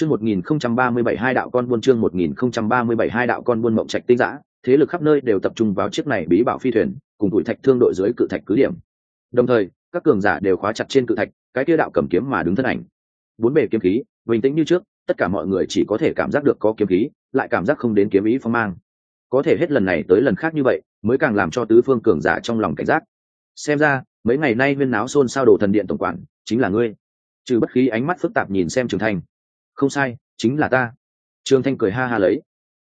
Chương 1037 hai đạo con buôn chương 1037 hai đạo con buôn mộng trạch tinh dã, thế lực khắp nơi đều tập trung vào chiếc này bí bảo phi thuyền, cùng tuổi thạch thương đội dưới cự thạch cứ điểm. Đồng thời, các cường giả đều khóa chặt trên cự thạch, cái kia đạo cầm kiếm mà đứng thân ảnh. Bốn bề kiếm khí, bình tĩnh như trước, tất cả mọi người chỉ có thể cảm giác được có kiếm khí, lại cảm giác không đến kiếm ý phong mang. Có thể hết lần này tới lần khác như vậy, mới càng làm cho tứ phương cường giả trong lòng cảnh giác. Xem ra, mấy ngày nay viên náo xôn xao đồ thần điện tổng quản, chính là ngươi. Trừ bất khí ánh mắt phức tạp nhìn xem Trường thành không sai, chính là ta. Trương thanh cười ha ha lấy.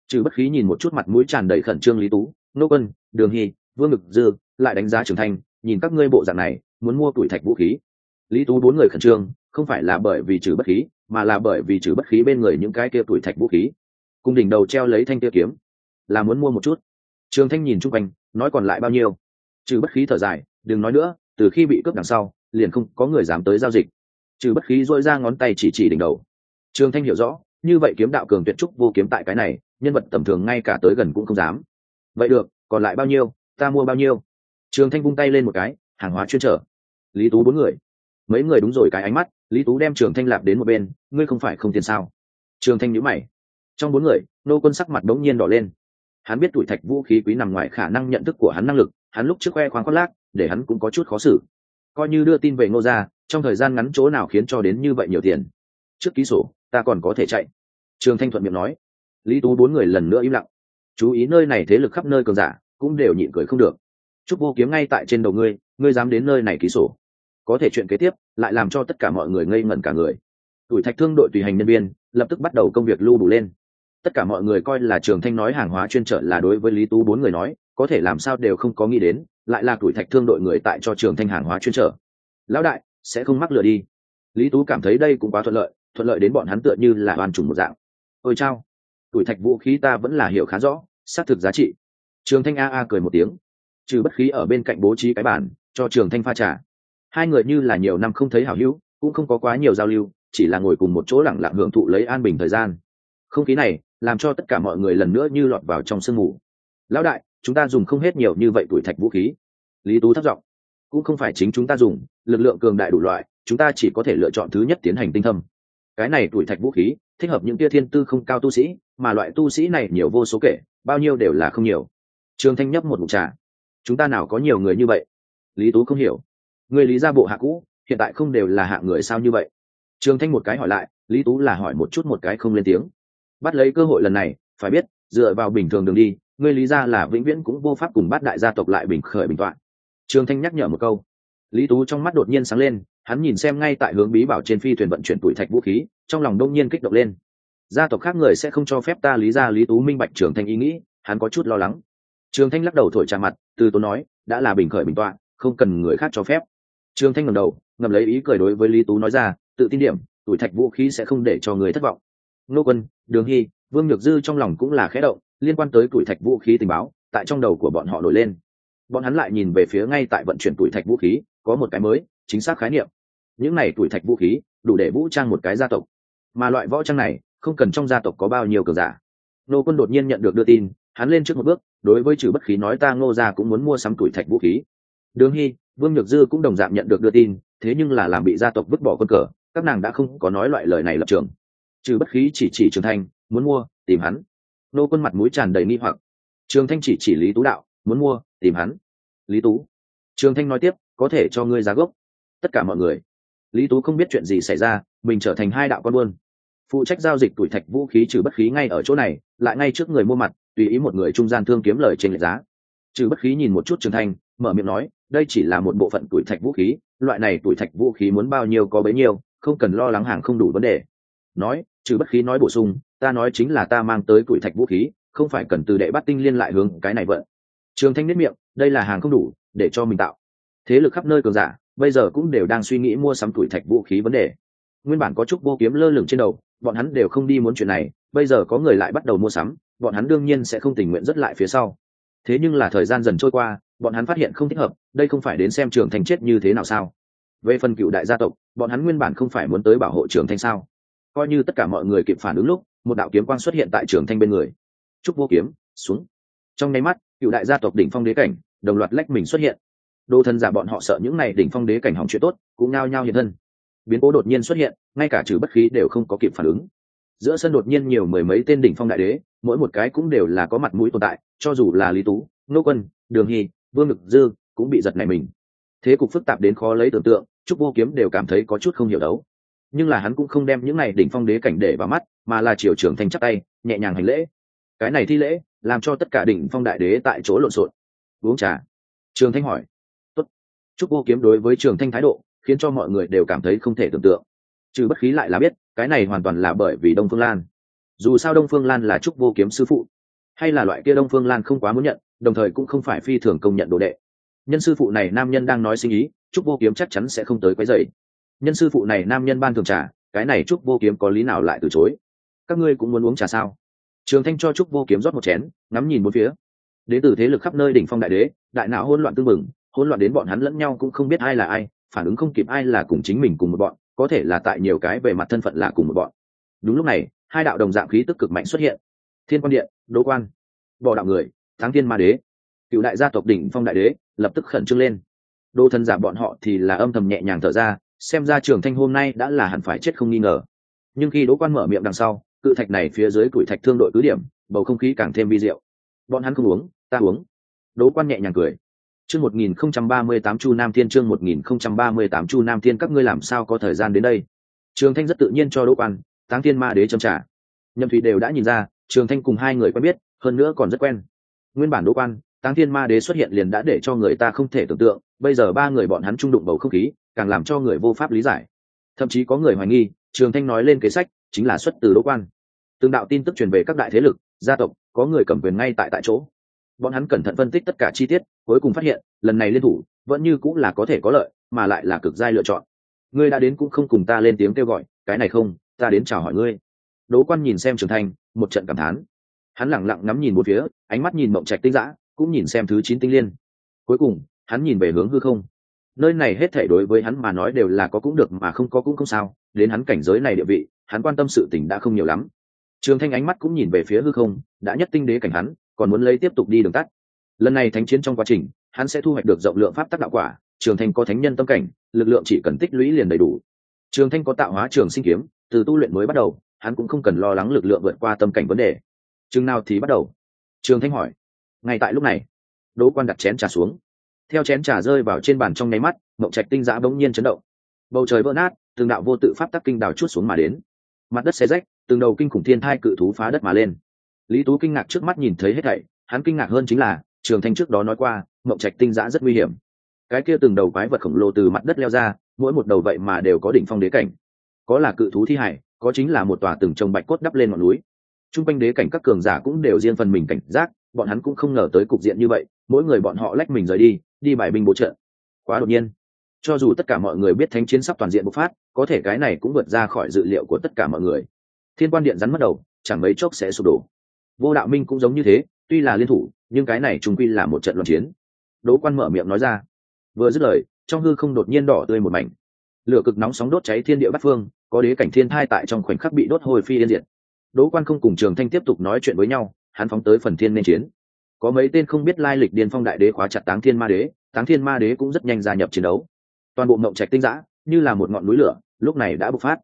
Trừ bất khí nhìn một chút mặt mũi tràn đầy khẩn trương lý tú, nô quân, đường hy, vương ngực dư, lại đánh giá trường thanh, nhìn các ngươi bộ dạng này, muốn mua tuổi thạch vũ khí. Lý tú bốn người khẩn trương, không phải là bởi vì trừ bất khí, mà là bởi vì trừ bất khí bên người những cái kia tuổi thạch vũ khí. Cung đỉnh đầu treo lấy thanh kia kiếm, là muốn mua một chút. Trường thanh nhìn chung quanh, nói còn lại bao nhiêu? Trừ bất khí thở dài, đừng nói nữa, từ khi bị cướp đằng sau, liền không có người dám tới giao dịch. Trừ bất khí dội ra ngón tay chỉ chỉ đỉnh đầu trường thanh hiểu rõ, như vậy kiếm đạo cường tuyệt trúc vô kiếm tại cái này, nhân vật tầm thường ngay cả tới gần cũng không dám. Vậy được, còn lại bao nhiêu, ta mua bao nhiêu? Trường thanh vung tay lên một cái, hàng hóa chuyên trở. Lý tú bốn người. Mấy người đúng rồi cái ánh mắt, lý tú đem trường thanh lạp đến một bên, ngươi không phải không tiền sao? Trường thanh nhíu mày. Trong bốn người, nô quân sắc mặt đống nhiên đỏ lên. Hắn biết tuổi thạch vũ khí quý nằm ngoài khả năng nhận thức của hắn năng lực, hắn lúc trước khoe khoang khoác lác, để hắn cũng có chút khó xử. Coi như đưa tin về ngô gia, trong thời gian ngắn chỗ nào khiến cho đến như vậy nhiều tiền? Trước ký sổ ta còn có thể chạy. Trường thanh thuận miệng nói. Lý tú bốn người lần nữa im lặng. Chú ý nơi này thế lực khắp nơi cường giả, cũng đều nhịn cười không được. Chúc vô kiếm ngay tại trên đầu ngươi ngươi dám đến nơi này ký sổ. Có thể chuyện kế tiếp, lại làm cho tất cả mọi người ngây ngẩn cả người. Tuổi thạch thương đội tùy hành nhân viên, lập tức bắt đầu công việc lưu đủ lên. Tất cả mọi người coi là trường thanh nói hàng hóa chuyên trở là đối với lý tú bốn người nói, có thể làm sao đều không có nghĩ đến, lại là tuổi thạch thương đội người tại cho trường thanh hàng hóa chuyên trở. Lão đại, sẽ không mắc lừa đi. Lý tú cảm thấy đây cũng quá thuận lợi thuận lợi đến bọn hắn tựa như là hoàn trùng một dạng. Ôi chao, tuổi thạch vũ khí ta vẫn là hiểu khá rõ, xác thực giá trị. Trường thanh a a cười một tiếng, trừ bất khí ở bên cạnh bố trí cái bản cho trường thanh pha trà. Hai người như là nhiều năm không thấy hảo hữu, cũng không có quá nhiều giao lưu, chỉ là ngồi cùng một chỗ lẳng lặng hưởng thụ lấy an bình thời gian. Không khí này, làm cho tất cả mọi người lần nữa như lọt vào trong sương mù. Lão đại, chúng ta dùng không hết nhiều như vậy tuổi thạch vũ khí. Lý tú thất giọng, cũng không phải chính chúng ta dùng, lực lượng cường đại đủ loại, chúng ta chỉ có thể lựa chọn thứ nhất tiến hành tinh thâm cái này tuổi thạch vũ khí, thích hợp những tia thiên tư không cao tu sĩ, mà loại tu sĩ này nhiều vô số kể, bao nhiêu đều là không nhiều. Trương thanh nhấp một mục trà. Chúng ta nào có nhiều người như vậy? Lý tú không hiểu. Người lý gia bộ hạ cũ, hiện tại không đều là hạ người sao như vậy? Trương thanh một cái hỏi lại, lý tú là hỏi một chút một cái không lên tiếng. Bắt lấy cơ hội lần này, phải biết, dựa vào bình thường đường đi, người lý gia là vĩnh viễn cũng vô pháp cùng bắt đại gia tộc lại bình khởi bình toạn. Trương thanh nhắc nhở một câu. Lý tú trong mắt đột nhiên sáng lên hắn nhìn xem ngay tại hướng bí bảo trên phi thuyền vận chuyển tuổi thạch vũ khí, trong lòng đông nhiên kích động lên. Gia tộc khác người sẽ không cho phép ta lý ra lý tú minh bạch trường thanh ý nghĩ, hắn có chút lo lắng. Trường thanh lắc đầu thổi trà mặt, từ tốn nói, đã là bình khởi bình tọa, không cần người khác cho phép. Trường thanh ngầm đầu, ngầm lấy ý cười đối với lý tú nói ra, tự tin điểm, tuổi thạch vũ khí sẽ không để cho người thất vọng. Nô quân, đường hy, vương nhược dư trong lòng cũng là khẽ động, liên quan tới tuổi thạch vũ khí tình báo, tại trong đầu của bọn họ nổi lên. Bọn hắn lại nhìn về phía ngay tại vận chuyển tuổi thạch vũ khí, có một cái mới chính xác khái niệm. Những này tuổi thạch vũ khí, đủ để vũ trang một cái gia tộc. Mà loại võ trang này, không cần trong gia tộc có bao nhiêu cờ giả. Nô quân đột nhiên nhận được đưa tin, hắn lên trước một bước, đối với trừ bất khí nói ta ngô gia cũng muốn mua sắm tuổi thạch vũ khí. Đường hy, vương nhược dư cũng đồng dạng nhận được đưa tin, thế nhưng là làm bị gia tộc vứt bỏ quân cờ, các nàng đã không có nói loại lời này lập trường. Trừ bất khí chỉ chỉ trường thanh, muốn mua, tìm hắn. Nô quân mặt mũi tràn đầy nghi hoặc. Trường thanh chỉ chỉ lý tú đạo, muốn mua, tìm hắn. Lý tú. Trường thanh nói tiếp, có thể cho ngươi giá gốc tất cả mọi người. Lý tú không biết chuyện gì xảy ra, mình trở thành hai đạo con buôn. Phụ trách giao dịch tuổi thạch vũ khí trừ bất khí ngay ở chỗ này, lại ngay trước người mua mặt, tùy ý một người trung gian thương kiếm lời trên lệch giá. Trừ bất khí nhìn một chút trường thanh, mở miệng nói, đây chỉ là một bộ phận tuổi thạch vũ khí, loại này tuổi thạch vũ khí muốn bao nhiêu có bấy nhiêu, không cần lo lắng hàng không đủ vấn đề. Nói, trừ bất khí nói bổ sung, ta nói chính là ta mang tới tuổi thạch vũ khí, không phải cần từ đệ bắt tinh liên lại hướng cái này vận. Trường thanh nếp miệng, đây là hàng không đủ, để cho mình tạo. Thế lực khắp nơi cường giả bây giờ cũng đều đang suy nghĩ mua sắm tuổi thạch vũ khí vấn đề. Nguyên bản có chút vô kiếm lơ lửng trên đầu, bọn hắn đều không đi muốn chuyện này, bây giờ có người lại bắt đầu mua sắm, bọn hắn đương nhiên sẽ không tình nguyện rất lại phía sau. Thế nhưng là thời gian dần trôi qua, bọn hắn phát hiện không thích hợp, đây không phải đến xem trường thành chết như thế nào sao? Về phần cựu đại gia tộc, bọn hắn nguyên bản không phải muốn tới bảo hộ trường thanh sao? Coi như tất cả mọi người kịp phản ứng lúc, một đạo kiếm quang xuất hiện tại trường thanh bên người. Trúc vô kiếm, xuống. Trong nháy mắt, cựu đại gia tộc đỉnh phong đế cảnh, đồng loạt lách mình xuất hiện đô thân giả bọn họ sợ những này đỉnh phong đế cảnh hỏng chuyện tốt, cũng nao nhao hiện thân. Biến cố đột nhiên xuất hiện, ngay cả trừ bất khí đều không có kịp phản ứng. Giữa sân đột nhiên nhiều mười mấy tên đỉnh phong đại đế, mỗi một cái cũng đều là có mặt mũi tồn tại, cho dù là lý tú nô quân, đường hy, vương ngực dư cũng bị giật này mình. Thế cục phức tạp đến khó lấy tưởng tượng, trúc vô kiếm đều cảm thấy có chút không hiểu đấu. Nhưng là hắn cũng không đem những này đỉnh phong đế cảnh để vào mắt, mà là triều trưởng thanh chắc tay, nhẹ nhàng hành lễ. Cái này thi lễ, làm cho tất cả đỉnh phong đại đế tại chỗ lộn xộn. Uống trà. Trường thanh hỏi Trúc vô kiếm đối với trường thanh thái độ, khiến cho mọi người đều cảm thấy không thể tưởng tượng. Trừ bất khí lại là biết, cái này hoàn toàn là bởi vì đông phương lan. Dù sao đông phương lan là trúc vô kiếm sư phụ, hay là loại kia đông phương lan không quá muốn nhận, đồng thời cũng không phải phi thường công nhận đồ đệ. Nhân sư phụ này nam nhân đang nói sinh ý, trúc vô kiếm chắc chắn sẽ không tới quấy dày nhân sư phụ này nam nhân ban thường trà, cái này trúc vô kiếm có lý nào lại từ chối? Các ngươi cũng muốn uống trà sao? Trường thanh cho trúc vô kiếm rót một chén, ngắm nhìn một phía. Đến từ thế lực khắp nơi đỉnh phong đại đế, đại não hỗn loạn tương mừng hỗn loạn đến bọn hắn lẫn nhau cũng không biết ai là ai, phản ứng không kịp ai là cùng chính mình cùng một bọn, có thể là tại nhiều cái về mặt thân phận là cùng một bọn. Đúng lúc này, hai đạo đồng dạng khí tức cực mạnh xuất hiện. Thiên quan điện đỗ quan. Bỏ đạo người, thắng thiên ma đế. Cựu đại gia tộc đỉnh phong đại đế, lập tức khẩn trương lên. Đô thân giả bọn họ thì là âm thầm nhẹ nhàng thở ra, xem ra trường thanh hôm nay đã là hẳn phải chết không nghi ngờ. Nhưng khi đỗ quan mở miệng đằng sau, cự thạch này phía dưới củi thạch thương đội cứ điểm, bầu không khí càng thêm vi diệu. Bọn hắn không uống, ta uống. Đỗ quan nhẹ nhàng cười chương một nghìn không trăm ba mươi tám chu nam thiên, chương một nghìn không trăm ba mươi tám chu nam thiên, các ngươi làm sao có thời gian đến đây? Trường thanh rất tự nhiên cho đỗ quan, táng thiên ma đế châm trà. nhậm thủy đều đã nhìn ra, trường thanh cùng hai người quen biết, hơn nữa còn rất quen. Nguyên bản đỗ quan, táng thiên ma đế xuất hiện liền đã để cho người ta không thể tưởng tượng, bây giờ ba người bọn hắn chung đụng bầu không khí, càng làm cho người vô pháp lý giải. Thậm chí có người hoài nghi, trường thanh nói lên kế sách, chính là xuất từ đỗ quan. Tương đạo tin tức truyền về các đại thế lực, gia tộc, có người cầm quyền ngay tại tại chỗ bọn hắn cẩn thận phân tích tất cả chi tiết, cuối cùng phát hiện, lần này liên thủ vẫn như cũng là có thể có lợi, mà lại là cực giai lựa chọn. Ngươi đã đến cũng không cùng ta lên tiếng kêu gọi, cái này không, ta đến chào hỏi ngươi. Đỗ quan nhìn xem trường thanh, một trận cảm thán. Hắn lẳng lặng ngắm nhìn một phía, ánh mắt nhìn mộng trạch tinh giã cũng nhìn xem thứ chín tinh liên. Cuối cùng, hắn nhìn về hướng hư không. Nơi này hết thể đối với hắn mà nói đều là có cũng được mà không có cũng không sao, đến hắn cảnh giới này địa vị, hắn quan tâm sự tình đã không nhiều lắm. Trường thanh ánh mắt cũng nhìn về phía hư không, đã nhất tinh đế cảnh hắn còn muốn lấy tiếp tục đi đường tắt. Lần này thánh chiến trong quá trình, hắn sẽ thu hoạch được rộng lượng pháp tắc đạo quả, trường thanh có thánh nhân tâm cảnh, lực lượng chỉ cần tích lũy liền đầy đủ. Trường thanh có tạo hóa trường sinh kiếm, từ tu luyện mới bắt đầu, hắn cũng không cần lo lắng lực lượng vượt qua tâm cảnh vấn đề. Chừng nào thì bắt đầu? Trường thanh hỏi. Ngay tại lúc này, đỗ quan đặt chén trà xuống. Theo chén trà rơi vào trên bàn trong nháy mắt, mộng trạch tinh giã bỗng nhiên chấn động. Bầu trời vỡ nát, từng đạo vô tự pháp tắc kinh đào chút xuống mà đến. Mặt đất xé rách, từng đầu kinh khủng thiên thai cự thú phá đất mà lên lý tú kinh ngạc trước mắt nhìn thấy hết thảy, hắn kinh ngạc hơn chính là, trường thanh trước đó nói qua, mộng trạch tinh giã rất nguy hiểm. Cái kia từng đầu quái vật khổng lồ từ mặt đất leo ra, mỗi một đầu vậy mà đều có đỉnh phong đế cảnh. Có là cự thú thi hải, có chính là một tòa từng trồng bạch cốt đắp lên ngọn núi. T r u n g quanh đế cảnh các cường giả cũng đều riêng phần mình cảnh giác, bọn hắn cũng không ngờ tới cục diện như vậy, mỗi người bọn họ lách mình rời đi đi bài binh bố trợ. Quá đột nhiên, cho dù tất cả mọi người biết thánh chiến sắp toàn diện bộc phát, có thể cái này cũng vượt ra khỏi dự liệu của tất cả mọi người. Thiên quan điện rắn mất đầu, chẳng mấy chốc sẽ sụp đổ vô đạo minh cũng giống như thế, tuy là liên thủ, nhưng cái này trung quy là một trận loạn chiến. Đỗ quan mở miệng nói ra. Vừa dứt lời, trong hư không đột nhiên đỏ tươi một mảnh. Lửa cực nóng sóng đốt cháy thiên địa bát phương, có đế cảnh thiên thai tại trong khoảnh khắc bị đốt hồi phi yên diệt. Đỗ quan không cùng trường thanh tiếp tục nói chuyện với nhau, hắn phóng tới phần thiên nên chiến. Có mấy tên không biết lai lịch điên phong đại đế khóa chặt táng thiên ma đế, táng thiên ma đế cũng rất nhanh gia nhập chiến đấu. Toàn bộ mộng trạch tinh giã như là một ngọn núi lửa, lúc này đã bộc phát.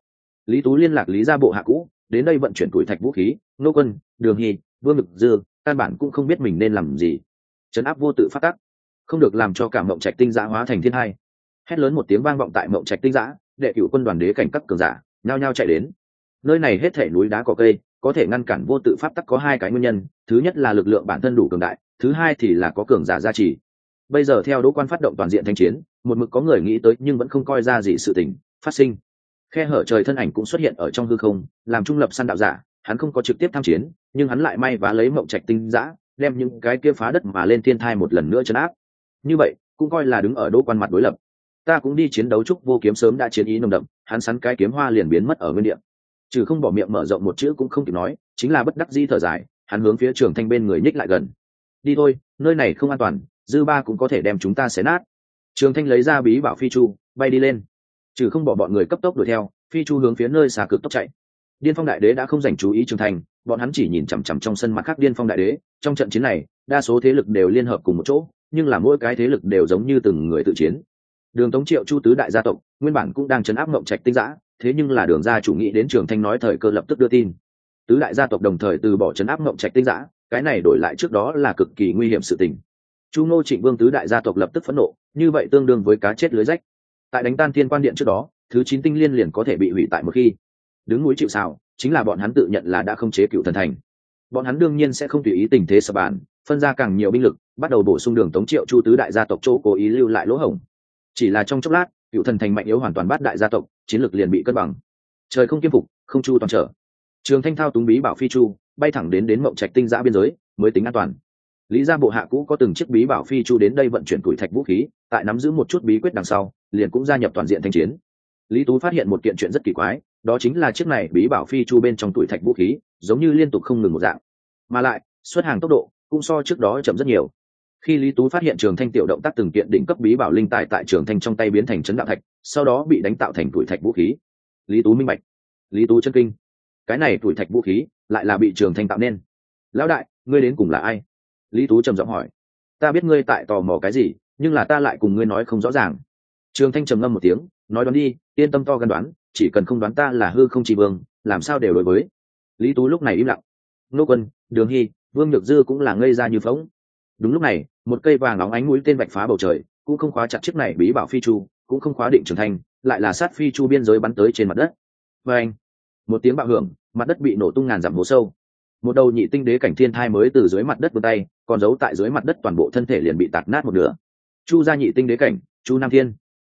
Lý tú liên lạc lý ra bộ hạ cũ, đến đây vận chuyển tuổi thạch vũ khí, nô quân, đường hy vương lực dư, căn bản cũng không biết mình nên làm gì. Trấn áp vô tự phát tắc, không được làm cho cả mộng trạch tinh giã hóa thành thiên hai. Hét lớn một tiếng vang vọng tại mộng trạch tinh giã đệ cựu quân đoàn đế cảnh các cường giả, nhao nhao chạy đến. Nơi này hết thể núi đá có cây, có thể ngăn cản vô tự pháp tắc có hai cái nguyên nhân, thứ nhất là lực lượng bản thân đủ cường đại, thứ hai thì là có cường giả gia trì. Bây giờ theo đỗ quan phát động toàn diện thanh chiến, một mực có người nghĩ tới nhưng vẫn không coi ra gì sự tình, phát sinh. Khe hở trời thân ảnh cũng xuất hiện ở trong hư không, làm trung lập săn đạo giả hắn không có trực tiếp tham chiến, nhưng hắn lại may và lấy mộng trạch tinh giã, đem những cái kia phá đất mà lên thiên thai một lần nữa chấn áp. Như vậy, cũng coi là đứng ở đỗ quan mặt đối lập. Ta cũng đi chiến đấu chúc vô kiếm sớm đã chiến ý nồng đậm, hắn sắn cái kiếm hoa liền biến mất ở nguyên địa. Trừ không bỏ miệng mở rộng một chữ cũng không kịp nói, chính là bất đắc di thở dài, hắn hướng phía trường thanh bên người nhích lại gần. Đi thôi, nơi này không an toàn, dư ba cũng có thể đem chúng ta xé nát. Trường thanh lấy ra bí bảo phi chu, bay đi lên. Trừ không bỏ bọn người cấp tốc đuổi theo, phi chu hướng phía nơi xà cực tốc chạy điên phong đại đế đã không dành chú ý trường thành, bọn hắn chỉ nhìn chằm chằm trong sân mặt khác điên phong đại đế. Trong trận chiến này, đa số thế lực đều liên hợp cùng một chỗ, nhưng là mỗi cái thế lực đều giống như từng người tự chiến. Đường tống triệu chu tứ đại gia tộc, nguyên bản cũng đang chấn áp mộng trạch tinh giã thế nhưng là đường gia chủ nghĩ đến trường thanh nói thời cơ lập tức đưa tin. Tứ đại gia tộc đồng thời từ bỏ chấn áp mộng trạch tinh giã cái này đổi lại trước đó là cực kỳ nguy hiểm sự tình. Chu ngô trịnh vương tứ đại gia tộc lập tức phẫn nộ, như vậy tương đương với cá chết lưới rách. Tại đánh tan thiên quan điện trước đó, thứ chín tinh liên liền có thể bị hủy tại một khi đứng núi chịu xào chính là bọn hắn tự nhận là đã không chế cựu thần thành. Bọn hắn đương nhiên sẽ không tùy ý tình thế sập bàn, phân ra càng nhiều binh lực, bắt đầu bổ sung đường tống triệu chu tứ đại gia tộc chỗ cố ý lưu lại lỗ hổng. Chỉ là trong chốc lát, cựu thần thành mạnh yếu hoàn toàn bắt đại gia tộc, chiến lược liền bị cân bằng. Trời không kiêm phục, không chu toàn trở. Trường thanh thao túng bí bảo phi chu, bay thẳng đến đến mộng trạch tinh giã biên giới, mới tính an toàn. Lý gia bộ hạ cũ có từng chiếc bí bảo phi chu đến đây vận chuyển tuổi thạch vũ khí, tại nắm giữ một chút bí quyết đằng sau, liền cũng gia nhập toàn diện thanh chiến. Lý tú phát hiện một kiện chuyện rất kỳ quái đó chính là chiếc này bí bảo phi chu bên trong tuổi thạch vũ khí, giống như liên tục không ngừng một dạng. Mà lại, xuất hàng tốc độ cũng so trước đó chậm rất nhiều. Khi lý tú phát hiện trường thanh tiểu động tác từng kiện đỉnh cấp bí bảo linh tài tại trường thanh trong tay biến thành chấn đạo thạch, sau đó bị đánh tạo thành tuổi thạch vũ khí. Lý tú minh bạch. Lý tú chân kinh. Cái này tuổi thạch vũ khí lại là bị trường thanh tạo nên. Lão đại, ngươi đến cùng là ai? Lý tú trầm giọng hỏi. Ta biết ngươi tại tò mò cái gì, nhưng là ta lại cùng ngươi nói không rõ ràng. Trường thanh trầm ngâm một tiếng, nói đoán đi, yên tâm to gần đoán chỉ cần không đoán ta là hư không chỉ vương, làm sao đều đối với. Lý tú lúc này im lặng. Nô quân, đường hy, vương nhược dư cũng là ngây ra như phóng đúng lúc này, một cây vàng óng ánh mũi tên vạch phá bầu trời, cũng không khóa chặt chiếc này bí bảo phi chu, cũng không khóa định trưởng thành, lại là sát phi chu biên giới bắn tới trên mặt đất. Và anh, một tiếng bạo hưởng, mặt đất bị nổ tung ngàn dặm hố sâu. Một đầu nhị tinh đế cảnh thiên thai mới từ dưới mặt đất vươn tay, còn giấu tại dưới mặt đất toàn bộ thân thể liền bị tạt nát một nửa. Chu gia nhị tinh đế cảnh, chu nam thiên.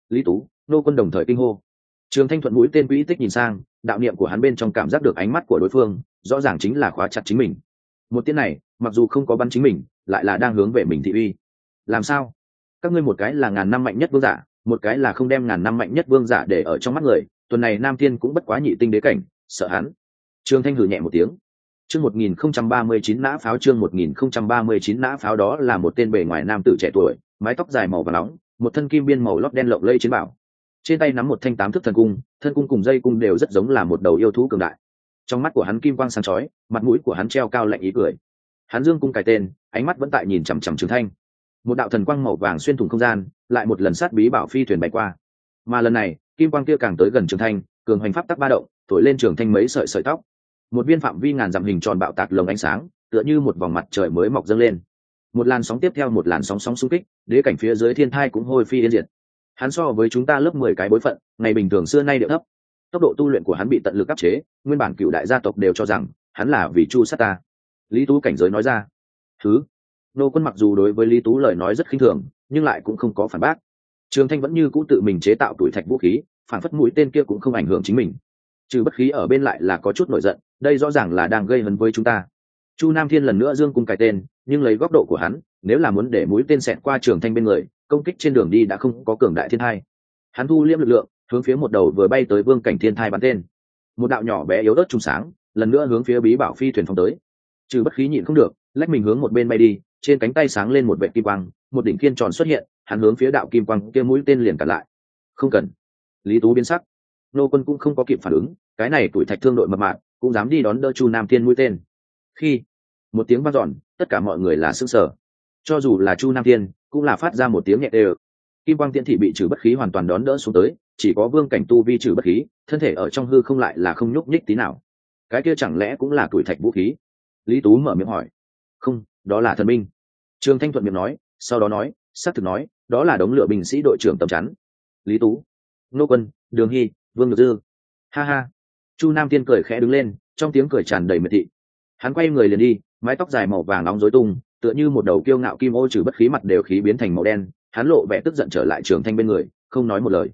Lý tú, nô quân đồng thời kinh hô trường thanh thuận mũi tên quỹ tích nhìn sang, đạo niệm của hắn bên trong cảm giác được ánh mắt của đối phương, rõ ràng chính là khóa chặt chính mình. Một tiếng này, mặc dù không có bắn chính mình, lại là đang hướng về mình thị uy. Làm sao? Các ngươi một cái là ngàn năm mạnh nhất vương giả, một cái là không đem ngàn năm mạnh nhất vương giả để ở trong mắt người, tuần này nam tiên cũng bất quá nhị tinh đế cảnh, sợ hắn. Trương thanh hử nhẹ một tiếng. Chương một nghìn không trăm ba mươi chín nã pháo, chương một nghìn không trăm ba mươi chín nã pháo đó là một tên bề ngoài nam tử trẻ tuổi, mái tóc dài màu và nóng, một thân kim biên màu lót đen lộng lây chiến bảo trên tay nắm một thanh tám thức thần cung, thân cung cùng dây cung đều rất giống là một đầu yêu thú cường đại. Trong mắt của hắn kim quang sáng chói, mặt mũi của hắn treo cao lạnh ý cười. Hắn dương cung cài tên, ánh mắt vẫn tại nhìn chằm chằm trường thanh. Một đạo thần quang màu vàng xuyên thủng không gian, lại một lần sát bí bảo phi thuyền bay qua. Mà lần này, kim quang kia càng tới gần trường thanh, cường hoành pháp tắc ba động, thổi lên trường thanh mấy sợi sợi tóc. Một viên phạm vi ngàn dặm hình tròn bạo tạc lồng ánh sáng, tựa như một vòng mặt trời mới mọc dâng lên. Một làn sóng tiếp theo một làn sóng sóng xung kích, đế cảnh phía dưới thiên thai cũng hôi phi yên diệt hắn so với chúng ta lớp mười cái bối phận, ngày bình thường xưa nay đều thấp. Tốc độ tu luyện của hắn bị tận lực áp chế, nguyên bản cựu đại gia tộc đều cho rằng, hắn là vì chu sát ta. Lý tú cảnh giới nói ra. Thứ. Nô quân mặc dù đối với lý tú lời nói rất khinh thường, nhưng lại cũng không có phản bác. Trường thanh vẫn như cũ tự mình chế tạo tuổi thạch vũ khí phản phất mũi tên kia cũng không ảnh hưởng chính mình. Trừ bất khí ở bên lại là có chút nổi giận, đây rõ ràng là đang gây hấn với chúng ta. Chu nam thiên lần nữa dương cung cài tên, nhưng lấy góc độ của hắn, nếu là muốn để mũi tên xẹt qua trường thanh bên người công kích trên đường đi đã không có cường đại thiên thai. Hắn thu liêm lực lượng, hướng phía một đầu vừa bay tới vương cảnh thiên thai bắn tên. Một đạo nhỏ bé yếu ớt trùng sáng, lần nữa hướng phía bí bảo phi thuyền phóng tới. Trừ bất khí nhịn không được, lách mình hướng một bên bay đi, trên cánh tay sáng lên một vệ kim quang, một đỉnh khiên tròn xuất hiện, hắn hướng phía đạo kim quang kia mũi tên liền cản lại. Không cần. Lý tú biến sắc. Nô quân cũng không có kịp phản ứng, cái này tuổi thạch thương đội mập mạc cũng dám đi đón đỡ chu nam thiên mũi tên. Khi, một tiếng vang dọn, tất cả mọi người là s ư sở cho dù là chu nam thiên, cũng là phát ra một tiếng nhẹ đều kim quang tiễn thị bị trừ bất khí hoàn toàn đón đỡ xuống tới, chỉ có vương cảnh tu vi trừ bất khí, thân thể ở trong hư không lại là không nhúc nhích tí nào. Cái kia chẳng lẽ cũng là tuổi thạch vũ khí? Lý tú mở miệng hỏi. Không, đó là thần binh. Trương thanh thuận miệng nói, sau đó nói, xác thực nói, đó là đống lửa binh sĩ đội trưởng tầm chắn. Lý tú. Nô quân, đường hy, vương ngược dư. Ha ha. Chu nam tiên cười khẽ đứng lên, trong tiếng cười tràn đầy miệt thị. Hắn quay người liền đi, mái tóc dài màu vàng nóng rối tung tựa như một đầu kiêu ngạo kim ô trừ bất khí mặt đều khí biến thành màu đen, hắn lộ vẻ tức giận trở lại trường thanh bên người, không nói một lời.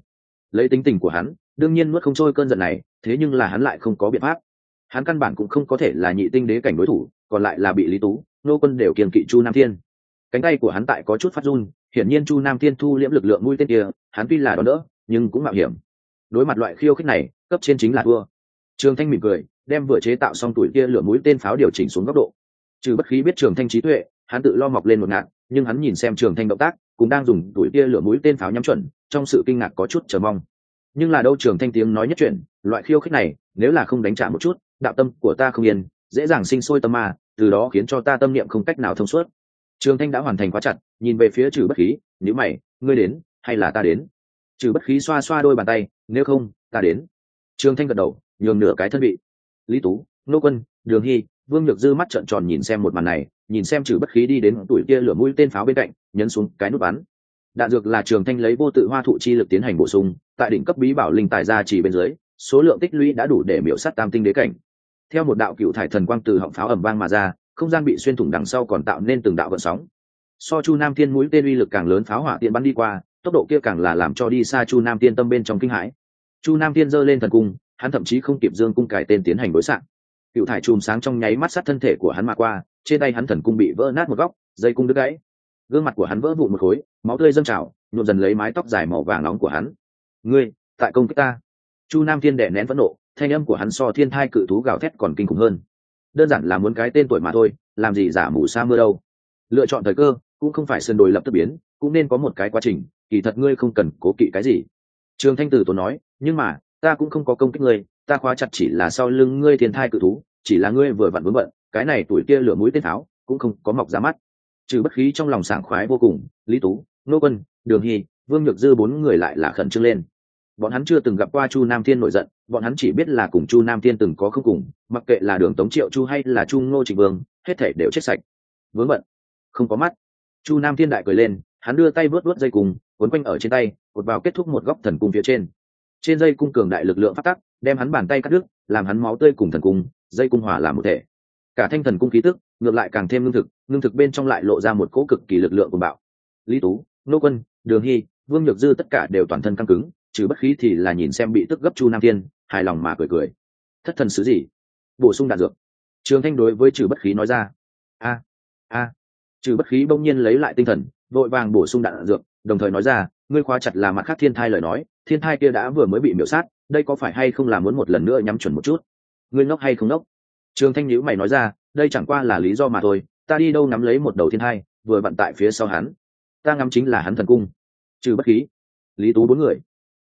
Lấy tính tình của hắn, đương nhiên nuốt không trôi cơn giận này, thế nhưng là hắn lại không có biện pháp. Hắn căn bản cũng không có thể là nhị tinh đế cảnh đối thủ, còn lại là bị lý tú, nô quân đều kiềm kỵ chu nam thiên. Cánh tay của hắn tại có chút phát run, hiển nhiên chu nam thiên thu liễm lực lượng mũi tên kia, hắn tuy là đón đỡ, nhưng cũng mạo hiểm. Đối mặt loại khiêu khích này, cấp trên chính là thua. Trường thanh mỉm cười, đem vừa chế tạo xong tuổi kia lửa mũi tên pháo điều chỉnh xuống góc độ. Trừ bất khí biết trường thanh trí tuệ hắn tự lo mọc lên một ngạn nhưng hắn nhìn xem trường thanh động tác, cũng đang dùng tuổi tia lửa mũi tên pháo nhắm chuẩn, trong sự kinh ngạc có chút chờ mong. Nhưng là đâu trường thanh tiếng nói nhất chuyện, loại khiêu khích này, nếu là không đánh trả một chút, đạo tâm của ta không yên, dễ dàng sinh sôi tâm ma, từ đó khiến cho ta tâm niệm không cách nào thông suốt. Trường thanh đã hoàn thành quá chặt, nhìn về phía trừ bất khí nếu mày, ngươi đến, hay là ta đến? Trừ bất khí xoa xoa đôi bàn tay, nếu không, ta đến. Trường thanh gật đầu, nhường nửa cái thân vị. Lý tú, nô quân, đường hy, vương nhược dư mắt trợn tròn nhìn xem một màn này nhìn xem trừ bất khí đi đến tuổi kia lửa mũi tên pháo bên cạnh, nhấn xuống cái nút bắn. Đạn dược là trường thanh lấy vô tự hoa thụ chi lực tiến hành bổ sung, tại đỉnh cấp bí bảo linh tài ra chỉ bên dưới, số lượng tích lũy đã đủ để miễu sát tam tinh đế cảnh. Theo một đạo cựu thải thần quang từ họng pháo ẩm vang mà ra, không gian bị xuyên thủng đằng sau còn tạo nên từng đạo vận sóng. So chu nam thiên mũi tên uy lực càng lớn pháo hỏa tiện bắn đi qua, tốc độ kia càng là làm cho đi xa chu nam tiên tâm bên trong kinh hãi. Chu nam tiên giơ lên thần cung, hắn thậm chí không kịp dương cung cải tên tiến hành đối xạ cựu thải chùm sáng trong nháy mắt sát thân thể của hắn mà qua, trên tay hắn thần cung bị vỡ nát một góc, dây cung đứt gãy. Gương mặt của hắn vỡ vụn một khối, máu tươi dâng trào, nhuộm dần lấy mái tóc dài màu vàng nóng của hắn. Ngươi, tại công kích ta. Chu nam thiên đệ nén phẫn nộ, thanh âm của hắn so thiên thai cự thú gào thét còn kinh khủng hơn. Đơn giản là muốn cái tên tuổi mà thôi, làm gì giả mù sa mưa đâu. Lựa chọn thời cơ, cũng không phải sơn đồi lập tức biến, cũng nên có một cái quá trình, kỳ thật ngươi không cần cố kỵ cái gì. Trường thanh tử tốn nói, nhưng mà, ta cũng không có công kích ngươi ta khóa chặt chỉ là sau lưng ngươi thiên thai cự thú, chỉ là ngươi vừa vặn vướng bận, cái này tuổi kia lửa mũi tên tháo, cũng không có mọc ra mắt. Trừ bất khí trong lòng sảng khoái vô cùng, lý tú nô quân, đường hy, vương nhược dư bốn người lại là khẩn trương lên. Bọn hắn chưa từng gặp qua chu nam thiên nổi giận, bọn hắn chỉ biết là cùng chu nam thiên từng có không cùng, mặc kệ là đường tống triệu chu hay là chu ngô trịnh vương, hết thể đều chết sạch. Vướng bận, không có mắt. Chu nam thiên đại cười lên, hắn đưa tay vớt vớt dây cung, quấn quanh ở trên tay, cột vào kết thúc một góc thần cung phía trên. Trên dây cung cường đại lực lượng phát tắc đem hắn bàn tay cắt đứt, làm hắn máu tươi cùng thần cung, dây cung hòa làm một thể. Cả thanh thần cung khí tức, ngược lại càng thêm lương thực lương thực bên trong lại lộ ra một cỗ cực kỳ lực lượng của bạo. Lý tú, nô quân, đường hy, vương nhược dư tất cả đều toàn thân căng cứng, trừ bất khí thì là nhìn xem bị tức gấp chu nam thiên, hài lòng mà cười cười. Thất thần sứ gì? Bổ sung đạn dược. Trường thanh đối với trừ bất khí nói ra. A a. Trừ bất khí bỗng nhiên lấy lại tinh thần, vội vàng bổ sung đạn dược, đồng thời nói ra, ngươi khóa chặt là mặt khác thiên thai lời nói, thiên thai kia đã vừa mới bị miễu sát đây có phải hay không là muốn một lần nữa nhắm chuẩn một chút? Ngươi ngốc hay không ngốc? Trường thanh nhữ mày nói ra đây chẳng qua là lý do mà thôi ta đi đâu ngắm lấy một đầu thiên hai, vừa bận tại phía sau hắn. Ta ngắm chính là hắn thần cung. Trừ bất khí. Lý tú bốn người.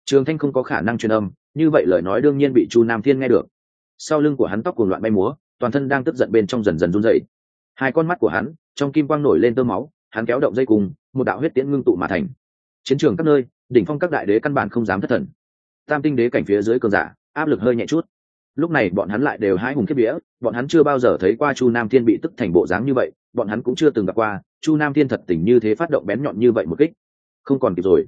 Trường thanh không có khả năng truyền âm như vậy lời nói đương nhiên bị chu nam thiên nghe được. Sau lưng của hắn tóc cuồng loạn bay múa toàn thân đang tức giận bên trong dần dần run dậy hai con mắt của hắn trong kim quang nổi lên tơ máu hắn kéo động dây cùng một đạo huyết tiễn ngưng tụ mà thành. Chiến trường các nơi đỉnh phong các đại đế căn bản không dám thất thần tam tinh đế cảnh phía dưới cường giả, áp lực hơi nhẹ chút. Lúc này bọn hắn lại đều hái hùng kiếp vía, bọn hắn chưa bao giờ thấy qua chu nam thiên bị tức thành bộ dáng như vậy, bọn hắn cũng chưa từng gặp qua, chu nam thiên thật tình như thế phát động bén nhọn như vậy một kích. Không còn kịp rồi.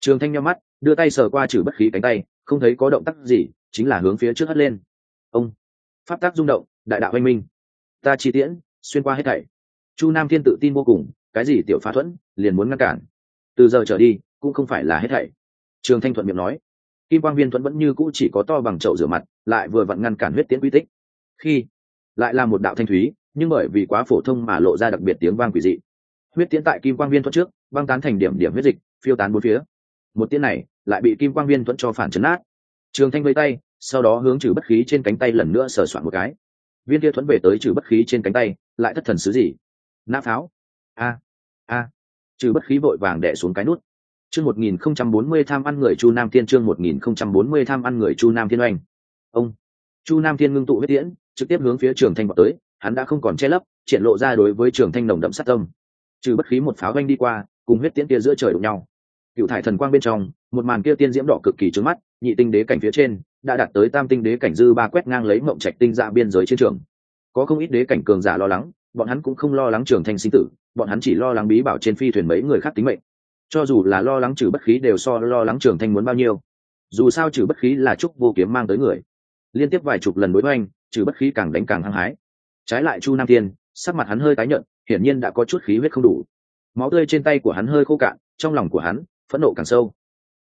Trường thanh nhau mắt, đưa tay sờ qua trừ bất khí cánh tay, không thấy có động tác gì, chính là hướng phía trước hất lên. Ông! Pháp tác rung động, đại đạo anh minh. Ta chi tiễn, xuyên qua hết thảy. Chu nam thiên tự tin vô cùng, cái gì tiểu phá thuẫn, liền muốn ngăn cản. Từ giờ trở đi, cũng không phải là hết thảy. Trường thanh thuận miệng nói kim quang viên thuẫn vẫn như cũ chỉ có to bằng chậu rửa mặt, lại vừa vặn ngăn cản huyết tiễn quy tích. Khi lại là một đạo thanh thúy, nhưng bởi vì quá phổ thông mà lộ ra đặc biệt tiếng vang quỷ dị. Huyết tiễn tại kim quang viên thuẫn trước, băng tán thành điểm điểm huyết dịch, phiêu tán bốn phía. Một tiễn này lại bị kim quang viên thuẫn cho phản chấn át trường thanh vây tay, sau đó hướng trừ bất khí trên cánh tay lần nữa sờ soạn một cái. Viên kia thuẫn về tới trừ bất khí trên cánh tay, lại thất thần xứ gì? Nã pháo. A a. Trừ bất khí vội vàng đẻ xuống cái nút chương một nghìn không trăm bốn mươi tham ăn người chu nam thiên, chương một nghìn không trăm bốn mươi tham ăn người chu nam thiên oanh. Ông. Chu nam thiên ngưng tụ huyết tiễn, trực tiếp hướng phía trường thanh vào tới, hắn đã không còn che lấp, triển lộ ra đối với trường thanh nồng đậm sát tâm. Trừ bất khí một pháo oanh đi qua, cùng huyết tiễn kia giữa trời đụng nhau. Cựu thải thần quang bên trong, một màn kia tiên diễm đỏ cực kỳ trứng mắt, nhị tinh đế cảnh phía trên, đã đạt tới tam tinh đế cảnh dư ba quét ngang lấy mộng trạch tinh dạ biên giới chiến trường. Có không ít đế cảnh cường giả lo lắng, bọn hắn cũng không lo lắng trường thanh sinh tử, bọn hắn chỉ lo lắng bí bảo trên phi thuyền mấy người khác tính mệnh cho dù là lo lắng trừ bất khí đều so lo lắng trường thanh muốn bao nhiêu. Dù sao trừ bất khí là trúc vô kiếm mang tới người. Liên tiếp vài chục lần đối với anh trừ bất khí càng đánh càng hăng hái. Trái lại chu nam thiên, sắc mặt hắn hơi tái nhợt, hiển nhiên đã có chút khí huyết không đủ. Máu tươi trên tay của hắn hơi khô cạn, trong lòng của hắn, phẫn nộ càng sâu.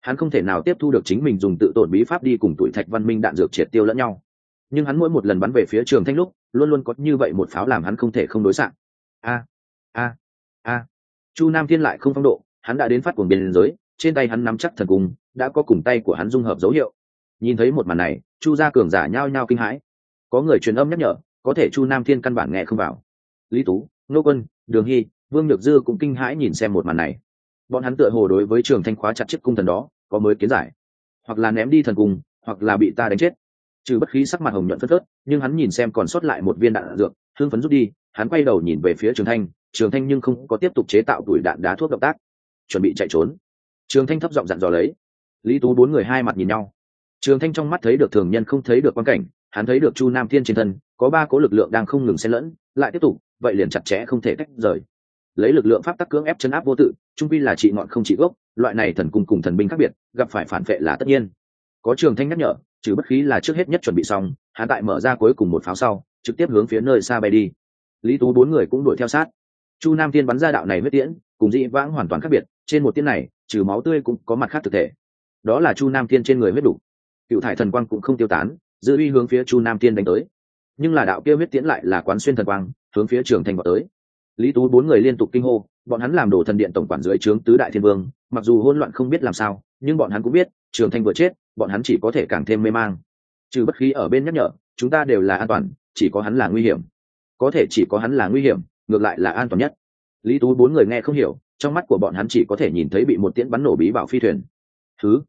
Hắn không thể nào tiếp thu được chính mình dùng tự tổn bí pháp đi cùng tuổi thạch văn minh đạn dược triệt tiêu lẫn nhau. Nhưng hắn mỗi một lần bắn về phía trường thanh lúc, luôn luôn có như vậy một pháo làm hắn không thể không đối xạ a a a. Chu nam thiên lại không phong độ hắn đã đến phát cuồng biên giới, trên tay hắn nắm chắc thần cung, đã có cùng tay của hắn dung hợp dấu hiệu. Nhìn thấy một màn này, chu gia cường giả nhao nhao kinh hãi. Có người truyền âm nhắc nhở, có thể chu nam thiên căn bản nghe không vào. Lý tú, nô quân, đường hy, vương nhược dư cũng kinh hãi nhìn xem một màn này. Bọn hắn tựa hồ đối với trường thanh khóa chặt chiếc cung thần đó, có mới kiến giải. Hoặc là ném đi thần cung, hoặc là bị ta đánh chết. Trừ bất khí sắc mặt hồng nhuận phất phớt, nhưng hắn nhìn xem còn sót lại một viên đạn dược thương phấn rút đi, hắn quay đầu nhìn về phía trường thanh. Trường thanh nhưng không có tiếp tục chế tạo tuổi đạn đá thuốc động tác chuẩn bị chạy trốn. Trường thanh thấp giọng dặn dò lấy. Lý tú bốn người hai mặt nhìn nhau. Trường thanh trong mắt thấy được thường nhân không thấy được quan cảnh, hắn thấy được chu nam thiên trên thân, có ba cố lực lượng đang không ngừng xen lẫn, lại tiếp tục, vậy liền chặt chẽ không thể tách rời. Lấy lực lượng pháp tắc cưỡng ép chấn áp vô tự, trung vi là trị ngọn không trị gốc, loại này thần cung cùng thần binh khác biệt, gặp phải phản vệ là tất nhiên. Có trường thanh nhắc nhở, trừ bất khí là trước hết nhất chuẩn bị xong, hắn tại mở ra cuối cùng một pháo sau, trực tiếp hướng phía nơi xa bay đi. Lý tú bốn người cũng đuổi theo sát. Chu nam thiên bắn ra đạo này huyết tiễn, cùng dị vãng hoàn toàn khác biệt trên một tiên này, trừ máu tươi cũng có mặt khác thực thể. Đó là chu nam tiên trên người huyết đủ. Cựu thải thần quang cũng không tiêu tán, giữ uy hướng phía chu nam tiên đánh tới. Nhưng là đạo kia huyết tiễn lại là quán xuyên thần quang, hướng phía trường thành vào tới. Lý tú bốn người liên tục kinh hô, bọn hắn làm đổ thần điện tổng quản dưới trướng tứ đại thiên vương, mặc dù hỗn loạn không biết làm sao, nhưng bọn hắn cũng biết, trường thanh vừa chết, bọn hắn chỉ có thể càng thêm mê mang. Trừ bất khí ở bên nhắc nhở, chúng ta đều là an toàn, chỉ có hắn là nguy hiểm. Có thể chỉ có hắn là nguy hiểm, ngược lại là an toàn nhất. Lý tú bốn người nghe không hiểu trong mắt của bọn hắn chỉ có thể nhìn thấy bị một tiễn bắn nổ bí bảo phi thuyền. Thứ,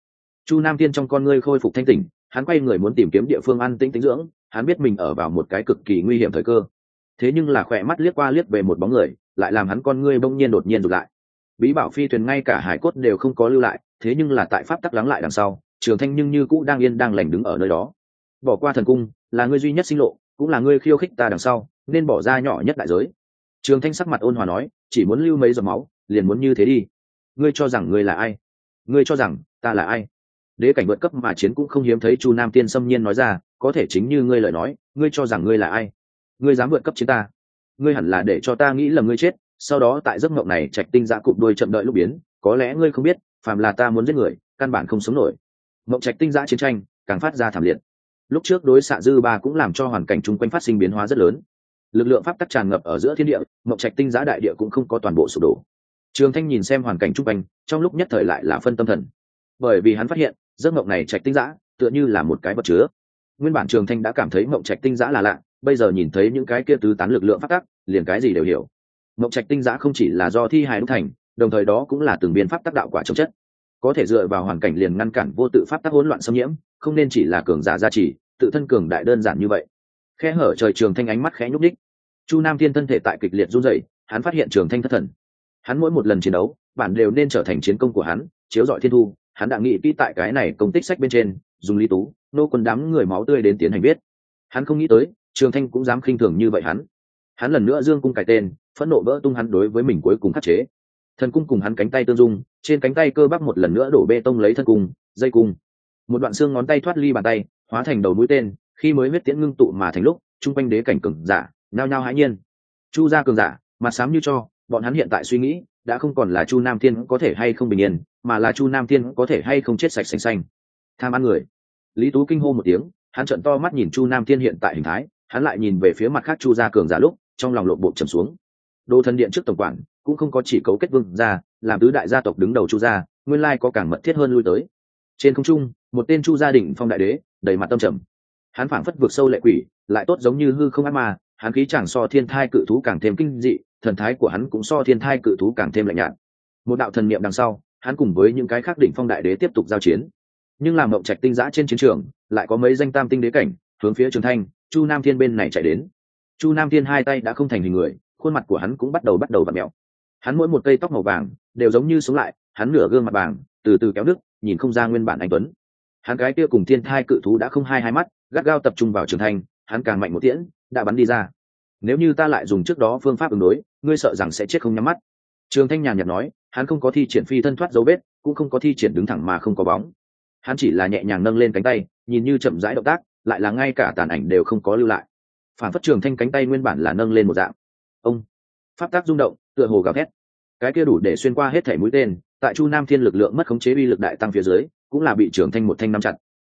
chu nam thiên trong con ngươi khôi phục thanh tỉnh, hắn quay người muốn tìm kiếm địa phương ăn tĩnh tĩnh dưỡng, hắn biết mình ở vào một cái cực kỳ nguy hiểm thời cơ. Thế nhưng là khỏe mắt liếc qua liếc về một bóng người, lại làm hắn con ngươi bỗng nhiên đột nhiên rụt lại. Bí bảo phi thuyền ngay cả hải cốt đều không có lưu lại, thế nhưng là tại pháp tắc lắng lại đằng sau, trường thanh nhưng như cũ đang yên đang lành đứng ở nơi đó. Bỏ qua thần cung, là ngươi duy nhất sinh lộ, cũng là ngươi khiêu khích ta đằng sau, nên bỏ ra nhỏ nhất đại giới. Trường thanh sắc mặt ôn hòa nói, chỉ muốn lưu mấy giọt máu liền muốn như thế đi. Ngươi cho rằng ngươi là ai? Ngươi cho rằng ta là ai? Đế cảnh vượt cấp mà chiến cũng không hiếm thấy chu nam tiên xâm nhiên nói ra, có thể chính như ngươi lời nói, ngươi cho rằng ngươi là ai? Ngươi dám vượt cấp chiến ta? Ngươi hẳn là để cho ta nghĩ là ngươi chết, sau đó tại giấc mộng này trạch tinh giã cụp đôi chậm đợi lúc biến, có lẽ ngươi không biết, phàm là ta muốn giết người, căn bản không sống nổi. Mộng trạch tinh giã chiến tranh, càng phát ra thảm liệt. Lúc trước đối xạ dư ba cũng làm cho hoàn cảnh chung quanh phát sinh biến hóa rất lớn. Lực lượng pháp tắc tràn ngập ở giữa thiên địa, mộng trạch tinh giã đại địa cũng không có toàn bộ sụp đổ trường thanh nhìn xem hoàn cảnh chung quanh, trong lúc nhất thời lại là phân tâm thần. Bởi vì hắn phát hiện, giấc mộng này trạch tinh giã, tựa như là một cái vật chứa. Nguyên bản trường thanh đã cảm thấy mộng trạch tinh giã là lạ, bây giờ nhìn thấy những cái kia tứ tán lực lượng pháp tắc liền cái gì đều hiểu. Mộng trạch tinh giã không chỉ là do thi hài đúc thành, đồng thời đó cũng là từng biến pháp tác đạo quả chống chất. Có thể dựa vào hoàn cảnh liền ngăn cản vô tự pháp tác hỗn loạn xâm nhiễm, không nên chỉ là cường giả gia trì, tự thân cường đại đơn giản như vậy. Khe hở trời trường thanh ánh mắt khẽ nhúc đích chu nam thiên thân thể tại kịch liệt run rẩy, hắn phát hiện trường thanh thất thần hắn mỗi một lần chiến đấu bản đều nên trở thành chiến công của hắn, chiếu dọi thiên thu. Hắn đã nghĩ kỹ tại cái này công tích sách bên trên, dùng lý tú, nô quân đám người máu tươi đến tiến hành viết. Hắn không nghĩ tới, trường thanh cũng dám khinh thường như vậy hắn. Hắn lần nữa dương cung cải tên, phẫn nộ vỡ tung hắn đối với mình cuối cùng khắc chế. Thần cung cùng hắn cánh tay tương dung, trên cánh tay cơ bắp một lần nữa đổ bê tông lấy thân cung, dây cung. Một đoạn xương ngón tay thoát ly bàn tay, hóa thành đầu mũi tên, khi mới huyết tiễn ngưng tụ mà thành lúc chung quanh đế cảnh cường giả, nhao nhao hãi nhiên. Chu gia cường giả, mặt sám như cho bọn hắn hiện tại suy nghĩ, đã không còn là chu nam thiên có thể hay không bình yên, mà là chu nam thiên có thể hay không chết sạch xanh xanh tham ăn người. Lý tú kinh hô một tiếng, hắn trận to mắt nhìn chu nam thiên hiện tại hình thái, hắn lại nhìn về phía mặt khác chu gia cường giả lúc, trong lòng lộ bộ trầm xuống. Đô thân điện trước tổng quản, cũng không có chỉ cấu kết vương gia, làm tứ đại gia tộc đứng đầu chu gia, nguyên lai có càng mật thiết hơn lui tới. Trên không trung, một tên chu gia đình phong đại đế, đầy mặt tâm trầm. Hắn phảng phất vượt sâu lệ quỷ, lại tốt giống như hư không ác ma, hắn khí chẳng so thiên thai cự thú càng thêm kinh dị thần thái của hắn cũng so thiên thai cự thú càng thêm lạnh nhạt. Một đạo thần niệm đằng sau, hắn cùng với những cái khác đỉnh phong đại đế tiếp tục giao chiến. Nhưng làm mộng trạch tinh giã trên chiến trường, lại có mấy danh tam tinh đế cảnh, hướng phía trường thanh, chu nam thiên bên này chạy đến. Chu nam thiên hai tay đã không thành hình người, khuôn mặt của hắn cũng bắt đầu bắt đầu v ặ mẹo. Hắn mỗi một cây tóc màu vàng, đều giống như sống lại, hắn nửa gương mặt vàng, từ từ kéo nước nhìn không ra nguyên bản anh tuấn. Hắn cái kia cùng thiên thai cự thú đã không hai hai mắt, gắt gao tập trung vào trường thanh, hắn càng mạnh một tiễn, đã bắn đi ra nếu như ta lại dùng trước đó phương pháp ứng đối, ngươi sợ rằng sẽ chết không nhắm mắt. Trường thanh nhàn nhạt nói, hắn không có thi triển phi thân thoát dấu vết, cũng không có thi triển đứng thẳng mà không có bóng. Hắn chỉ là nhẹ nhàng nâng lên cánh tay, nhìn như chậm rãi động tác, lại là ngay cả tàn ảnh đều không có lưu lại. Phản phất trường thanh cánh tay nguyên bản là nâng lên một dạng. Ông! Pháp tác rung động, tựa hồ gào thét. Cái kia đủ để xuyên qua hết thẻ mũi tên, tại chu nam thiên lực lượng mất khống chế uy lực đại tăng phía dưới, cũng là bị Trường thanh một thanh nắm chặt.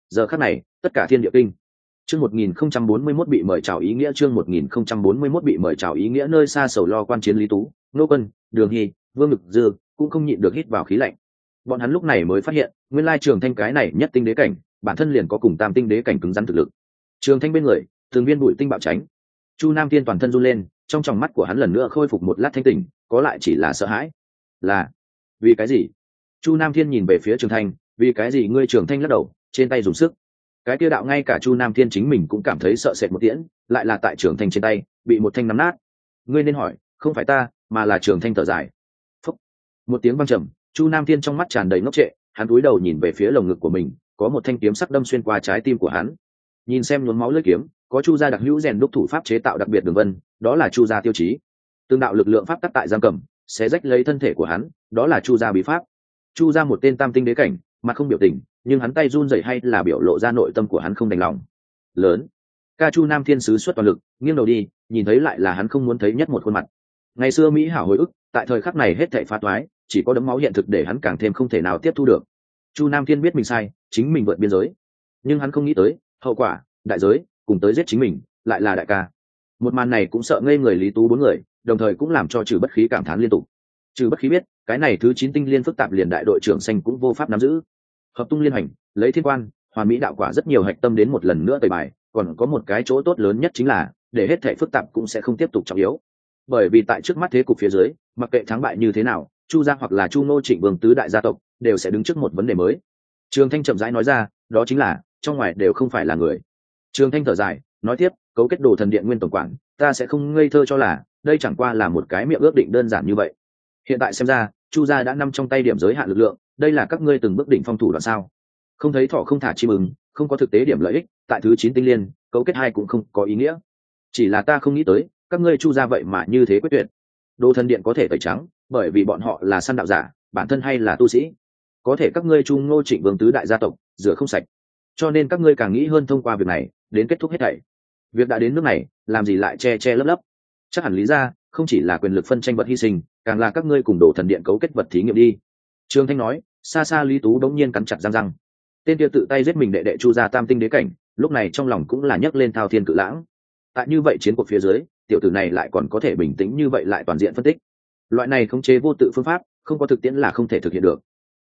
Giờ khắc này, tất cả thiên địa kinh chương một nghìn không trăm bốn mươi mốt bị mời chào ý nghĩa, chương một nghìn không trăm bốn mươi mốt bị mời chào ý nghĩa nơi xa sầu lo quan chiến lý tú nô quân, đường hy, vương ngực dư cũng không nhịn được hít vào khí lạnh. Bọn hắn lúc này mới phát hiện, nguyên lai trường thanh cái này nhất tinh đế cảnh, bản thân liền có cùng tam tinh đế cảnh cứng rắn thực lực. Trường thanh bên người, thường viên bụi tinh bạo tránh. Chu nam tiên toàn thân run lên, trong tròng mắt của hắn lần nữa khôi phục một lát thanh tỉnh, có lại chỉ là sợ hãi. Là, vì cái gì? Chu nam thiên nhìn về phía trường thanh, vì cái gì ngươi trường thanh lắc đầu, trên tay dùng sức? Cái kia đạo ngay cả chu nam thiên chính mình cũng cảm thấy sợ sệt một tiễn, lại là tại trường thanh trên tay, bị một thanh nắm nát. Ngươi nên hỏi, không phải ta, mà là trường thanh thở dài. Phúc. một tiếng văng trầm, chu nam thiên trong mắt tràn đầy ngốc trệ, hắn cúi đầu nhìn về phía lồng ngực của mình, có một thanh kiếm sắc đâm xuyên qua trái tim của hắn. Nhìn xem nhuốm máu lưỡi kiếm, có chu gia đặc hữu rèn đúc thủ pháp chế tạo đặc biệt đường vân, đó là chu gia tiêu chí. Tương đạo lực lượng pháp tắc tại giam cầm, sẽ rách lấy thân thể của hắn, đó là chu gia bí pháp. Chu gia một tên tam tinh đế cảnh mà không biểu tình, nhưng hắn tay run rẩy hay là biểu lộ ra nội tâm của hắn không đành lòng. Lớn. Ca chu nam thiên sứ xuất toàn lực, nghiêng đầu đi, nhìn thấy lại là hắn không muốn thấy nhất một khuôn mặt. Ngày xưa mỹ hảo hồi ức, tại thời khắc này hết thảy phá toái, chỉ có đấm máu hiện thực để hắn càng thêm không thể nào tiếp thu được. Chu nam thiên biết mình sai, chính mình vượt biên giới. Nhưng hắn không nghĩ tới, hậu quả, đại giới, cùng tới giết chính mình, lại là đại ca. Một màn này cũng sợ ngây người lý tú bốn người, đồng thời cũng làm cho trừ bất khí cảm thán liên tục. Trừ bất khí biết, cái này thứ chín tinh liên phức tạp liền đại đội trưởng xanh cũng vô pháp nắm giữ hợp tung liên hành, lấy thiên quan, hoàn mỹ đạo quả rất nhiều hạch tâm đến một lần nữa tẩy bài, còn có một cái chỗ tốt lớn nhất chính là, để hết thể phức tạp cũng sẽ không tiếp tục trọng yếu. Bởi vì tại trước mắt thế cục phía dưới, mặc kệ thắng bại như thế nào, chu gia hoặc là chu ngô trịnh vương tứ đại gia tộc, đều sẽ đứng trước một vấn đề mới. Trường thanh chậm rãi nói ra, đó chính là, trong ngoài đều không phải là người. Trường thanh thở dài, nói tiếp, cấu kết đồ thần điện nguyên tổng quản, ta sẽ không ngây thơ cho là, đây chẳng qua là một cái miệng ước định đơn giản như vậy. Hiện tại xem ra, chu gia đã nằm trong tay điểm giới hạn lực lượng đây là các ngươi từng bước đỉnh phong thủ đoạn sao? Không thấy thọ không thả chim ứng không có thực tế điểm lợi ích, tại thứ chín tinh liên, cấu kết hai cũng không có ý nghĩa. Chỉ là ta không nghĩ tới, các ngươi chu ra vậy mà như thế quyết tuyệt. Đồ thần điện có thể tẩy trắng, bởi vì bọn họ là săn đạo giả, bản thân hay là tu sĩ. Có thể các ngươi chung ngô trịnh vương tứ đại gia tộc, rửa không sạch. Cho nên các ngươi càng nghĩ hơn thông qua việc này, đến kết thúc hết thảy. Việc đã đến nước này, làm gì lại che che lấp lấp? Chắc hẳn lý ra, không chỉ là quyền lực phân tranh vật hy sinh, càng là các ngươi cùng đồ thần điện cấu kết vật thí nghiệm đi trương thanh nói, xa xa lý tú đống nhiên cắn chặt răng răng. Tên kia tự tay giết mình đệ đệ chu gia tam tinh đế cảnh, lúc này trong lòng cũng là nhấc lên thao thiên cự lãng. Tại như vậy chiến cuộc phía dưới, tiểu tử này lại còn có thể bình tĩnh như vậy lại toàn diện phân tích. Loại này khống chế vô tự phương pháp, không có thực tiễn là không thể thực hiện được.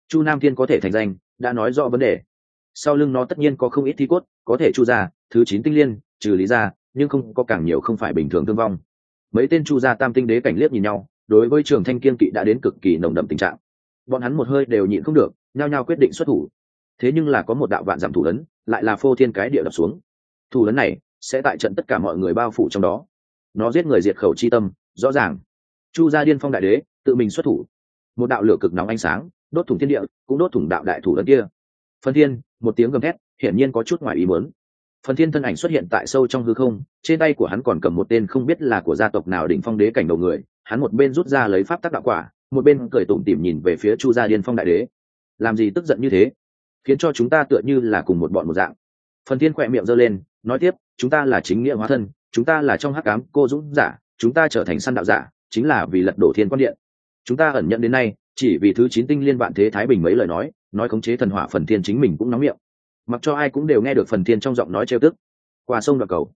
Chu nam thiên có thể thành danh, đã nói rõ vấn đề. Sau lưng nó tất nhiên có không ít thi cốt, có thể chu gia, thứ chín tinh liên, trừ lý ra nhưng không có càng nhiều không phải bình thường thương vong. Mấy tên chu gia tam tinh đế cảnh liếc nhìn nhau, đối với trường thanh kiên kỵ đã đến cực kỳ nồng đậm tình trạng bọn hắn một hơi đều nhịn không được nhao nhao quyết định xuất thủ. Thế nhưng là có một đạo vạn giảm thủ lớn, lại là phô thiên cái địa đập xuống. Thủ lớn này sẽ tại trận tất cả mọi người bao phủ trong đó. Nó giết người diệt khẩu chi tâm rõ ràng. Chu gia điên phong đại đế tự mình xuất thủ. Một đạo lửa cực nóng ánh sáng đốt thủng thiên địa cũng đốt thủng đạo đại thủ lớn kia. Phần thiên một tiếng gầm thét hiển nhiên có chút ngoài ý muốn. Phần thiên thân ảnh xuất hiện tại sâu trong hư không trên tay của hắn còn cầm một tên không biết là của gia tộc nào đỉnh phong đế cảnh đầu người hắn một bên rút ra lấy pháp tắc đạo quả một bên cười tủm tỉm nhìn về phía chu gia điên phong đại đế. Làm gì tức giận như thế? Khiến cho chúng ta tựa như là cùng một bọn một dạng. Phần thiên khỏe miệng giơ lên, nói tiếp, chúng ta là chính nghĩa hóa thân, chúng ta là trong hắc cám cô dũng giả, chúng ta trở thành săn đạo giả, chính là vì lật đổ thiên quan điện. Chúng ta ẩn nhận đến nay, chỉ vì thứ chín tinh liên vạn thế thái bình mấy lời nói nói khống chế thần hỏa phần thiên chính mình cũng nóng miệng. Mặc cho ai cũng đều nghe được phần thiên trong giọng nói trêu tức. Qua sông đoạn cầu.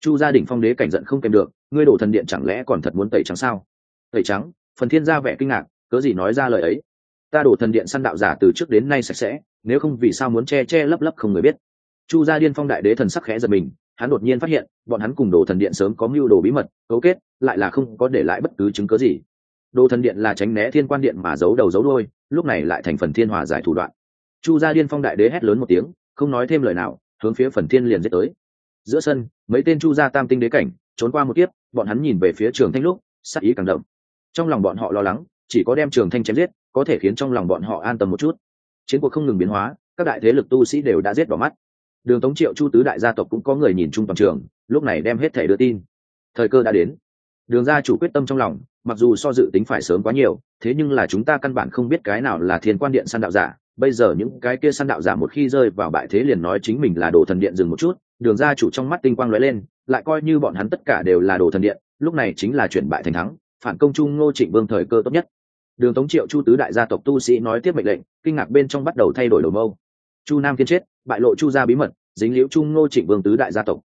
Chu gia đình phong đế cảnh giận không kèm được, ngươi đổ thần điện chẳng lẽ còn thật muốn tẩy trắng sao? Tẩy trắng? Phần thiên ra vẻ kinh ngạc, cớ gì nói ra lời ấy? Ta đổ thần điện săn đạo giả từ trước đến nay sạch sẽ, nếu không vì sao muốn che che lấp lấp không người biết? Chu gia điên phong đại đế thần sắc khẽ giật mình, hắn đột nhiên phát hiện, bọn hắn cùng đồ thần điện sớm có mưu đồ bí mật, cấu kết, lại là không có để lại bất cứ chứng cớ gì. Đồ thần điện là tránh né thiên quan điện mà giấu đầu giấu đôi lúc này lại thành phần thiên hòa giải thủ đoạn. Chu gia điên phong đại đế hét lớn một tiếng, không nói thêm lời nào, hướng phía phần thiên liền giết tới. Giữa sân, mấy tên chu gia tam tinh đế cảnh, trốn qua một kiếp, bọn hắn nhìn về phía trường thanh lúc, sắc ý càng đậm trong lòng bọn họ lo lắng, chỉ có đem trường thanh chém giết, có thể khiến trong lòng bọn họ an tâm một chút. Chiến cuộc không ngừng biến hóa, các đại thế lực tu sĩ đều đã giết bỏ mắt. Đường tống triệu chu tứ đại gia tộc cũng có người nhìn chung toàn trường, lúc này đem hết thể đưa tin. Thời cơ đã đến. Đường gia chủ quyết tâm trong lòng, mặc dù so dự tính phải sớm quá nhiều, thế nhưng là chúng ta căn bản không biết cái nào là thiên quan điện săn đạo giả. Bây giờ những cái kia săn đạo giả một khi rơi vào bại thế liền nói chính mình là đồ thần điện dừng một chút, đường gia chủ trong mắt tinh quang lóe lên, lại coi như bọn hắn tất cả đều là đồ thần điện, lúc này chính là chuyển bại thành thắng phản công trung ngô trịnh vương thời cơ tốt nhất. Đường tống triệu chu tứ đại gia tộc tu sĩ nói tiếp mệnh lệnh, kinh ngạc bên trong bắt đầu thay đổi đầu mâu. Chu nam kiên chết, bại lộ chu gia bí mật, dính liễu trung ngô trịnh vương tứ đại gia tộc.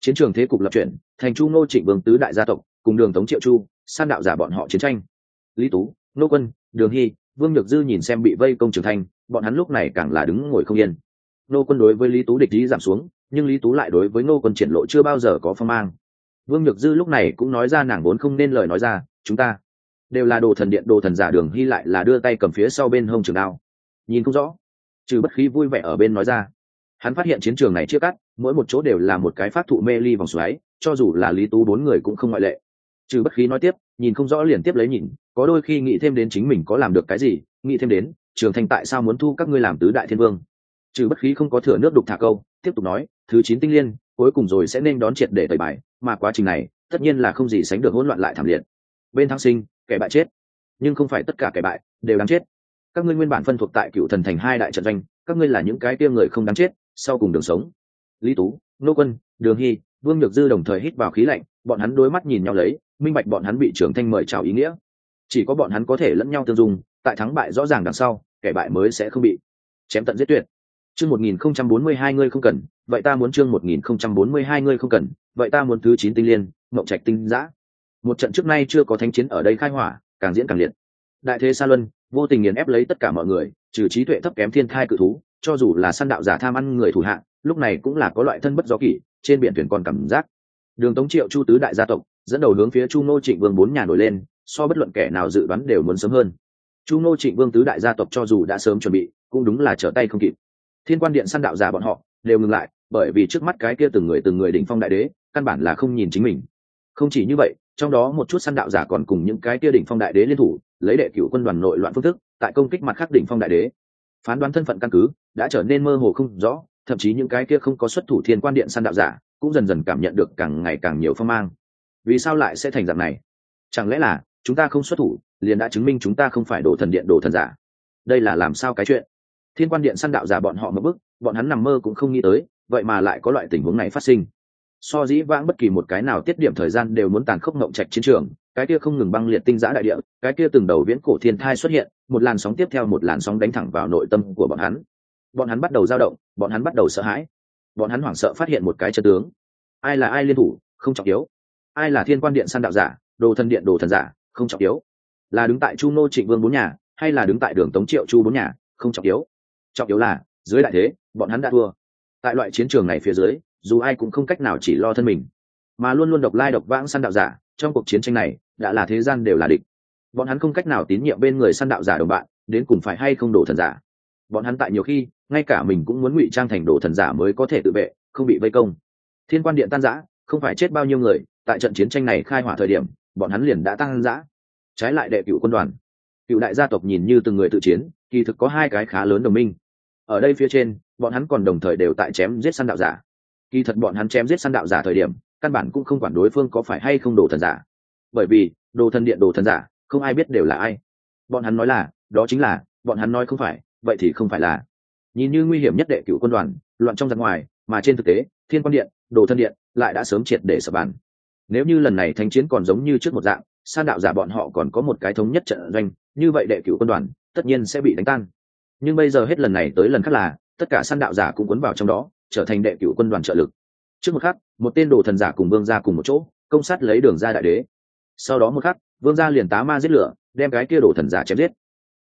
Chiến trường thế cục lập chuyển, thành chu ngô trịnh vương tứ đại gia tộc, cùng đường tống triệu chu, san đạo giả bọn họ chiến tranh. Lý tú nô quân, đường hy, vương nhược dư nhìn xem bị vây công trường thanh bọn hắn lúc này càng là đứng ngồi không yên. Nô quân đối với lý tú địch lý giảm xuống, nhưng lý tú lại đối với nô quân triển lộ chưa bao giờ có phong mang. Vương nhược dư lúc này cũng nói ra nàng vốn không nên lời nói ra chúng ta. Đều là đồ thần điện, đồ thần giả đường hy lại là đưa tay cầm phía sau bên hông trường đao. Nhìn không rõ. Trừ bất khí vui vẻ ở bên nói ra. Hắn phát hiện chiến trường này chia cắt, mỗi một chỗ đều là một cái phát thụ mê ly vòng xoáy, cho dù là lý tú bốn người cũng không ngoại lệ. Trừ bất khí nói tiếp, nhìn không rõ liền tiếp lấy nhìn, có đôi khi nghĩ thêm đến chính mình có làm được cái gì, nghĩ thêm đến, trường thành tại sao muốn thu các ngươi làm tứ đại thiên vương. Trừ bất khí không có thừa nước đục thả câu, tiếp tục nói, thứ chín tinh liên, cuối cùng rồi sẽ nên đón triệt để tẩy bài, mà quá trình này, tất nhiên là không gì sánh được hỗn loạn lại thảm liệt bên thắng sinh, kẻ bại chết. Nhưng không phải tất cả kẻ bại đều đáng chết. Các ngươi nguyên bản phân thuộc tại cựu thần thành hai đại trận doanh, các ngươi là những cái tiêu người không đáng chết, sau cùng đường sống. Lý tú, nô quân, đường hy, vương nhược dư đồng thời hít vào khí lạnh, bọn hắn đối mắt nhìn nhau lấy, minh bạch bọn hắn bị trưởng thanh mời chào ý nghĩa. Chỉ có bọn hắn có thể lẫn nhau tương dung, tại thắng bại rõ ràng đằng sau, kẻ bại mới sẽ không bị chém tận giết tuyệt. Chương một nghìn không trăm bốn mươi hai ngươi không cần, vậy ta muốn chương một nghìn không trăm bốn mươi hai ngươi không cần, vậy ta muốn thứ chín tinh liên mậu trạch tinh giã một trận trước nay chưa có thánh chiến ở đây khai hỏa, càng diễn càng liệt. Đại thế sa luân, vô tình nghiền ép lấy tất cả mọi người, trừ trí tuệ thấp kém thiên thai cự thú, cho dù là săn đạo giả tham ăn người thủ hạng, lúc này cũng là có loại thân bất gió kỷ, trên biển thuyền còn cảm giác. Đường tống triệu chu tứ đại gia tộc, dẫn đầu hướng phía chu ngô trịnh vương bốn nhà nổi lên, so bất luận kẻ nào dự đoán đều muốn sớm hơn. Chu ngô trịnh vương tứ đại gia tộc cho dù đã sớm chuẩn bị, cũng đúng là trở tay không kịp. Thiên quan điện săn đạo giả bọn họ, đều ngừng lại, bởi vì trước mắt cái kia từng người từng người đỉnh phong đại đế, căn bản là không nhìn chính mình. Không chỉ như vậy trong đó một chút săn đạo giả còn cùng những cái kia đỉnh phong đại đế liên thủ, lấy đệ cửu quân đoàn nội loạn phương thức, tại công kích mặt khác đỉnh phong đại đế. Phán đoán thân phận căn cứ đã trở nên mơ hồ không rõ, thậm chí những cái kia không có xuất thủ thiên quan điện săn đạo giả cũng dần dần cảm nhận được càng ngày càng nhiều phong mang. Vì sao lại sẽ thành dạng này? Chẳng lẽ là chúng ta không xuất thủ, liền đã chứng minh chúng ta không phải đổ thần điện đổ thần giả? Đây là làm sao cái chuyện? Thiên quan điện săn đạo giả bọn họ mất bức bọn hắn nằm mơ cũng không nghĩ tới, vậy mà lại có loại tình huống này phát sinh so dĩ vãng bất kỳ một cái nào tiết điểm thời gian đều muốn tàn khốc ngộng trạch chiến trường, cái kia không ngừng băng liệt tinh giã đại địa, cái kia từng đầu viễn cổ thiên thai xuất hiện, một làn sóng tiếp theo một làn sóng đánh thẳng vào nội tâm của bọn hắn. Bọn hắn bắt đầu dao động, bọn hắn bắt đầu sợ hãi. Bọn hắn hoảng sợ phát hiện một cái chân tướng. Ai là ai liên thủ, không trọng yếu. Ai là thiên quan điện săn đạo giả, đồ thần điện đồ thần giả, không trọng yếu. Là đứng tại chu nô trịnh vương bốn nhà, hay là đứng tại đường tống triệu chu bốn nhà, không trọng yếu. Trọng yếu là, dưới đại thế, bọn hắn đã thua. Tại loại chiến trường này phía dưới dù ai cũng không cách nào chỉ lo thân mình. Mà luôn luôn độc lai độc vãng săn đạo giả, trong cuộc chiến tranh này, đã là thế gian đều là địch. Bọn hắn không cách nào tín nhiệm bên người săn đạo giả đồng bạn, đến cùng phải hay không đổ thần giả. Bọn hắn tại nhiều khi, ngay cả mình cũng muốn ngụy trang thành đổ thần giả mới có thể tự vệ, không bị vây công. Thiên quan điện tan giã không phải chết bao nhiêu người, tại trận chiến tranh này khai hỏa thời điểm, bọn hắn liền đã tăng giã trái lại đệ cựu quân đoàn. Cựu đại gia tộc nhìn như từng người tự chiến, kỳ thực có hai cái khá lớn đồng minh. Ở đây phía trên, bọn hắn còn đồng thời đều tại chém giết săn đạo giả kỳ thật bọn hắn chém giết săn đạo giả thời điểm, căn bản cũng không quản đối phương có phải hay không đồ thần giả. Bởi vì, đồ thần điện, đồ thần giả, không ai biết đều là ai. Bọn hắn nói là, đó chính là, bọn hắn nói không phải, vậy thì không phải là. Nhìn như nguy hiểm nhất đệ cựu quân đoàn, loạn trong giặc ngoài, mà trên thực tế, thiên quan điện, đồ thân điện lại đã sớm triệt để sập bàn. Nếu như lần này thánh chiến còn giống như trước một dạng san đạo giả bọn họ còn có một cái thống nhất trận doanh, như vậy đệ cựu quân đoàn tất nhiên sẽ bị đánh tan. Nhưng bây giờ hết lần này tới lần khác là, tất cả san đạo giả cũng cuốn vào trong đó trở thành đệ cựu quân đoàn trợ lực. Trước một khắc, một tên đồ thần giả cùng vương Gia cùng một chỗ, công sát lấy đường ra đại đế. Sau đó một khắc, vương gia liền tá ma giết lửa, đem cái kia đồ thần giả chém giết.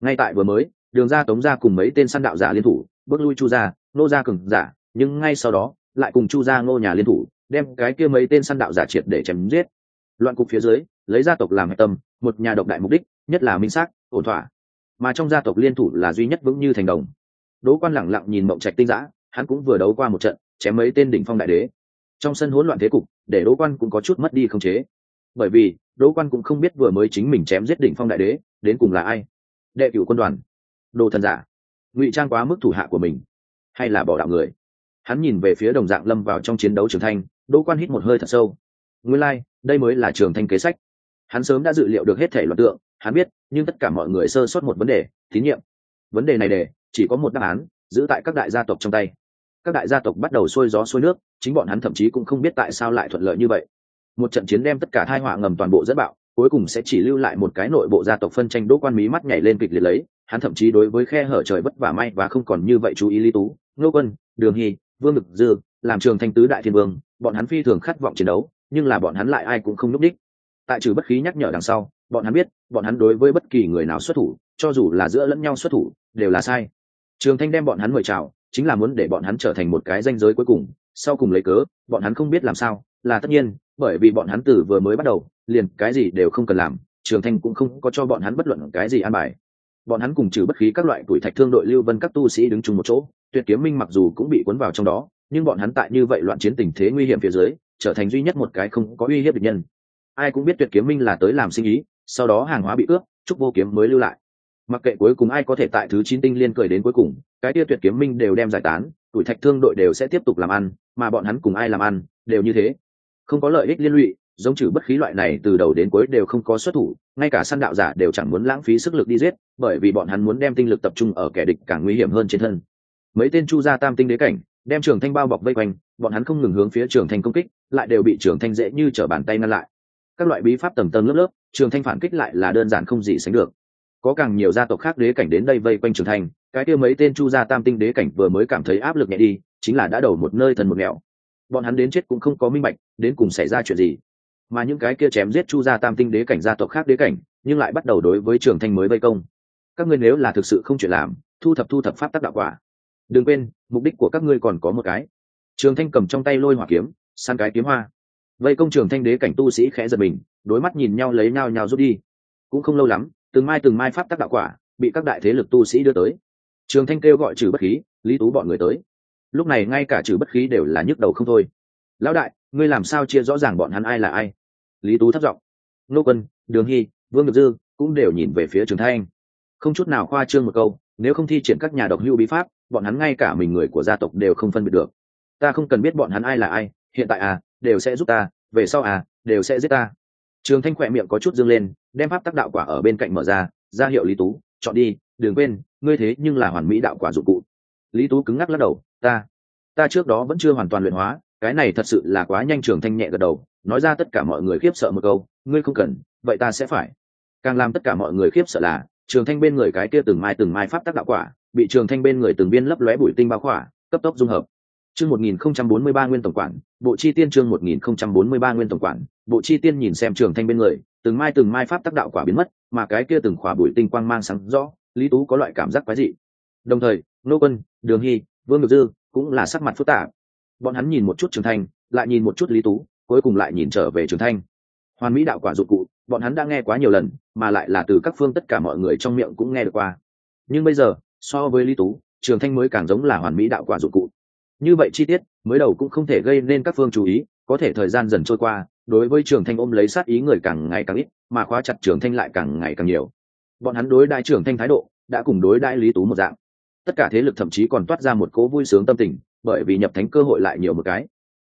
Ngay tại vừa mới, đường ra tống ra cùng mấy tên săn đạo giả liên thủ, bước lui chu gia, nô gia cường giả, nhưng ngay sau đó, lại cùng chu gia ngô nhà liên thủ, đem cái kia mấy tên săn đạo giả triệt để chém giết. Loạn cục phía dưới, lấy gia tộc làm hạch tâm, một nhà độc đại mục đích, nhất là minh xác, ổn thỏa. Mà trong gia tộc liên thủ là duy nhất vững như thành đồng. Đỗ quan lẳng lặng nhìn mộng trạch tinh giã hắn cũng vừa đấu qua một trận chém mấy tên đỉnh phong đại đế. Trong sân hỗn loạn thế cục để đỗ quan cũng có chút mất đi không chế. Bởi vì đỗ quan cũng không biết vừa mới chính mình chém giết đỉnh phong đại đế đến cùng là ai. Đệ cửu quân đoàn. Đồ thần giả. Ngụy trang quá mức thủ hạ của mình. Hay là bỏ đạo người. Hắn nhìn về phía đồng dạng lâm vào trong chiến đấu trường thanh đỗ quan hít một hơi thật sâu. Nguyên lai、like, đây mới là trường thanh kế sách. Hắn sớm đã dự liệu được hết thể loạt tượng hắn biết nhưng tất cả mọi người sơ sót một vấn đề tín nhiệm vấn đề này để chỉ có một đáp án giữ tại các đại gia tộc trong tay các đại gia tộc bắt đầu sôi gió sôi nước, chính bọn hắn thậm chí cũng không biết tại sao lại thuận lợi như vậy. Một trận chiến đem tất cả thai họa ngầm toàn bộ dẫn bạo, cuối cùng sẽ chỉ lưu lại một cái nội bộ gia tộc phân tranh đỗ quan mí mắt nhảy lên kịch liệt lấy, hắn thậm chí đối với khe hở trời vất vả may và không còn như vậy chú ý lý tú, ngô quân, đường hy, vương ngực dư, làm trường thanh tứ đại thiên vương, bọn hắn phi thường khát vọng chiến đấu, nhưng là bọn hắn lại ai cũng không núp đích. Tại trừ bất khí nhắc nhở đằng sau, bọn hắn biết, bọn hắn đối với bất kỳ người nào xuất thủ, cho dù là giữa lẫn nhau xuất thủ, đều là sai. Trường thanh đem bọn hắn mời chào chính là muốn để bọn hắn trở thành một cái danh giới cuối cùng. Sau cùng lấy cớ, bọn hắn không biết làm sao, là tất nhiên, bởi vì bọn hắn từ vừa mới bắt đầu, liền cái gì đều không cần làm, trường thanh cũng không có cho bọn hắn bất luận cái gì an bài. Bọn hắn cùng trừ bất khí các loại tuổi thạch thương đội lưu vân các tu sĩ đứng chung một chỗ, tuyệt kiếm minh mặc dù cũng bị cuốn vào trong đó, nhưng bọn hắn tại như vậy loạn chiến tình thế nguy hiểm phía dưới, trở thành duy nhất một cái không có uy hiếp được nhân. Ai cũng biết tuyệt kiếm minh là tới làm sinh ý, sau đó hàng hóa bị cướp trúc vô kiếm mới lưu lại mặc kệ cuối cùng ai có thể tại thứ chín tinh liên cười đến cuối cùng, cái tia tuyệt kiếm minh đều đem giải tán, tuổi thạch thương đội đều sẽ tiếp tục làm ăn, mà bọn hắn cùng ai làm ăn, đều như thế. Không có lợi ích liên lụy, giống trừ bất khí loại này từ đầu đến cuối đều không có xuất thủ, ngay cả săn đạo giả đều chẳng muốn lãng phí sức lực đi giết, bởi vì bọn hắn muốn đem tinh lực tập trung ở kẻ địch càng nguy hiểm hơn trên thân. Mấy tên chu gia tam tinh đế cảnh, đem trường thanh bao bọc vây quanh, bọn hắn không ngừng hướng phía trường thanh công kích, lại đều bị trường thanh dễ như trở bàn tay ngăn lại. Các loại bí pháp tầng tầng lớp lớp, trường thanh phản kích lại là đơn giản không gì sánh được có càng nhiều gia tộc khác đế cảnh đến đây vây quanh trường thanh cái kia mấy tên chu gia tam tinh đế cảnh vừa mới cảm thấy áp lực nhẹ đi chính là đã đầu một nơi thần một mẹo, bọn hắn đến chết cũng không có minh bạch đến cùng xảy ra chuyện gì. Mà những cái kia chém giết chu gia tam tinh đế cảnh gia tộc khác đế cảnh nhưng lại bắt đầu đối với trường thanh mới vây công. Các ngươi nếu là thực sự không chuyện làm thu thập thu thập pháp tác đạo quả. Đừng quên mục đích của các ngươi còn có một cái. Trường thanh cầm trong tay lôi hỏa kiếm săn cái kiếm hoa. Vây công trường thanh đế cảnh tu sĩ khẽ giật mình đối mắt nhìn nhau lấy nhau nhau rút đi. Cũng không lâu lắm từng mai từng mai pháp tác đạo quả bị các đại thế lực tu sĩ đưa tới. Trường thanh kêu gọi trừ bất khí, lý tú bọn người tới. Lúc này ngay cả trừ bất khí đều là nhức đầu không thôi. Lão đại, ngươi làm sao chia rõ ràng bọn hắn ai là ai? Lý tú thất giọng. Nô quân, đường hy, vương ngược dư cũng đều nhìn về phía trường thanh. Không chút nào khoa trương một câu, nếu không thi triển các nhà độc hưu bí pháp, bọn hắn ngay cả mình người của gia tộc đều không phân biệt được. Ta không cần biết bọn hắn ai là ai, hiện tại à đều sẽ giúp ta, về sau à đều sẽ giết ta trường thanh khỏe miệng có chút dương lên, đem pháp tác đạo quả ở bên cạnh mở ra ra hiệu lý tú, chọn đi, đừng quên, ngươi thế nhưng là hoàn mỹ đạo quả dụng cụ. Lý tú cứng ngắc lắc đầu, ta ta trước đó vẫn chưa hoàn toàn luyện hóa, cái này thật sự là quá nhanh. Trường thanh nhẹ gật đầu, nói ra tất cả mọi người khiếp sợ một câu, ngươi không cần, vậy ta sẽ phải. Càng làm tất cả mọi người khiếp sợ là, trường thanh bên người cái kia từng mai từng mai pháp tác đạo quả, bị trường thanh bên người từng viên lấp lóe bụi tinh bao khỏa, cấp tốc dung hợp chương một nghìn không trăm bốn mươi ba nguyên tổng quản, bộ chi tiên chương một nghìn không trăm bốn mươi ba nguyên tổng quản, bộ chi tiên nhìn xem trường thanh bên người, từng mai từng mai pháp tác đạo quả biến mất, mà cái kia từng khỏa bụi tinh quang mang sáng rõ, lý tú có loại cảm giác quái dị. Đồng thời, nô quân, đường hy, vương Ngự dư cũng là sắc mặt phức tạp. Bọn hắn nhìn một chút trường thanh, lại nhìn một chút lý tú, cuối cùng lại nhìn trở về trường thanh. Hoàn mỹ đạo quả dụng cụ, bọn hắn đã nghe quá nhiều lần, mà lại là từ các phương tất cả mọi người trong miệng cũng nghe được qua. Nhưng bây giờ, so với lý tú, trường thanh mới càng giống là hoàn mỹ đạo quả dụng cụ như vậy chi tiết mới đầu cũng không thể gây nên các phương chú ý, có thể thời gian dần trôi qua, đối với trường thanh ôm lấy sát ý người càng ngày càng ít, mà khóa chặt trường thanh lại càng ngày càng nhiều. Bọn hắn đối đại trường thanh thái độ đã cùng đối đại lý tú một dạng. Tất cả thế lực thậm chí còn toát ra một cố vui sướng tâm tình, bởi vì nhập thánh cơ hội lại nhiều một cái.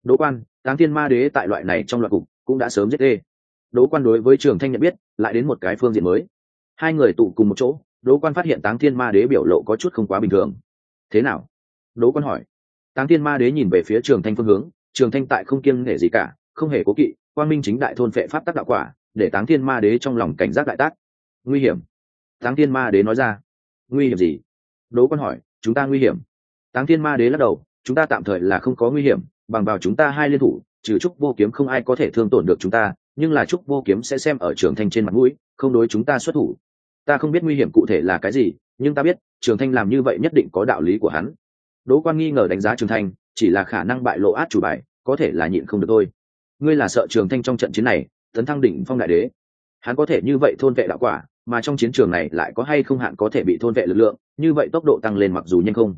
Đỗ quan, táng thiên ma đế tại loại này trong loạt cục cũng đã sớm giết đê. Đỗ quan đối với trường thanh nhận biết, lại đến một cái phương diện mới. Hai người tụ cùng một chỗ, đỗ quan phát hiện táng thiên ma đế biểu lộ có chút không quá bình thường. Thế nào? Đỗ quan hỏi táng thiên ma đế nhìn về phía trường thanh phương hướng, trường thanh tại không kiêng nể gì cả, không hề cố kỵ quan minh chính đại thôn phệ pháp tác đạo quả, để táng thiên ma đế trong lòng cảnh giác đại tác. Nguy hiểm. Táng thiên ma đế nói ra. Nguy hiểm gì? Đỗ Quân hỏi. Chúng ta nguy hiểm. Táng thiên ma đế lắc đầu. Chúng ta tạm thời là không có nguy hiểm, bằng vào chúng ta hai liên thủ, trừ trúc vô kiếm không ai có thể thương tổn được chúng ta, nhưng là trúc vô kiếm sẽ xem ở trường thanh trên mặt mũi, không đối chúng ta xuất thủ. Ta không biết nguy hiểm cụ thể là cái gì, nhưng ta biết, trường thanh làm như vậy nhất định có đạo lý của hắn đỗ quan nghi ngờ đánh giá trường thanh, chỉ là khả năng bại lộ át chủ bài, có thể là nhịn không được thôi. Ngươi là sợ trường thanh trong trận chiến này, tấn thăng đỉnh phong đại đế. Hắn có thể như vậy thôn vệ đạo quả, mà trong chiến trường này lại có hay không hạn có thể bị thôn vệ lực lượng, như vậy tốc độ tăng lên mặc dù nhanh không.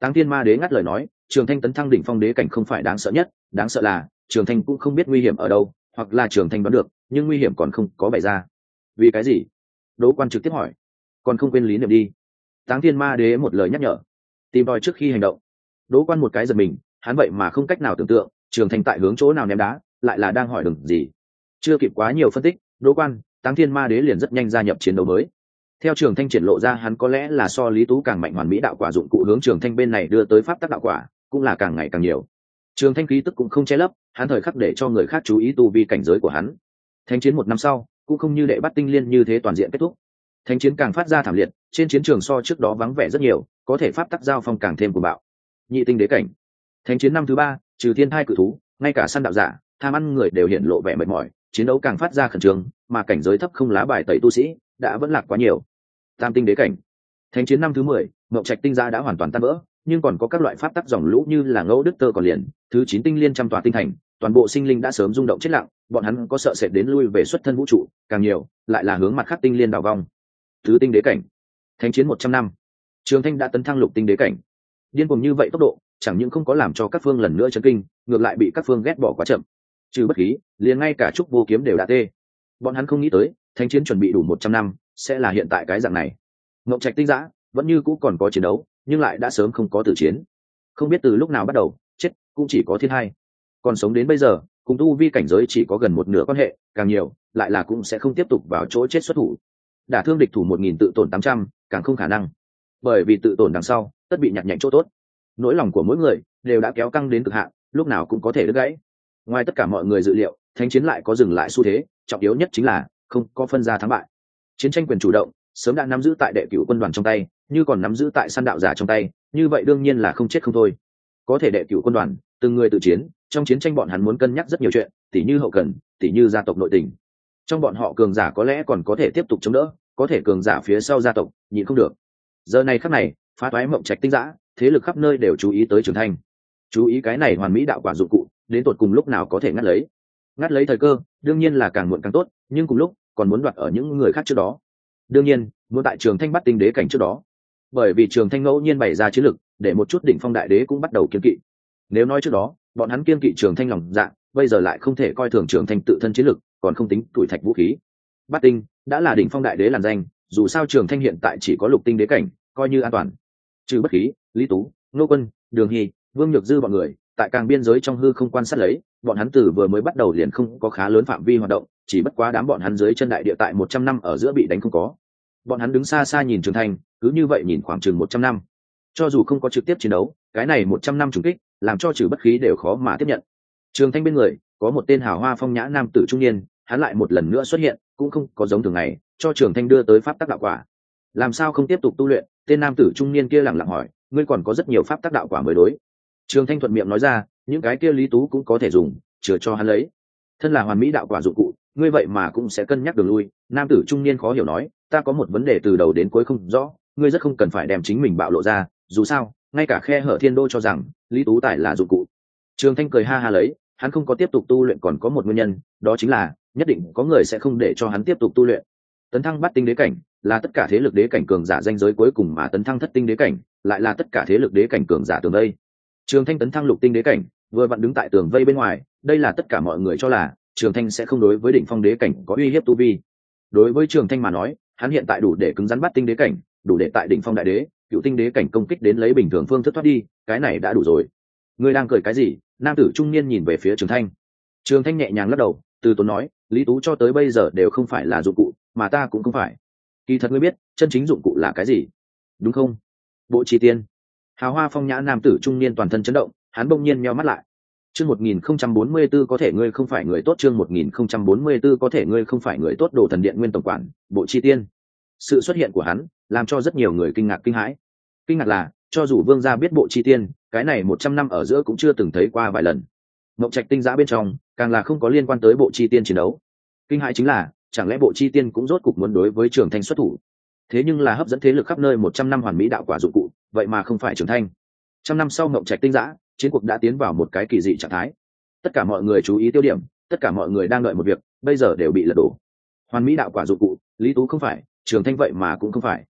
Tăng tiên ma đế ngắt lời nói, trường thanh tấn thăng đỉnh phong đế cảnh không phải đáng sợ nhất, đáng sợ là, trường thanh cũng không biết nguy hiểm ở đâu, hoặc là trường thanh đoán được, nhưng nguy hiểm còn không có bày ra. Vì cái gì? Đỗ quan trực tiếp hỏi. Còn không quên lý niệm đi. Táng thiên ma đế một lời nhắc nhở tìm đòi trước khi hành động. Đỗ quan một cái giật mình, hắn vậy mà không cách nào tưởng tượng, trường thanh tại hướng chỗ nào ném đá, lại là đang hỏi đừng gì. Chưa kịp quá nhiều phân tích, đỗ quan, táng thiên ma đế liền rất nhanh gia nhập chiến đấu mới. Theo trường thanh triển lộ ra, hắn có lẽ là so lý tú càng mạnh hoàn mỹ đạo quả dụng cụ hướng trường thanh bên này đưa tới pháp tắc đạo quả, cũng là càng ngày càng nhiều. Trường thanh khí tức cũng không che lấp, hắn thời khắc để cho người khác chú ý tu vi cảnh giới của hắn. Thanh chiến một năm sau, cũng không như đệ bắt tinh liên như thế toàn diện kết thúc. Thánh chiến càng phát ra thảm liệt, trên chiến trường so trước đó vắng vẻ rất nhiều, có thể pháp tắc giao phong càng thêm của bạo. Nhị tinh đế cảnh. Thánh chiến năm thứ ba, trừ thiên thai cự thú, ngay cả săn đạo giả, tham ăn người đều hiện lộ vẻ mệt mỏi, chiến đấu càng phát ra khẩn trương, mà cảnh giới thấp không lá bài tẩy tu sĩ đã vẫn lạc quá nhiều. Tam tinh đế cảnh. Thánh chiến năm thứ mười mậu trạch tinh gia đã hoàn toàn tan vỡ, nhưng còn có các loại pháp tắc dòng lũ như là ngẫu đức tơ còn liền, thứ chín tinh liên trăm tòa tinh thành, toàn bộ sinh linh đã sớm rung động chết lặng, bọn hắn có sợ sệt đến lui về xuất thân vũ trụ, càng nhiều, lại là hướng mặt khắc tinh liên đào vong thứ tinh đế cảnh. Thánh chiến một trăm năm. Trường thanh đã tấn thăng lục tinh đế cảnh. Điên cùng như vậy tốc độ, chẳng những không có làm cho các phương lần nữa chấn kinh, ngược lại bị các phương ghét bỏ quá chậm. Trừ bất khí, liền ngay cả trúc vô kiếm đều đã tê. Bọn hắn không nghĩ tới, thánh chiến chuẩn bị đủ một trăm năm, sẽ là hiện tại cái dạng này. Ngộng trạch tinh giã, vẫn như cũ còn có chiến đấu, nhưng lại đã sớm không có tử chiến. Không biết từ lúc nào bắt đầu, chết, cũng chỉ có thiên hai. Còn sống đến bây giờ, cùng tu vi cảnh giới chỉ có gần một nửa quan hệ, càng nhiều, lại là cũng sẽ không tiếp tục vào chỗ chết xuất thủ đả thương địch thủ một nghìn tự tổn tám trăm, càng không khả năng. Bởi vì tự tổn đằng sau, tất bị nhặt nhạnh chỗ tốt. Nỗi lòng của mỗi người đều đã kéo căng đến cực hạn, lúc nào cũng có thể đứt gãy. Ngoài tất cả mọi người dự liệu, thánh chiến lại có dừng lại xu thế, trọng yếu nhất chính là không có phân ra thắng bại. Chiến tranh quyền chủ động, sớm đã nắm giữ tại đệ cửu quân đoàn trong tay, như còn nắm giữ tại săn đạo giả trong tay, như vậy đương nhiên là không chết không thôi. Có thể đệ cửu quân đoàn, từng người tự chiến, trong chiến tranh bọn hắn muốn cân nhắc rất nhiều chuyện, tỉ như hậu cần, tỉ như gia tộc nội tình trong bọn họ cường giả có lẽ còn có thể tiếp tục chống đỡ, có thể cường giả phía sau gia tộc, nhịn không được. Giờ này khắc này, phá toái mộng trạch tinh giã, thế lực khắp nơi đều chú ý tới trường thanh chú ý cái này hoàn mỹ đạo quả dụng cụ, đến tột cùng lúc nào có thể ngắt lấy. Ngắt lấy thời cơ, đương nhiên là càng muộn càng tốt, nhưng cùng lúc, còn muốn đoạt ở những người khác trước đó. Đương nhiên, muốn tại trường thanh bắt tinh đế cảnh trước đó. Bởi vì trường thanh ngẫu nhiên bày ra chiến lực, để một chút đỉnh phong đại đế cũng bắt đầu kiên kỵ. Nếu nói trước đó, bọn hắn kiên kỵ trường thanh lòng dạ bây giờ lại không thể coi thường trường thanh tự thân chiến lực còn không tính tuổi thạch vũ khí. Bát tinh đã là đỉnh phong đại đế làn danh, dù sao trường thanh hiện tại chỉ có lục tinh đế cảnh, coi như an toàn. Trừ bất khí, lý tú nô quân, đường hy, vương nhược dư bọn người, tại càng biên giới trong hư không quan sát lấy, bọn hắn từ vừa mới bắt đầu liền không có khá lớn phạm vi hoạt động, chỉ bất quá đám bọn hắn dưới chân đại địa tại một trăm năm ở giữa bị đánh không có. Bọn hắn đứng xa xa nhìn trường thanh, cứ như vậy nhìn khoảng chừng một trăm năm. Cho dù không có trực tiếp chiến đấu, cái này một trăm năm trùng kích, làm cho trừ bất khí đều khó mà tiếp nhận. Trường thanh bên người, có một tên hào hoa phong nhã nam tử trung niên hắn lại một lần nữa xuất hiện, cũng không có giống thường ngày, cho trường thanh đưa tới pháp tắc đạo quả. Làm sao không tiếp tục tu luyện? Tên nam tử trung niên kia lẳng lặng hỏi, ngươi còn có rất nhiều pháp tác đạo quả mới đối. Trường thanh thuận miệng nói ra, những cái kia lý tú cũng có thể dùng, chừa cho hắn lấy. Thân là hoàn mỹ đạo quả dụng cụ, ngươi vậy mà cũng sẽ cân nhắc đường lui. Nam tử trung niên khó hiểu nói, ta có một vấn đề từ đầu đến cuối không rõ, ngươi rất không cần phải đem chính mình bạo lộ ra, dù sao, ngay cả khe hở thiên đô cho rằng, lý tú tài là dụng cụ. Trường thanh cười ha ha lấy, hắn không có tiếp tục tu luyện còn có một nguyên nhân, đó chính là nhất định có người sẽ không để cho hắn tiếp tục tu luyện. Tấn thăng bắt tinh đế cảnh là tất cả thế lực đế cảnh cường giả danh giới cuối cùng mà tấn thăng thất tinh đế cảnh lại là tất cả thế lực đế cảnh cường giả tường vây. Trường thanh tấn thăng lục tinh đế cảnh vừa vặn đứng tại tường vây bên ngoài, đây là tất cả mọi người cho là trường thanh sẽ không đối với đỉnh phong đế cảnh có uy hiếp tu vi. Đối với trường thanh mà nói, hắn hiện tại đủ để cứng rắn bắt tinh đế cảnh, đủ để tại đỉnh phong đại đế, cựu tinh đế cảnh công kích đến lấy bình thường phương thức thoát đi, cái này đã đủ rồi. Ngươi đang cười cái gì? Nam tử trung niên nhìn về phía trường thanh. Trường thanh nhẹ nhàng lắc đầu, từ tốn nói lý tú cho tới bây giờ đều không phải là dụng cụ, mà ta cũng không phải. Kỳ thật ngươi biết, chân chính dụng cụ là cái gì? Đúng không? Bộ chi tiên. Hào hoa phong nhã nam tử trung niên toàn thân chấn động, hắn bỗng nhiên meo mắt lại. Chương một nghìn không trăm bốn mươi b ố có thể ngươi không phải người tốt, chương một nghìn không trăm bốn mươi b ố có thể ngươi không phải người tốt, đồ thần điện nguyên tổng quản, bộ chi tiên. Sự xuất hiện của hắn, làm cho rất nhiều người kinh ngạc kinh hãi. Kinh ngạc là, cho dù vương gia biết bộ chi tiên, cái này một trăm năm ở giữa cũng chưa từng thấy qua vài lần. Mộng trạch tinh giã bên trong càng là không có liên quan tới bộ chi tiên chiến đấu. Kinh hãi chính là, chẳng lẽ bộ chi tiên cũng rốt cục muốn đối với trường thanh xuất thủ? Thế nhưng là hấp dẫn thế lực khắp nơi một trăm năm hoàn mỹ đạo quả dụng cụ, vậy mà không phải trường thanh. Trăm năm sau mộng trạch tinh giã, chiến cuộc đã tiến vào một cái kỳ dị trạng thái. Tất cả mọi người chú ý tiêu điểm, tất cả mọi người đang đợi một việc, bây giờ đều bị lật đổ. Hoàn mỹ đạo quả dụng cụ, lý tú không phải, trường thanh vậy mà cũng không phải.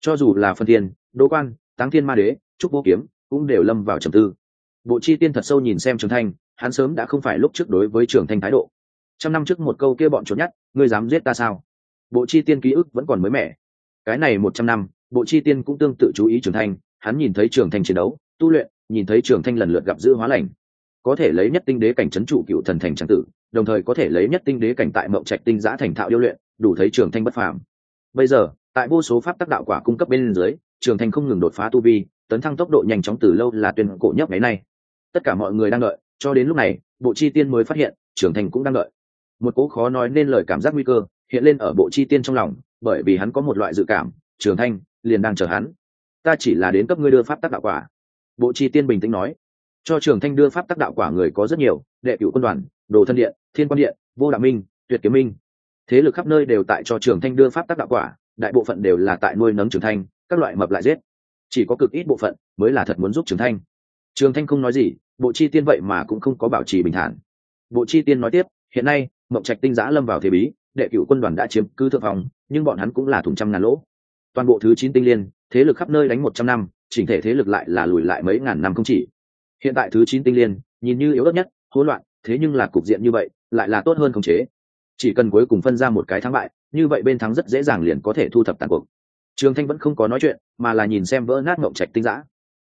Cho dù là phân thiên, đỗ quan, táng thiên ma đế, trúc vô kiếm, cũng đều lâm vào trầm tư. Bộ chi tiên thật sâu nhìn xem trường thanh hắn sớm đã không phải lúc trước đối với trường thanh thái độ. Trăm năm trước một câu kia bọn trốn nhất, ngươi dám giết ta sao? Bộ chi tiên ký ức vẫn còn mới mẻ. Cái này một trăm năm, bộ chi tiên cũng tương tự chú ý trường thanh, hắn nhìn thấy trường thanh chiến đấu, tu luyện, nhìn thấy trường thanh lần lượt gặp giữ hóa lành. Có thể lấy nhất tinh đế cảnh trấn trụ cựu thần thành trang tử, đồng thời có thể lấy nhất tinh đế cảnh tại mậu trạch tinh giã thành thạo điêu luyện, đủ thấy trường thanh bất phàm. Bây giờ, tại vô số pháp tác đạo quả cung cấp bên dưới, trường thanh không ngừng đột phá tu vi, tấn thăng tốc độ nhanh chóng từ lâu là tuyên cổ nhất ngày nay. Tất cả mọi người đang đợi cho đến lúc này, bộ chi tiên mới phát hiện trường thành cũng đang đợi. Một cố khó nói nên lời cảm giác nguy cơ, hiện lên ở bộ chi tiên trong lòng, bởi vì hắn có một loại dự cảm trường thanh liền đang chờ hắn. Ta chỉ là đến cấp ngươi đưa pháp tác đạo quả. Bộ chi tiên bình tĩnh nói. Cho trường thanh đưa pháp tác đạo quả người có rất nhiều, đệ cựu quân đoàn, đồ thân điện, thiên quan điện, vô đạo minh, tuyệt kiếm minh. Thế lực khắp nơi đều tại cho trường thanh đưa pháp tác đạo quả, đại bộ phận đều là tại nuôi nấng trường thanh các loại mập lại giết. Chỉ có cực ít bộ phận mới là thật muốn giúp trường thanh trường thanh không nói gì, bộ chi tiên vậy mà cũng không có bảo trì bình thản. Bộ chi tiên nói tiếp, hiện nay, mộng trạch tinh giã lâm vào thế bí, đệ cựu quân đoàn đã chiếm cứ thượng phòng, nhưng bọn hắn cũng là thùng trăm ngàn lỗ. Toàn bộ thứ chín tinh liên, thế lực khắp nơi đánh một trăm năm, chỉnh thể thế lực lại là lùi lại mấy ngàn năm không chỉ. Hiện tại thứ chín tinh liên, nhìn như yếu ớt nhất, hỗn loạn, thế nhưng là cục diện như vậy, lại là tốt hơn khống chế. Chỉ cần cuối cùng phân ra một cái thắng bại, như vậy bên thắng rất dễ dàng liền có thể thu thập tàn cuộc. Trường thanh vẫn không có nói chuyện, mà là nhìn xem vỡ nát Mộng trạch tinh giã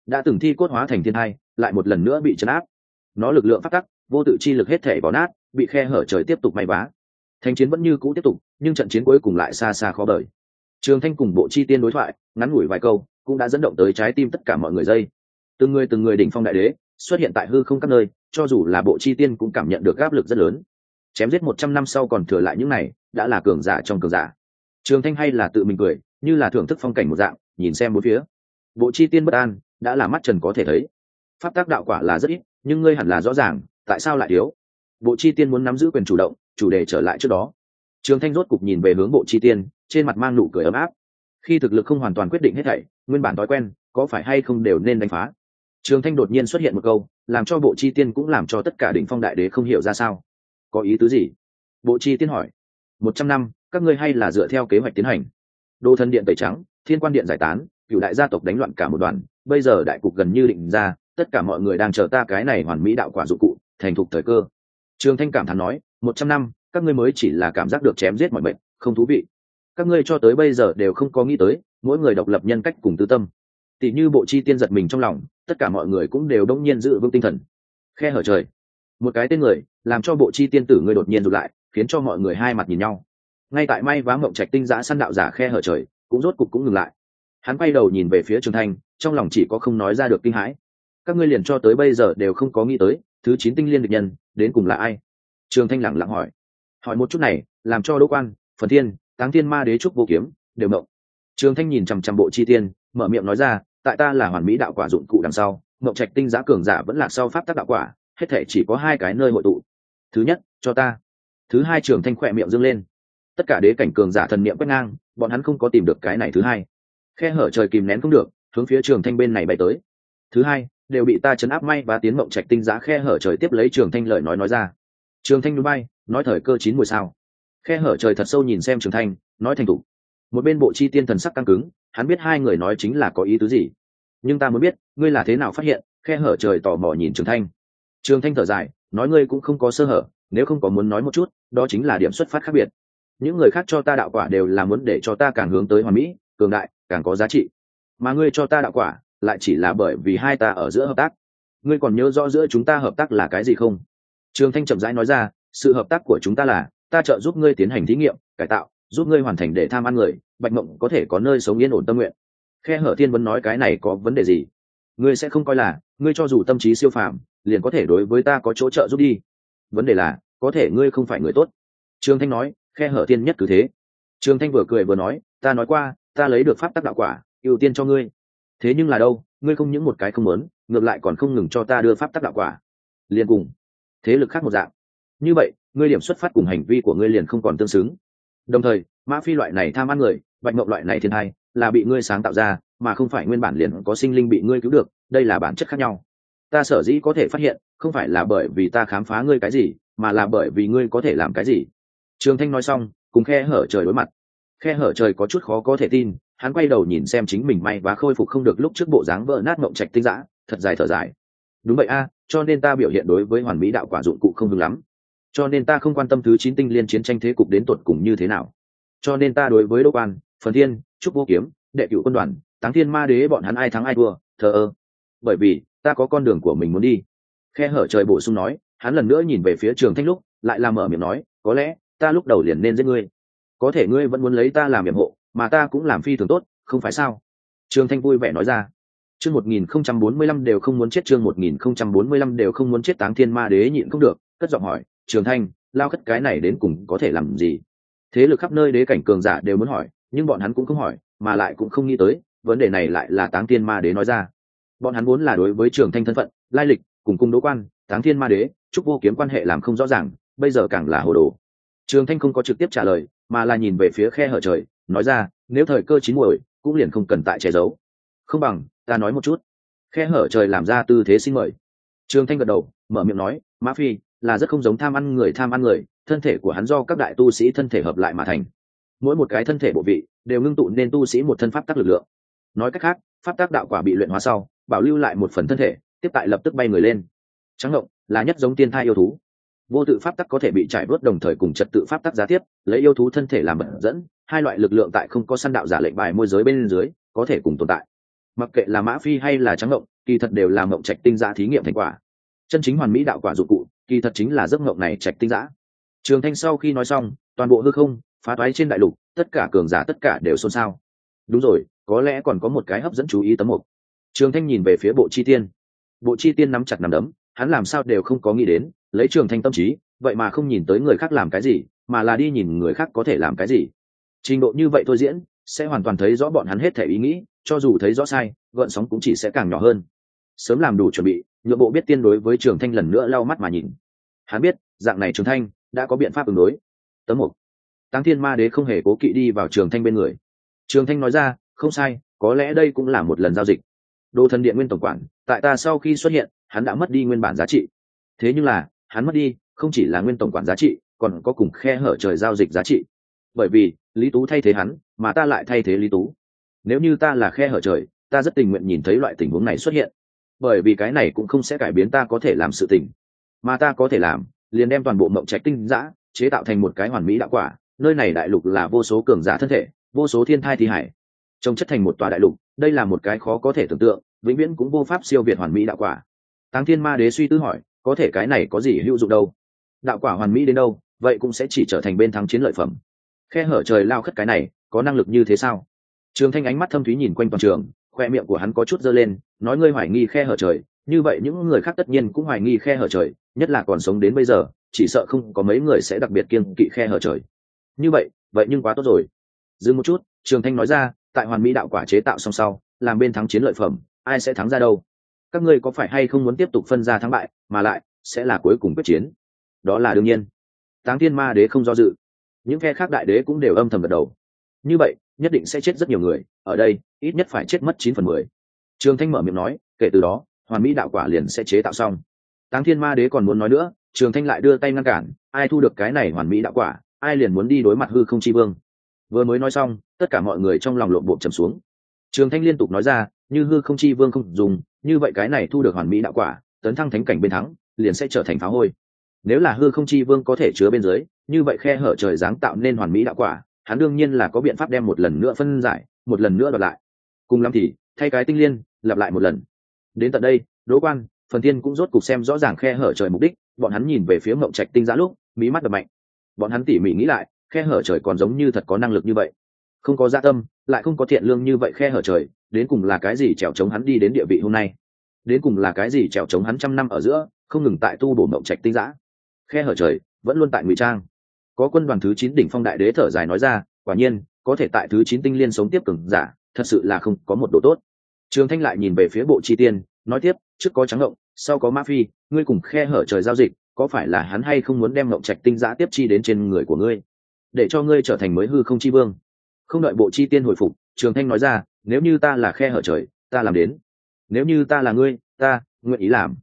đã từng thi cốt hóa thành thiên hai lại một lần nữa bị chấn áp. Nó lực lượng phát tắc, vô tự chi lực hết thể bỏ nát, bị khe hở trời tiếp tục may vá. Thanh chiến vẫn như cũ tiếp tục, nhưng trận chiến cuối cùng lại xa xa khó bời trường thanh cùng bộ chi tiên đối thoại, ngắn ngủi vài câu, cũng đã dẫn động tới trái tim tất cả mọi người dây. Từng người từng người đỉnh phong đại đế, xuất hiện tại hư không các nơi, cho dù là bộ chi tiên cũng cảm nhận được áp lực rất lớn. Chém giết một trăm năm sau còn thừa lại những này, đã là cường giả trong cường giả. Trường thanh hay là tự mình cười, như là thưởng thức phong cảnh một dạng, nhìn xem bốn phía. Bộ chi tiên bất an đã là mắt trần có thể thấy. Pháp tác đạo quả là rất ít, nhưng ngươi hẳn là rõ ràng, tại sao lại thiếu? Bộ chi tiên muốn nắm giữ quyền chủ động, chủ đề trở lại trước đó. Trường thanh rốt cục nhìn về hướng bộ chi tiên, trên mặt mang nụ cười ấm áp. Khi thực lực không hoàn toàn quyết định hết thảy, nguyên bản thói quen, có phải hay không đều nên đánh phá? Trường thanh đột nhiên xuất hiện một câu, làm cho bộ chi tiên cũng làm cho tất cả đỉnh phong đại đế không hiểu ra sao. Có ý tứ gì? Bộ chi tiên hỏi. Một trăm năm, các ngươi hay là dựa theo kế hoạch tiến hành. Đô thân điện tẩy trắng, thiên quan điện giải tán cựu đại gia tộc đánh loạn cả một đoàn, bây giờ đại cục gần như định ra, tất cả mọi người đang chờ ta cái này hoàn mỹ đạo quả dụng cụ, thành thục thời cơ. Trường thanh cảm thán nói, một trăm năm, các ngươi mới chỉ là cảm giác được chém giết mọi bệnh không thú vị. Các ngươi cho tới bây giờ đều không có nghĩ tới, mỗi người độc lập nhân cách cùng tư tâm. Tỷ như bộ chi tiên giật mình trong lòng, tất cả mọi người cũng đều đông nhiên giữ vững tinh thần. Khe hở trời. Một cái tên người, làm cho bộ chi tiên tử ngươi đột nhiên rụt lại, khiến cho mọi người hai mặt nhìn nhau. Ngay tại may vá mộng trạch tinh giã săn đạo giả khe hở trời, cũng rốt cục cũng ngừng lại hắn quay đầu nhìn về phía trường thanh, trong lòng chỉ có không nói ra được kinh hãi. Các ngươi liền cho tới bây giờ đều không có nghĩ tới, thứ chín tinh liên địch nhân, đến cùng là ai? Trường thanh lẳng lặng hỏi. Hỏi một chút này, làm cho đỗ quan, phần thiên, táng thiên ma đế trúc vô kiếm, đều mộng trường thanh nhìn chằm chằm bộ chi tiên, mở miệng nói ra, tại ta là hoàn mỹ đạo quả dụng cụ đằng sau mộng trạch tinh giá cường giả vẫn là sau pháp tác đạo quả, hết thể chỉ có hai cái nơi hội tụ. Thứ nhất, cho ta. Thứ hai, trường thanh khỏe miệng dâng lên. Tất cả đế cảnh cường giả thần niệm quét ngang, bọn hắn không có tìm được cái này thứ hai khe hở trời kìm nén không được, hướng phía trường thanh bên này bay tới. Thứ hai, đều bị ta chấn áp may và tiến mộng trạch tinh giá khe hở trời tiếp lấy trường thanh lời nói nói ra. Trường thanh núi bay, nói thời cơ chín mùi sao. Khe hở trời thật sâu nhìn xem trường thanh, nói thành t một bên bộ chi tiên thần sắc căng cứng, hắn biết hai người nói chính là có ý tứ gì. Nhưng ta muốn biết, ngươi là thế nào phát hiện, khe hở trời tò mò nhìn trường thanh. Trường thanh thở dài, nói ngươi cũng không có sơ hở, nếu không có muốn nói một chút, đó chính là điểm xuất phát khác biệt. Những người khác cho ta đạo quả đều là muốn để cho ta càng hướng tới hoàn mỹ, cường đại càng có giá trị. Mà ngươi cho ta đạo quả, lại chỉ là bởi vì hai ta ở giữa hợp tác. Ngươi còn nhớ rõ giữa chúng ta hợp tác là cái gì không? Trường thanh chậm rãi nói ra, sự hợp tác của chúng ta là, ta trợ giúp ngươi tiến hành thí nghiệm, cải tạo, giúp ngươi hoàn thành để tham ăn người, bạch mộng có thể có nơi sống yên ổn tâm nguyện. Khe hở thiên vẫn nói cái này có vấn đề gì? Ngươi sẽ không coi là, ngươi cho dù tâm trí siêu phàm, liền có thể đối với ta có chỗ trợ giúp đi. Vấn đề là, có thể ngươi không phải người tốt. Trương thanh nói, khe hở thiên nhất cứ thế. Trương thanh vừa cười vừa nói, ta nói qua ta lấy được pháp tắc đạo quả, ưu tiên cho ngươi. Thế nhưng là đâu, ngươi không những một cái không muốn, ngược lại còn không ngừng cho ta đưa pháp tắc đạo quả. Liền cùng. Thế lực khác một dạng. Như vậy, ngươi điểm xuất phát cùng hành vi của ngươi liền không còn tương xứng. Đồng thời, mã phi loại này tham ăn người, bạch mộng loại này thiên hai là bị ngươi sáng tạo ra, mà không phải nguyên bản liền có sinh linh bị ngươi cứu được, đây là bản chất khác nhau. Ta sở dĩ có thể phát hiện, không phải là bởi vì ta khám phá ngươi cái gì, mà là bởi vì ngươi có thể làm cái gì. Trường thanh nói xong, cùng khe hở trời đối mặt khe hở trời có chút khó có thể tin, hắn quay đầu nhìn xem chính mình may và khôi phục không được lúc trước bộ dáng vỡ nát mộng trạch tinh giã thật dài thở dài. Đúng vậy a, cho nên ta biểu hiện đối với hoàn mỹ đạo quả dụng cụ không đúng lắm. Cho nên ta không quan tâm thứ chín tinh liên chiến tranh thế cục đến tột cùng như thế nào. Cho nên ta đối với đô quan, phần thiên, trúc vô kiếm, đệ cựu quân đoàn, táng thiên ma đế bọn hắn ai thắng ai thua, thờ ơ. Bởi vì, ta có con đường của mình muốn đi. Khe hở trời bổ sung nói, hắn lần nữa nhìn về phía trường thanh lúc, lại làm mở miệng nói, có lẽ, ta lúc đầu liền nên giết ngươi có thể ngươi vẫn muốn lấy ta làm nhiệm hộ, mà ta cũng làm phi thường tốt, không phải sao? Trường thanh vui vẻ nói ra. Chương một nghìn không trăm bốn mươi lăm đều không muốn chết, chương một nghìn không trăm bốn mươi lăm đều không muốn chết, táng thiên ma đế nhịn không được, cất giọng hỏi, trường thanh, lao khất cái này đến cùng có thể làm gì? Thế lực khắp nơi đế cảnh cường giả đều muốn hỏi, nhưng bọn hắn cũng không hỏi, mà lại cũng không nghĩ tới, vấn đề này lại là táng thiên ma đế nói ra. Bọn hắn muốn là đối với trường thanh thân phận, lai lịch, cùng cung đỗ quan, táng thiên ma đế, chúc vô kiếm quan hệ làm không rõ ràng, bây giờ càng là hồ đồ. Trường thanh không có trực tiếp trả lời mà là nhìn về phía khe hở trời, nói ra, nếu thời cơ chín muồi, cũng liền không cần tại che giấu. Không bằng, ta nói một chút. Khe hở trời làm ra tư thế xin mời. Trường thanh gật đầu, mở miệng nói, mã phi, là rất không giống tham ăn người tham ăn người, thân thể của hắn do các đại tu sĩ thân thể hợp lại mà thành. Mỗi một cái thân thể bộ vị, đều ngưng tụ nên tu sĩ một thân pháp tác lực lượng. Nói cách khác, pháp tác đạo quả bị luyện hóa sau, bảo lưu lại một phần thân thể, tiếp tại lập tức bay người lên. Trắng ngộng, là nhất giống tiên thai yêu thú vô tự pháp tắc có thể bị trải bớt đồng thời cùng trật tự pháp tắc giá tiếp, lấy yêu thú thân thể làm bẩn dẫn, hai loại lực lượng tại không có săn đạo giả lệnh bài môi giới bên dưới, có thể cùng tồn tại. Mặc kệ là mã phi hay là trắng ngộng, kỳ thật đều là ngộng trạch tinh giã thí nghiệm thành quả. Chân chính hoàn mỹ đạo quả dụng cụ, kỳ thật chính là giấc ngộng này trạch tinh giã. Trường thanh sau khi nói xong, toàn bộ hư không, phá toái trên đại lục, tất cả cường giả tất cả đều xôn xao. Đúng rồi, có lẽ còn có một cái hấp dẫn chú ý tấm mục. Trường thanh nhìn về phía bộ chi tiên. Bộ chi tiên nắm chặt nằm đấm, hắn làm sao đều không có nghĩ đến lấy trường thanh tâm trí, vậy mà không nhìn tới người khác làm cái gì, mà là đi nhìn người khác có thể làm cái gì. Trình độ như vậy thôi diễn, sẽ hoàn toàn thấy rõ bọn hắn hết thể ý nghĩ, cho dù thấy rõ sai, gợn sóng cũng chỉ sẽ càng nhỏ hơn. Sớm làm đủ chuẩn bị, nhượng bộ biết tiên đối với trường thanh lần nữa lau mắt mà nhìn. Hắn biết, dạng này trường thanh, đã có biện pháp ứng đối. Tấm một táng thiên ma đế không hề cố kỵ đi vào trường thanh bên người. Trường thanh nói ra, không sai, có lẽ đây cũng là một lần giao dịch. Đồ thần điện nguyên tổng quản, tại ta sau khi xuất hiện, hắn đã mất đi nguyên bản giá trị. Thế nhưng là hắn mất đi, không chỉ là nguyên tổng quản giá trị, còn có cùng khe hở trời giao dịch giá trị. Bởi vì, lý tú thay thế hắn, mà ta lại thay thế lý tú. Nếu như ta là khe hở trời, ta rất tình nguyện nhìn thấy loại tình huống này xuất hiện. Bởi vì cái này cũng không sẽ cải biến ta có thể làm sự tình. Mà ta có thể làm, liền đem toàn bộ mộng trạch tinh giã, chế tạo thành một cái hoàn mỹ đạo quả. Nơi này đại lục là vô số cường giả thân thể, vô số thiên thai thi hải. Trông chất thành một tòa đại lục, đây là một cái khó có thể tưởng tượng, vĩnh viễn cũng vô pháp siêu việt hoàn mỹ đạo quả. Tăng thiên ma đế suy tư hỏi có thể cái này có gì hữu dụng đâu? Đạo quả hoàn mỹ đến đâu, vậy cũng sẽ chỉ trở thành bên thắng chiến lợi phẩm. Khe hở trời lao khất cái này, có năng lực như thế sao? Trường thanh ánh mắt thâm thúy nhìn quanh toàn trường, khoe miệng của hắn có chút dơ lên, nói ngươi hoài nghi khe hở trời, như vậy những người khác tất nhiên cũng hoài nghi khe hở trời, nhất là còn sống đến bây giờ, chỉ sợ không có mấy người sẽ đặc biệt kiên kỵ khe hở trời. Như vậy vậy nhưng quá tốt rồi. Dừng một chút, trường thanh nói ra, tại hoàn mỹ đạo quả chế tạo song sau, làm bên thắng chiến lợi phẩm, ai sẽ thắng ra đâu? Các ngươi có phải hay không muốn tiếp tục phân ra thắng bại, mà lại sẽ là cuối cùng quyết chiến? Đó là đương nhiên. Táng thiên ma đế không do dự. Những phe khác đại đế cũng đều âm thầm gật đầu. Như vậy, nhất định sẽ chết rất nhiều người, ở đây, ít nhất phải chết mất chín phần mười. Trường thanh mở miệng nói, kể từ đó, hoàn mỹ đạo quả liền sẽ chế tạo xong. Táng thiên ma đế còn muốn nói nữa, trường thanh lại đưa tay ngăn cản, ai thu được cái này hoàn mỹ đạo quả, ai liền muốn đi đối mặt hư không chi vương. Vừa mới nói xong, tất cả mọi người trong lòng lộn bộ trầm xuống. Trường thanh liên tục nói ra, như hư không chi vương không dùng như vậy cái này thu được hoàn mỹ đạo quả, tấn thăng thánh cảnh bên thắng, liền sẽ trở thành phá hôi. Nếu là hư không chi vương có thể chứa bên dưới, như vậy khe hở trời dáng tạo nên hoàn mỹ đạo quả, hắn đương nhiên là có biện pháp đem một lần nữa phân giải, một lần nữa đoạt lại. Cùng lắm thì, thay cái tinh liên, lặp lại một lần. Đến tận đây, đỗ quan, phần tiên cũng rốt cục xem rõ ràng khe hở trời mục đích, bọn hắn nhìn về phía mộng trạch tinh giã lúc, mí mắt đập mạnh. Bọn hắn tỉ mỉ nghĩ lại, khe hở trời còn giống như thật có năng lực như vậy. Không có gia tâm, lại không có thiện lương như vậy khe hở trời đến cùng là cái gì trèo chống hắn đi đến địa vị hôm nay? Đến cùng là cái gì trèo chống hắn trăm năm ở giữa, không ngừng tại tu bổ mộng trạch tinh giã? Khe hở trời, vẫn luôn tại ngụy trang. Có quân đoàn thứ chín đỉnh phong đại đế thở dài nói ra, quả nhiên, có thể tại thứ chín tinh liên sống tiếp cường giả, thật sự là không có một độ tốt. Trường thanh lại nhìn về phía bộ chi tiên, nói tiếp, trước có trắng ngộng, sau có ma phi, ngươi cùng khe hở trời giao dịch, có phải là hắn hay không muốn đem ngộng trạch tinh giã tiếp chi đến trên người của ngươi? Để cho ngươi trở thành mới hư không chi vương. Không đợi bộ chi tiên hồi phục trường thanh nói ra, nếu như ta là khe hở trời, ta làm đến. Nếu như ta là ngươi, ta nguyện ý làm.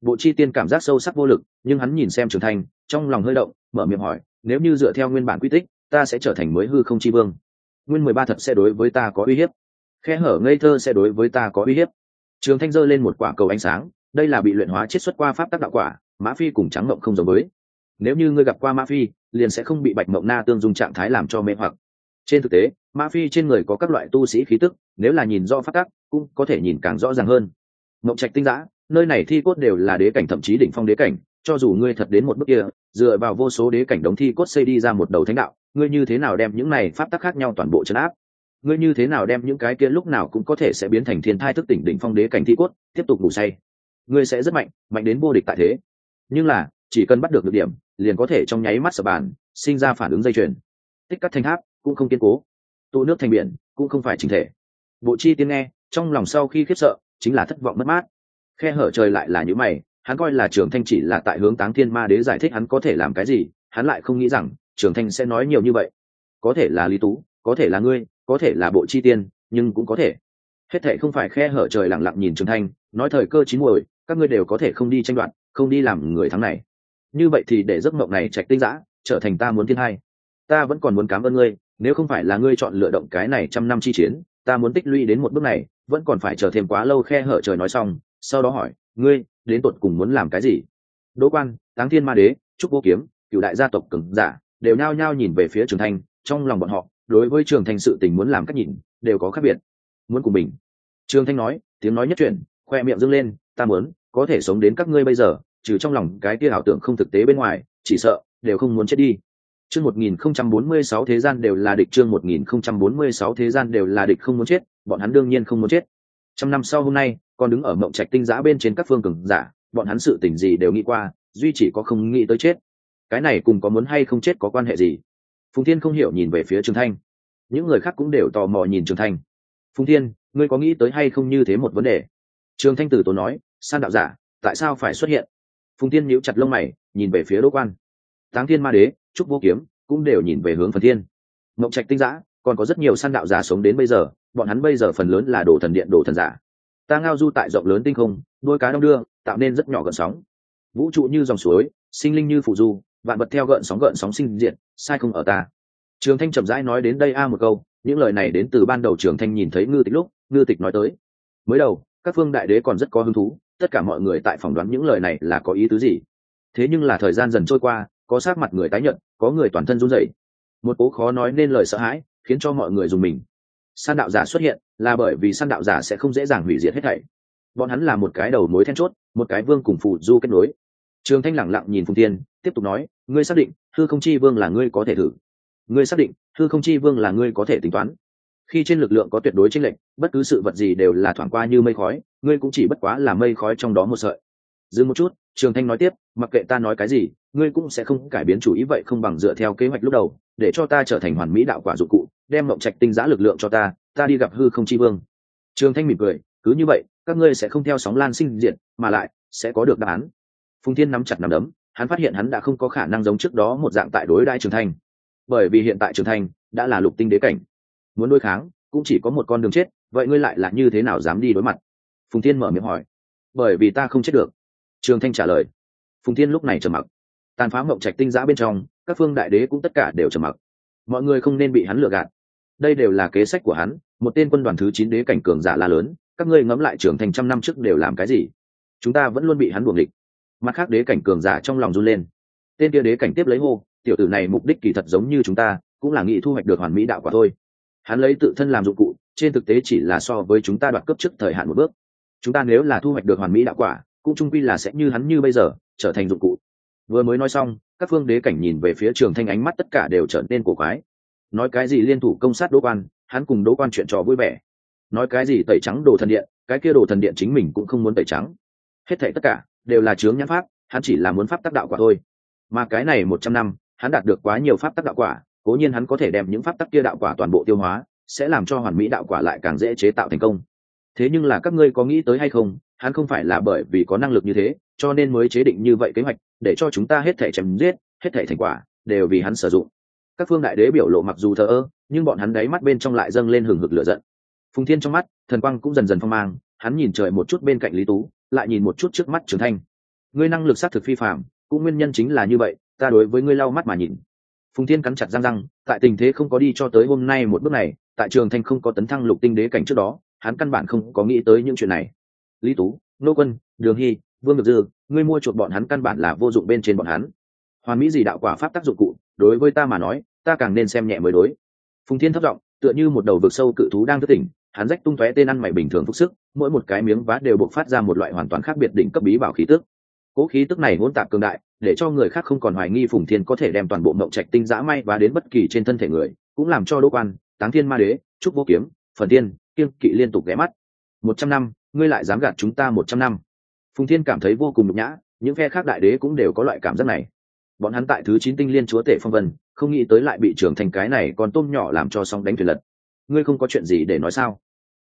Bộ chi tiên cảm giác sâu sắc vô lực, nhưng hắn nhìn xem trường thanh, trong lòng hơi động, mở miệng hỏi, nếu như dựa theo nguyên bản quy tích, ta sẽ trở thành mới hư không chi vương? Nguyên mười ba thật sẽ đối với ta có uy hiếp? Khe hở ngây thơ sẽ đối với ta có uy hiếp? Trường thanh giơ lên một quả cầu ánh sáng, đây là bị luyện hóa chiết xuất qua pháp tác đạo quả, mã phi cùng trắng mộng không giống với. Nếu như ngươi gặp qua mã phi, liền sẽ không bị bạch mộng na tương dung trạng thái làm cho mê hoặc. Trên thực tế Ma phi trên người có các loại tu sĩ khí tức, nếu là nhìn rõ phát tác, cũng có thể nhìn càng rõ ràng hơn. Mộng trạch tinh giã, nơi này thi cốt đều là đế cảnh thậm chí đỉnh phong đế cảnh, cho dù ngươi thật đến một bước kia, dựa vào vô số đế cảnh đống thi cốt xây đi ra một đầu thánh đạo, ngươi như thế nào đem những này pháp tắc khác nhau toàn bộ chấn áp? Ngươi như thế nào đem những cái kia lúc nào cũng có thể sẽ biến thành thiên thai thức tỉnh đỉnh phong đế cảnh thi cốt, tiếp tục ngủ say? Ngươi sẽ rất mạnh mạnh đến vô địch tại thế. Nhưng là, chỉ cần bắt được được điểm, liền có thể trong nháy mắt sập bàn, sinh ra phản ứng dây chuyền. Tích cắt thanh tháp cũng không kiên cố tụ nước thành biển, cũng không phải chính thể. Bộ chi tiên nghe, trong lòng sau khi khiếp sợ, chính là thất vọng mất mát. Khe hở trời lại là những mày, hắn coi là trường thanh chỉ là tại hướng táng thiên ma đế giải thích hắn có thể làm cái gì, hắn lại không nghĩ rằng trường thanh sẽ nói nhiều như vậy. Có thể là lý tú, có thể là ngươi, có thể là bộ chi tiên, nhưng cũng có thể. Hết thệ không phải khe hở trời lặng lặng nhìn trường thanh nói thời cơ chín muồi, các ngươi đều có thể không đi tranh đoạt, không đi làm người thắng này. Như vậy thì để giấc mộng này trạch tinh giã trở thành ta muốn thiên hai. Ta vẫn còn muốn cảm ơn ngươi nếu không phải là ngươi chọn lựa động cái này trăm năm chi chiến ta muốn tích lũy đến một bước này vẫn còn phải chờ thêm quá lâu khe hở trời nói xong sau đó hỏi ngươi đến tột cùng muốn làm cái gì? Đỗ quan táng thiên ma đế trúc vô kiếm cựu đại gia tộc cứng giả đều nhao nhao nhìn về phía trường thanh trong lòng bọn họ đối với trường thanh sự tình muốn làm cách nhìn đều có khác biệt. Muốn cùng mình. Trường thanh nói tiếng nói nhất truyền, khoe miệng dâng lên ta muốn có thể sống đến các ngươi bây giờ trừ trong lòng cái kia ảo tưởng không thực tế bên ngoài chỉ sợ đều không muốn chết đi chương một nghìn không trăm bốn mươi sáu thế gian đều là địch, chương một nghìn không trăm bốn mươi sáu thế gian đều là địch không muốn chết, bọn hắn đương nhiên không muốn chết. Trăm năm sau hôm nay, còn đứng ở mộng trạch tinh giã bên trên các phương cường giả, bọn hắn sự tình gì đều nghĩ qua, duy chỉ có không nghĩ tới chết. Cái này cùng có muốn hay không chết có quan hệ gì? Phùng thiên không hiểu nhìn về phía trường thanh. Những người khác cũng đều tò mò nhìn trường thanh. Phùng thiên, ngươi có nghĩ tới hay không như thế một vấn đề? Trường thanh tử tốn nói, san đạo giả, tại sao phải xuất hiện? Phùng thiên nhíu chặt lông mày, nhìn về phía đỗ quan. Táng thiên ma đế trúc vô kiếm, cũng đều nhìn về hướng phần thiên. Mộng trạch tinh giã còn có rất nhiều san đạo giả sống đến bây giờ, bọn hắn bây giờ phần lớn là đồ thần điện, đồ thần giả. Ta ngao du tại rộng lớn tinh không, đôi cá đông đưa, tạo nên rất nhỏ gợn sóng. Vũ trụ như dòng suối, sinh linh như phụ du, vạn vật theo gợn sóng gợn sóng sinh diện sai không ở ta. Trường thanh chậm rãi nói đến đây a à một câu, những lời này đến từ ban đầu trường thanh nhìn thấy ngư tịch lúc, ngư tịch nói tới. Mới đầu, các phương đại đế còn rất có hứng thú, tất cả mọi người tại phỏng đoán những lời này là có ý tứ gì. Thế nhưng là thời gian dần trôi qua có sát mặt người tái nhận, có người toàn thân run rẩy. Một cố khó nói nên lời sợ hãi khiến cho mọi người dùng mình. San đạo giả xuất hiện là bởi vì san đạo giả sẽ không dễ dàng hủy diệt hết thảy. Bọn hắn là một cái đầu mối then chốt, một cái vương cùng phụ du kết nối. Trường thanh lẳng lặng nhìn phùng tiên tiếp tục nói, ngươi xác định thư không chi vương là ngươi có thể thử? Ngươi xác định thư không chi vương là ngươi có thể tính toán? Khi trên lực lượng có tuyệt đối chênh lệch, bất cứ sự vật gì đều là thoảng qua như mây khói, ngươi cũng chỉ bất quá là mây khói trong đó một sợi. Dừng một chút, trường thanh nói tiếp mặc kệ ta nói cái gì, ngươi cũng sẽ không cải biến chủ ý vậy không bằng dựa theo kế hoạch lúc đầu, để cho ta trở thành hoàn mỹ đạo quả dụng cụ, đem mộng trạch tinh giã lực lượng cho ta ta đi gặp hư không chi vương. Trường thanh mỉm cười, cứ như vậy, các ngươi sẽ không theo sóng lan sinh diệt, mà lại sẽ có được đáp án. Phùng thiên nắm chặt nắm đấm, hắn phát hiện hắn đã không có khả năng giống trước đó một dạng tại đối đại trường thanh. Bởi vì hiện tại trường thanh đã là lục tinh đế cảnh. Muốn đối kháng, cũng chỉ có một con đường chết, vậy ngươi lại là như thế nào dám đi đối mặt? Phùng thiên mở miệng hỏi. Bởi vì ta không chết được. Trường thanh trả lời phùng thiên lúc này trầm mặc. Tàn phá mộng trạch tinh giã bên trong, các phương đại đế cũng tất cả đều trầm mặc. Mọi người không nên bị hắn lừa gạt. Đây đều là kế sách của hắn, một tên quân đoàn thứ chín đế cảnh cường giả la lớn, các ngươi ngẫm lại trưởng thành trăm năm trước đều làm cái gì? Chúng ta vẫn luôn bị hắn buồng địch. Mặt khác đế cảnh cường giả trong lòng run lên. Tên kia đế cảnh tiếp lấy hô, tiểu tử này mục đích kỳ thật giống như chúng ta, cũng là nghĩ thu hoạch được hoàn mỹ đạo quả thôi. Hắn lấy tự thân làm dụng cụ, trên thực tế chỉ là so với chúng ta đoạt cấp trước thời hạn một bước. Chúng ta nếu là thu hoạch được hoàn mỹ đạo quả, cũng trung quy là sẽ như hắn như bây giờ trở thành dụng cụ. Vừa mới nói xong, các phương đế cảnh nhìn về phía trường thanh ánh mắt tất cả đều trở nên cổ quái. Nói cái gì liên thủ công sát đỗ quan, hắn cùng đỗ quan chuyện trò vui vẻ. Nói cái gì tẩy trắng đồ thần điện, cái kia đồ thần điện chính mình cũng không muốn tẩy trắng. Hết thảy tất cả đều là chướng nhãn pháp, hắn chỉ là muốn pháp tác đạo quả thôi. Mà cái này một trăm năm, hắn đạt được quá nhiều pháp tác đạo quả, cố nhiên hắn có thể đem những pháp tắc kia đạo quả toàn bộ tiêu hóa, sẽ làm cho hoàn mỹ đạo quả lại càng dễ chế tạo thành công. Thế nhưng là các ngươi có nghĩ tới hay không hắn không phải là bởi vì có năng lực như thế, cho nên mới chế định như vậy kế hoạch, để cho chúng ta hết thể chém giết, hết thể thành quả, đều vì hắn sử dụng. Các phương đại đế biểu lộ mặc dù thờ ơ, nhưng bọn hắn đáy mắt bên trong lại dâng lên hừng hực lửa giận. Phùng thiên trong mắt, thần quang cũng dần dần phong mang, hắn nhìn trời một chút bên cạnh lý tú, lại nhìn một chút trước mắt trường thanh. Ngươi năng lực xác thực phi phạm cũng nguyên nhân chính là như vậy, ta đối với ngươi lau mắt mà nhìn. Phùng thiên cắn chặt răng răng, tại tình thế không có đi cho tới hôm nay một bước này, tại trường thanh không có tấn thăng lục tinh đế cảnh trước đó, hắn căn bản không có nghĩ tới những chuyện này lý tú, nô quân, đường hy, vương ngược dư, ngươi mua chuột bọn hắn căn bản là vô dụng bên trên bọn hắn. Hoàn mỹ gì đạo quả pháp tác dụng cụ, đối với ta mà nói, ta càng nên xem nhẹ mới đối. Phùng thiên thất giọng, tựa như một đầu vực sâu cự thú đang thức tỉnh, hắn rách tung tóe tên ăn mày bình thường phúc sức, mỗi một cái miếng vá đều buộc phát ra một loại hoàn toàn khác biệt đỉnh cấp bí bảo khí tức. Cố khí tức này hỗn tạp cường đại, để cho người khác không còn hoài nghi phùng thiên có thể đem toàn bộ mậu trạch tinh giã may và đến bất kỳ trên thân thể người, cũng làm cho đỗ quan, táng thiên ma đế, trúc vô kiếm, phần tiên kiên kỵ liên tục ghé mắt. Một trăm năm ngươi lại dám gạt chúng ta một trăm năm. Phùng thiên cảm thấy vô cùng nhục nhã, những phe khác đại đế cũng đều có loại cảm giác này. Bọn hắn tại thứ chín tinh liên chúa tể phong vân, không nghĩ tới lại bị trưởng thành cái này còn tôm nhỏ làm cho sóng đánh thuyền lật. Ngươi không có chuyện gì để nói sao?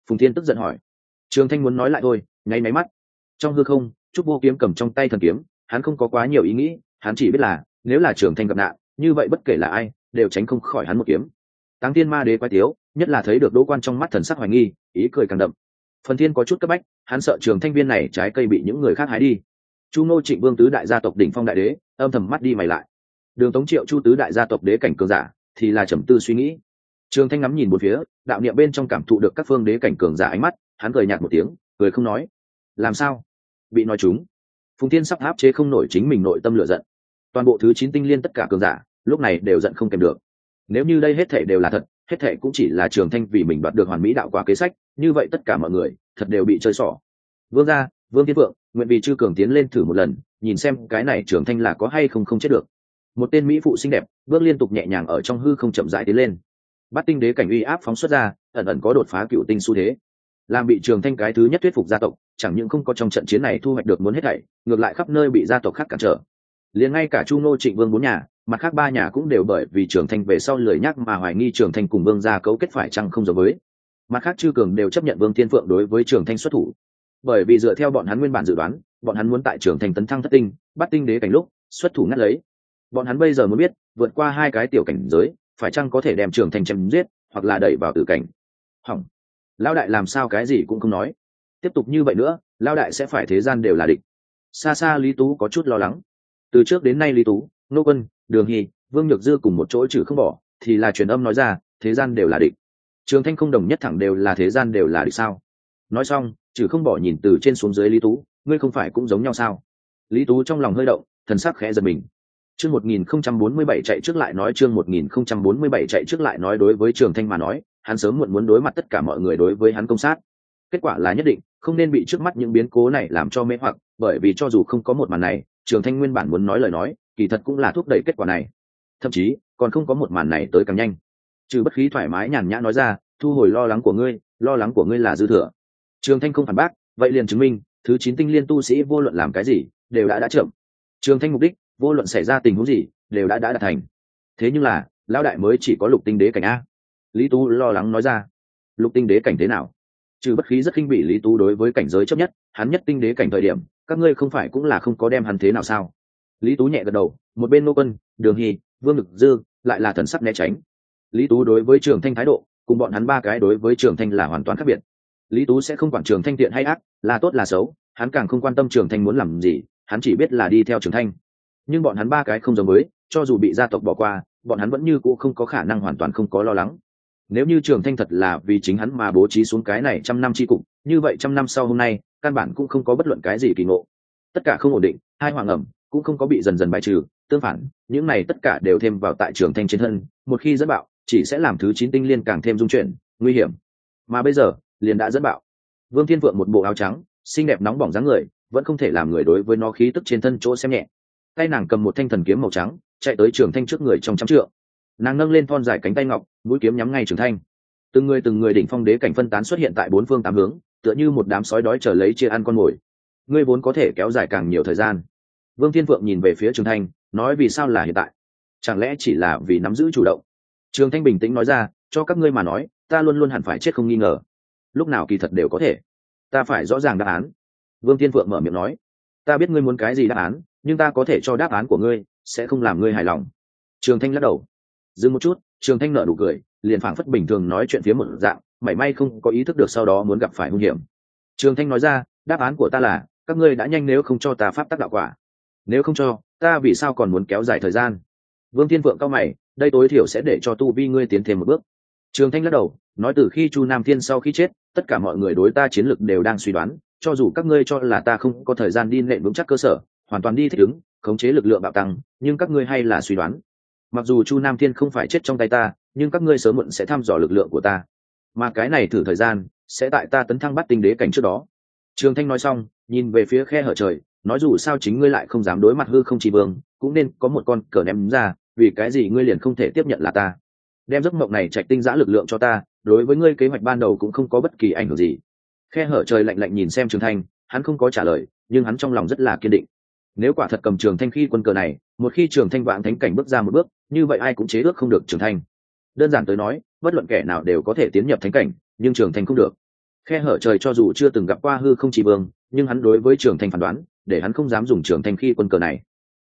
Phùng thiên tức giận hỏi. Trường thanh muốn nói lại thôi, nháy máy mắt. Trong hư không, trúc vô kiếm cầm trong tay thần kiếm, hắn không có quá nhiều ý nghĩ, hắn chỉ biết là, nếu là trường thanh gặp nạn, như vậy bất kể là ai, đều tránh không khỏi hắn một kiếm. Táng tiên ma đế quái tiếu, nhất là thấy được đỗ quan trong mắt thần sắc hoài nghi, ý cười càng đậm phần thiên có chút cấp bách, hắn sợ trường thanh viên này trái cây bị những người khác hái đi. Chu ngô trịnh vương tứ đại gia tộc đỉnh phong đại đế, âm thầm mắt đi mày lại. Đường tống triệu chu tứ đại gia tộc đế cảnh cường giả, thì là trầm tư suy nghĩ. Trường thanh ngắm nhìn một phía, đạo niệm bên trong cảm thụ được các phương đế cảnh cường giả ánh mắt, hắn cười nhạt một tiếng, cười không nói. Làm sao? Bị nói chúng. Phùng tiên sắp áp chế không nổi chính mình nội tâm lửa giận. Toàn bộ thứ chín tinh liên tất cả cường giả, lúc này đều giận không kèm được. Nếu như đây hết thể đều là thật hết thệ cũng chỉ là trường thanh vì mình đoạt được hoàn mỹ đạo quả kế sách, như vậy tất cả mọi người thật đều bị chơi xỏ. Vương gia, vương thiên vượng nguyện vì chư cường tiến lên thử một lần, nhìn xem cái này trường thanh là có hay không không chết được. Một tên mỹ phụ xinh đẹp, bước liên tục nhẹ nhàng ở trong hư không chậm rãi tiến lên. Bắt tinh đế cảnh uy áp phóng xuất ra, ẩn ẩn có đột phá cựu tinh xu thế. Làm bị trường thanh cái thứ nhất thuyết phục gia tộc, chẳng những không có trong trận chiến này thu hoạch được muốn hết thảy, ngược lại khắp nơi bị gia tộc khác cản trở. Liền ngay cả chu nô trịnh vương bốn nhà mặt khác ba nhà cũng đều bởi vì trường thanh về sau lời nhắc mà hoài nghi trường thanh cùng vương gia cấu kết phải chăng không giống với. Mặt khác chư cường đều chấp nhận vương thiên phượng đối với trường thanh xuất thủ. Bởi vì dựa theo bọn hắn nguyên bản dự đoán, bọn hắn muốn tại trường thanh tấn thăng thất tinh, bắt tinh đế cảnh lúc, xuất thủ ngắt lấy. Bọn hắn bây giờ mới biết, vượt qua hai cái tiểu cảnh giới, phải chăng có thể đem trường thanh chém giết, hoặc là đẩy vào tử cảnh. Hỏng. Lao đại làm sao cái gì cũng không nói. Tiếp tục như vậy nữa lao đại sẽ phải thế gian đều là địch. Xa xa lý tú có chút lo lắng. Từ trước đến nay lý tú nô quân đường hy, vương nhược dư cùng một chỗ trừ không bỏ, thì là truyền âm nói ra, thế gian đều là địch. Trường thanh không đồng nhất thẳng đều là thế gian đều là địch sao? Nói xong, trừ không bỏ nhìn từ trên xuống dưới lý tú, ngươi không phải cũng giống nhau sao? Lý tú trong lòng hơi động, thần sắc khẽ giật mình. Chương một nghìn không trăm bốn mươi bảy chạy trước lại nói, chương một nghìn không trăm bốn mươi bảy chạy trước lại nói đối với trường thanh mà nói, hắn sớm muộn muốn đối mặt tất cả mọi người đối với hắn công sát. Kết quả là nhất định, không nên bị trước mắt những biến cố này làm cho mê hoặc, bởi vì cho dù không có một màn này, trường thanh nguyên bản muốn nói lời nói kỳ thật cũng là thúc đẩy kết quả này. Thậm chí, còn không có một màn này tới càng nhanh. Trừ bất khí thoải mái nhàn nhã nói ra, thu hồi lo lắng của ngươi, lo lắng của ngươi là dư thừa. Trường thanh không phản bác, vậy liền chứng minh, thứ chín tinh liên tu sĩ vô luận làm cái gì, đều đã đã chậm. Trường thanh mục đích, vô luận xảy ra tình huống gì, đều đã đã đạt thành. Thế nhưng là, lão đại mới chỉ có lục tinh đế cảnh a. Lý tu lo lắng nói ra, lục tinh đế cảnh thế nào? Trừ bất khí rất khinh bị lý tu đối với cảnh giới chấp nhất, hắn nhất tinh đế cảnh thời điểm, các ngươi không phải cũng là không có đem hắn thế nào sao? Lý tú nhẹ gật đầu, một bên nô quân, đường hy vương lực dư lại là thần sắc né tránh. Lý tú đối với trường thanh thái độ, cùng bọn hắn ba cái đối với trường thanh là hoàn toàn khác biệt. Lý tú sẽ không quản trường thanh tiện hay ác, là tốt là xấu, hắn càng không quan tâm trường thanh muốn làm gì, hắn chỉ biết là đi theo trường thanh. Nhưng bọn hắn ba cái không giống với, cho dù bị gia tộc bỏ qua, bọn hắn vẫn như cũ không có khả năng hoàn toàn không có lo lắng. Nếu như trường thanh thật là vì chính hắn mà bố trí xuống cái này trăm năm tri cục, như vậy trăm năm sau hôm nay, căn bản cũng không có bất luận cái gì kỳ ngộ. Tất cả không ổn định, hai hoàng ẩm cũng không có bị dần dần bài trừ, tương phản, những này tất cả đều thêm vào tại trường thanh trên thân, một khi dẫn bạo, chỉ sẽ làm thứ chín tinh liên càng thêm dung chuyển, nguy hiểm. Mà bây giờ, liền đã dẫn bạo. Vương thiên vượng một bộ áo trắng, xinh đẹp nóng bỏng dáng người, vẫn không thể làm người đối với nó khí tức trên thân chỗ xem nhẹ. Tay nàng cầm một thanh thần kiếm màu trắng, chạy tới trường thanh trước người trong trăm trượng. Nàng nâng lên thon dài cánh tay ngọc, mũi kiếm nhắm ngay trường thanh. Từng người từng người đỉnh phong đế cảnh phân tán xuất hiện tại bốn phương tám hướng, tựa như một đám sói đói chờ lấy chia ăn con mồi. Ngươi vốn có thể kéo dài càng nhiều thời gian vương thiên phượng nhìn về phía trường thanh, nói vì sao là hiện tại? Chẳng lẽ chỉ là vì nắm giữ chủ động? Trường thanh bình tĩnh nói ra, cho các ngươi mà nói, ta luôn luôn hẳn phải chết không nghi ngờ. Lúc nào kỳ thật đều có thể. Ta phải rõ ràng đáp án. Vương thiên phượng mở miệng nói, ta biết ngươi muốn cái gì đáp án, nhưng ta có thể cho đáp án của ngươi, sẽ không làm ngươi hài lòng. Trường thanh lắc đầu. Dừng một chút, trường thanh nở nụ cười, liền phảng phất bình thường nói chuyện phía một dạng, mảy may không có ý thức được sau đó muốn gặp phải hung hiểm. Trường thanh nói ra, đáp án của ta là, các ngươi đã nhanh nếu không cho ta pháp tác đạo quả nếu không cho, ta vì sao còn muốn kéo dài thời gian? Vương thiên vượng cao mày, đây tối thiểu sẽ để cho tu vi ngươi tiến thêm một bước. Trường thanh lắc đầu, nói từ khi chu nam thiên sau khi chết, tất cả mọi người đối ta chiến lược đều đang suy đoán, cho dù các ngươi cho là ta không có thời gian đi nện vững chắc cơ sở, hoàn toàn đi thích ứng, khống chế lực lượng bạo tăng, nhưng các ngươi hay là suy đoán. Mặc dù chu nam thiên không phải chết trong tay ta, nhưng các ngươi sớm muộn sẽ thăm dò lực lượng của ta. Mà cái này thử thời gian, sẽ tại ta tấn thăng bắt tinh đế cảnh trước đó. Trường thanh nói xong, nhìn về phía khe hở trời nói dù sao chính ngươi lại không dám đối mặt hư không chỉ vương, cũng nên có một con cờ ném ra, vì cái gì ngươi liền không thể tiếp nhận là ta? Đem giấc mộng này trạch tinh giã lực lượng cho ta, đối với ngươi kế hoạch ban đầu cũng không có bất kỳ ảnh hưởng gì. Khe hở trời lạnh lạnh nhìn xem trường thanh, hắn không có trả lời, nhưng hắn trong lòng rất là kiên định. Nếu quả thật cầm trường thanh khi quân cờ này, một khi trường thanh vạn thánh cảnh bước ra một bước, như vậy ai cũng chế ước không được trường thanh. Đơn giản tới nói, bất luận kẻ nào đều có thể tiến nhập thánh cảnh, nhưng trường thanh không được. Khe hở trời cho dù chưa từng gặp qua hư không chỉ vương, nhưng hắn đối với trường thanh phán đoán để hắn không dám dùng trường thanh khi quân cờ này.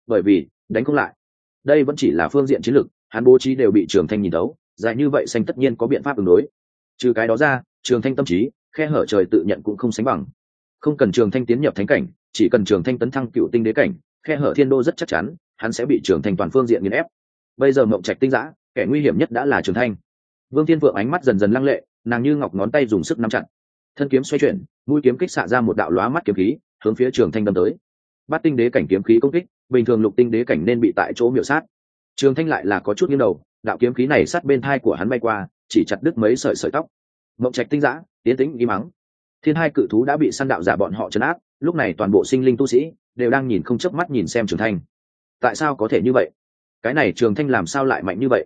Bởi vì, đánh không lại. Đây vẫn chỉ là phương diện chiến lược, hắn bố trí đều bị trường thanh nhìn đấu dài như vậy xanh tất nhiên có biện pháp ứng đối. Trừ cái đó ra trường thanh tâm trí, khe hở trời tự nhận cũng không sánh bằng. Không cần trường thanh tiến nhập thánh cảnh, chỉ cần trường thanh tấn thăng cựu tinh đế cảnh, khe hở thiên đô rất chắc chắn, hắn sẽ bị trường thanh toàn phương diện nghiền ép. Bây giờ mộng trạch tinh giã, kẻ nguy hiểm nhất đã là trường thanh vương thiên vượng ánh mắt dần dần lăng lệ, nàng như ngọc ngón tay dùng sức nắm chặt. Thân kiếm xoay chuyển, mũi kiếm kích xạ ra một đạo lóa mắt kiếm khí hướng phía trường thanh đâm tới. Bát tinh đế cảnh kiếm khí công kích, bình thường lục tinh đế cảnh nên bị tại chỗ miểu sát. Trường thanh lại là có chút nghiêng đầu, đạo kiếm khí này sát bên thai của hắn bay qua, chỉ chặt đứt mấy sợi sợi tóc. Mộng trạch tinh giã, tiến tĩnh im mắng. Thiên hai cự thú đã bị săn đạo giả bọn họ chấn áp, lúc này toàn bộ sinh linh tu sĩ đều đang nhìn không chớp mắt nhìn xem trường thanh. Tại sao có thể như vậy? Cái này trường thanh làm sao lại mạnh như vậy?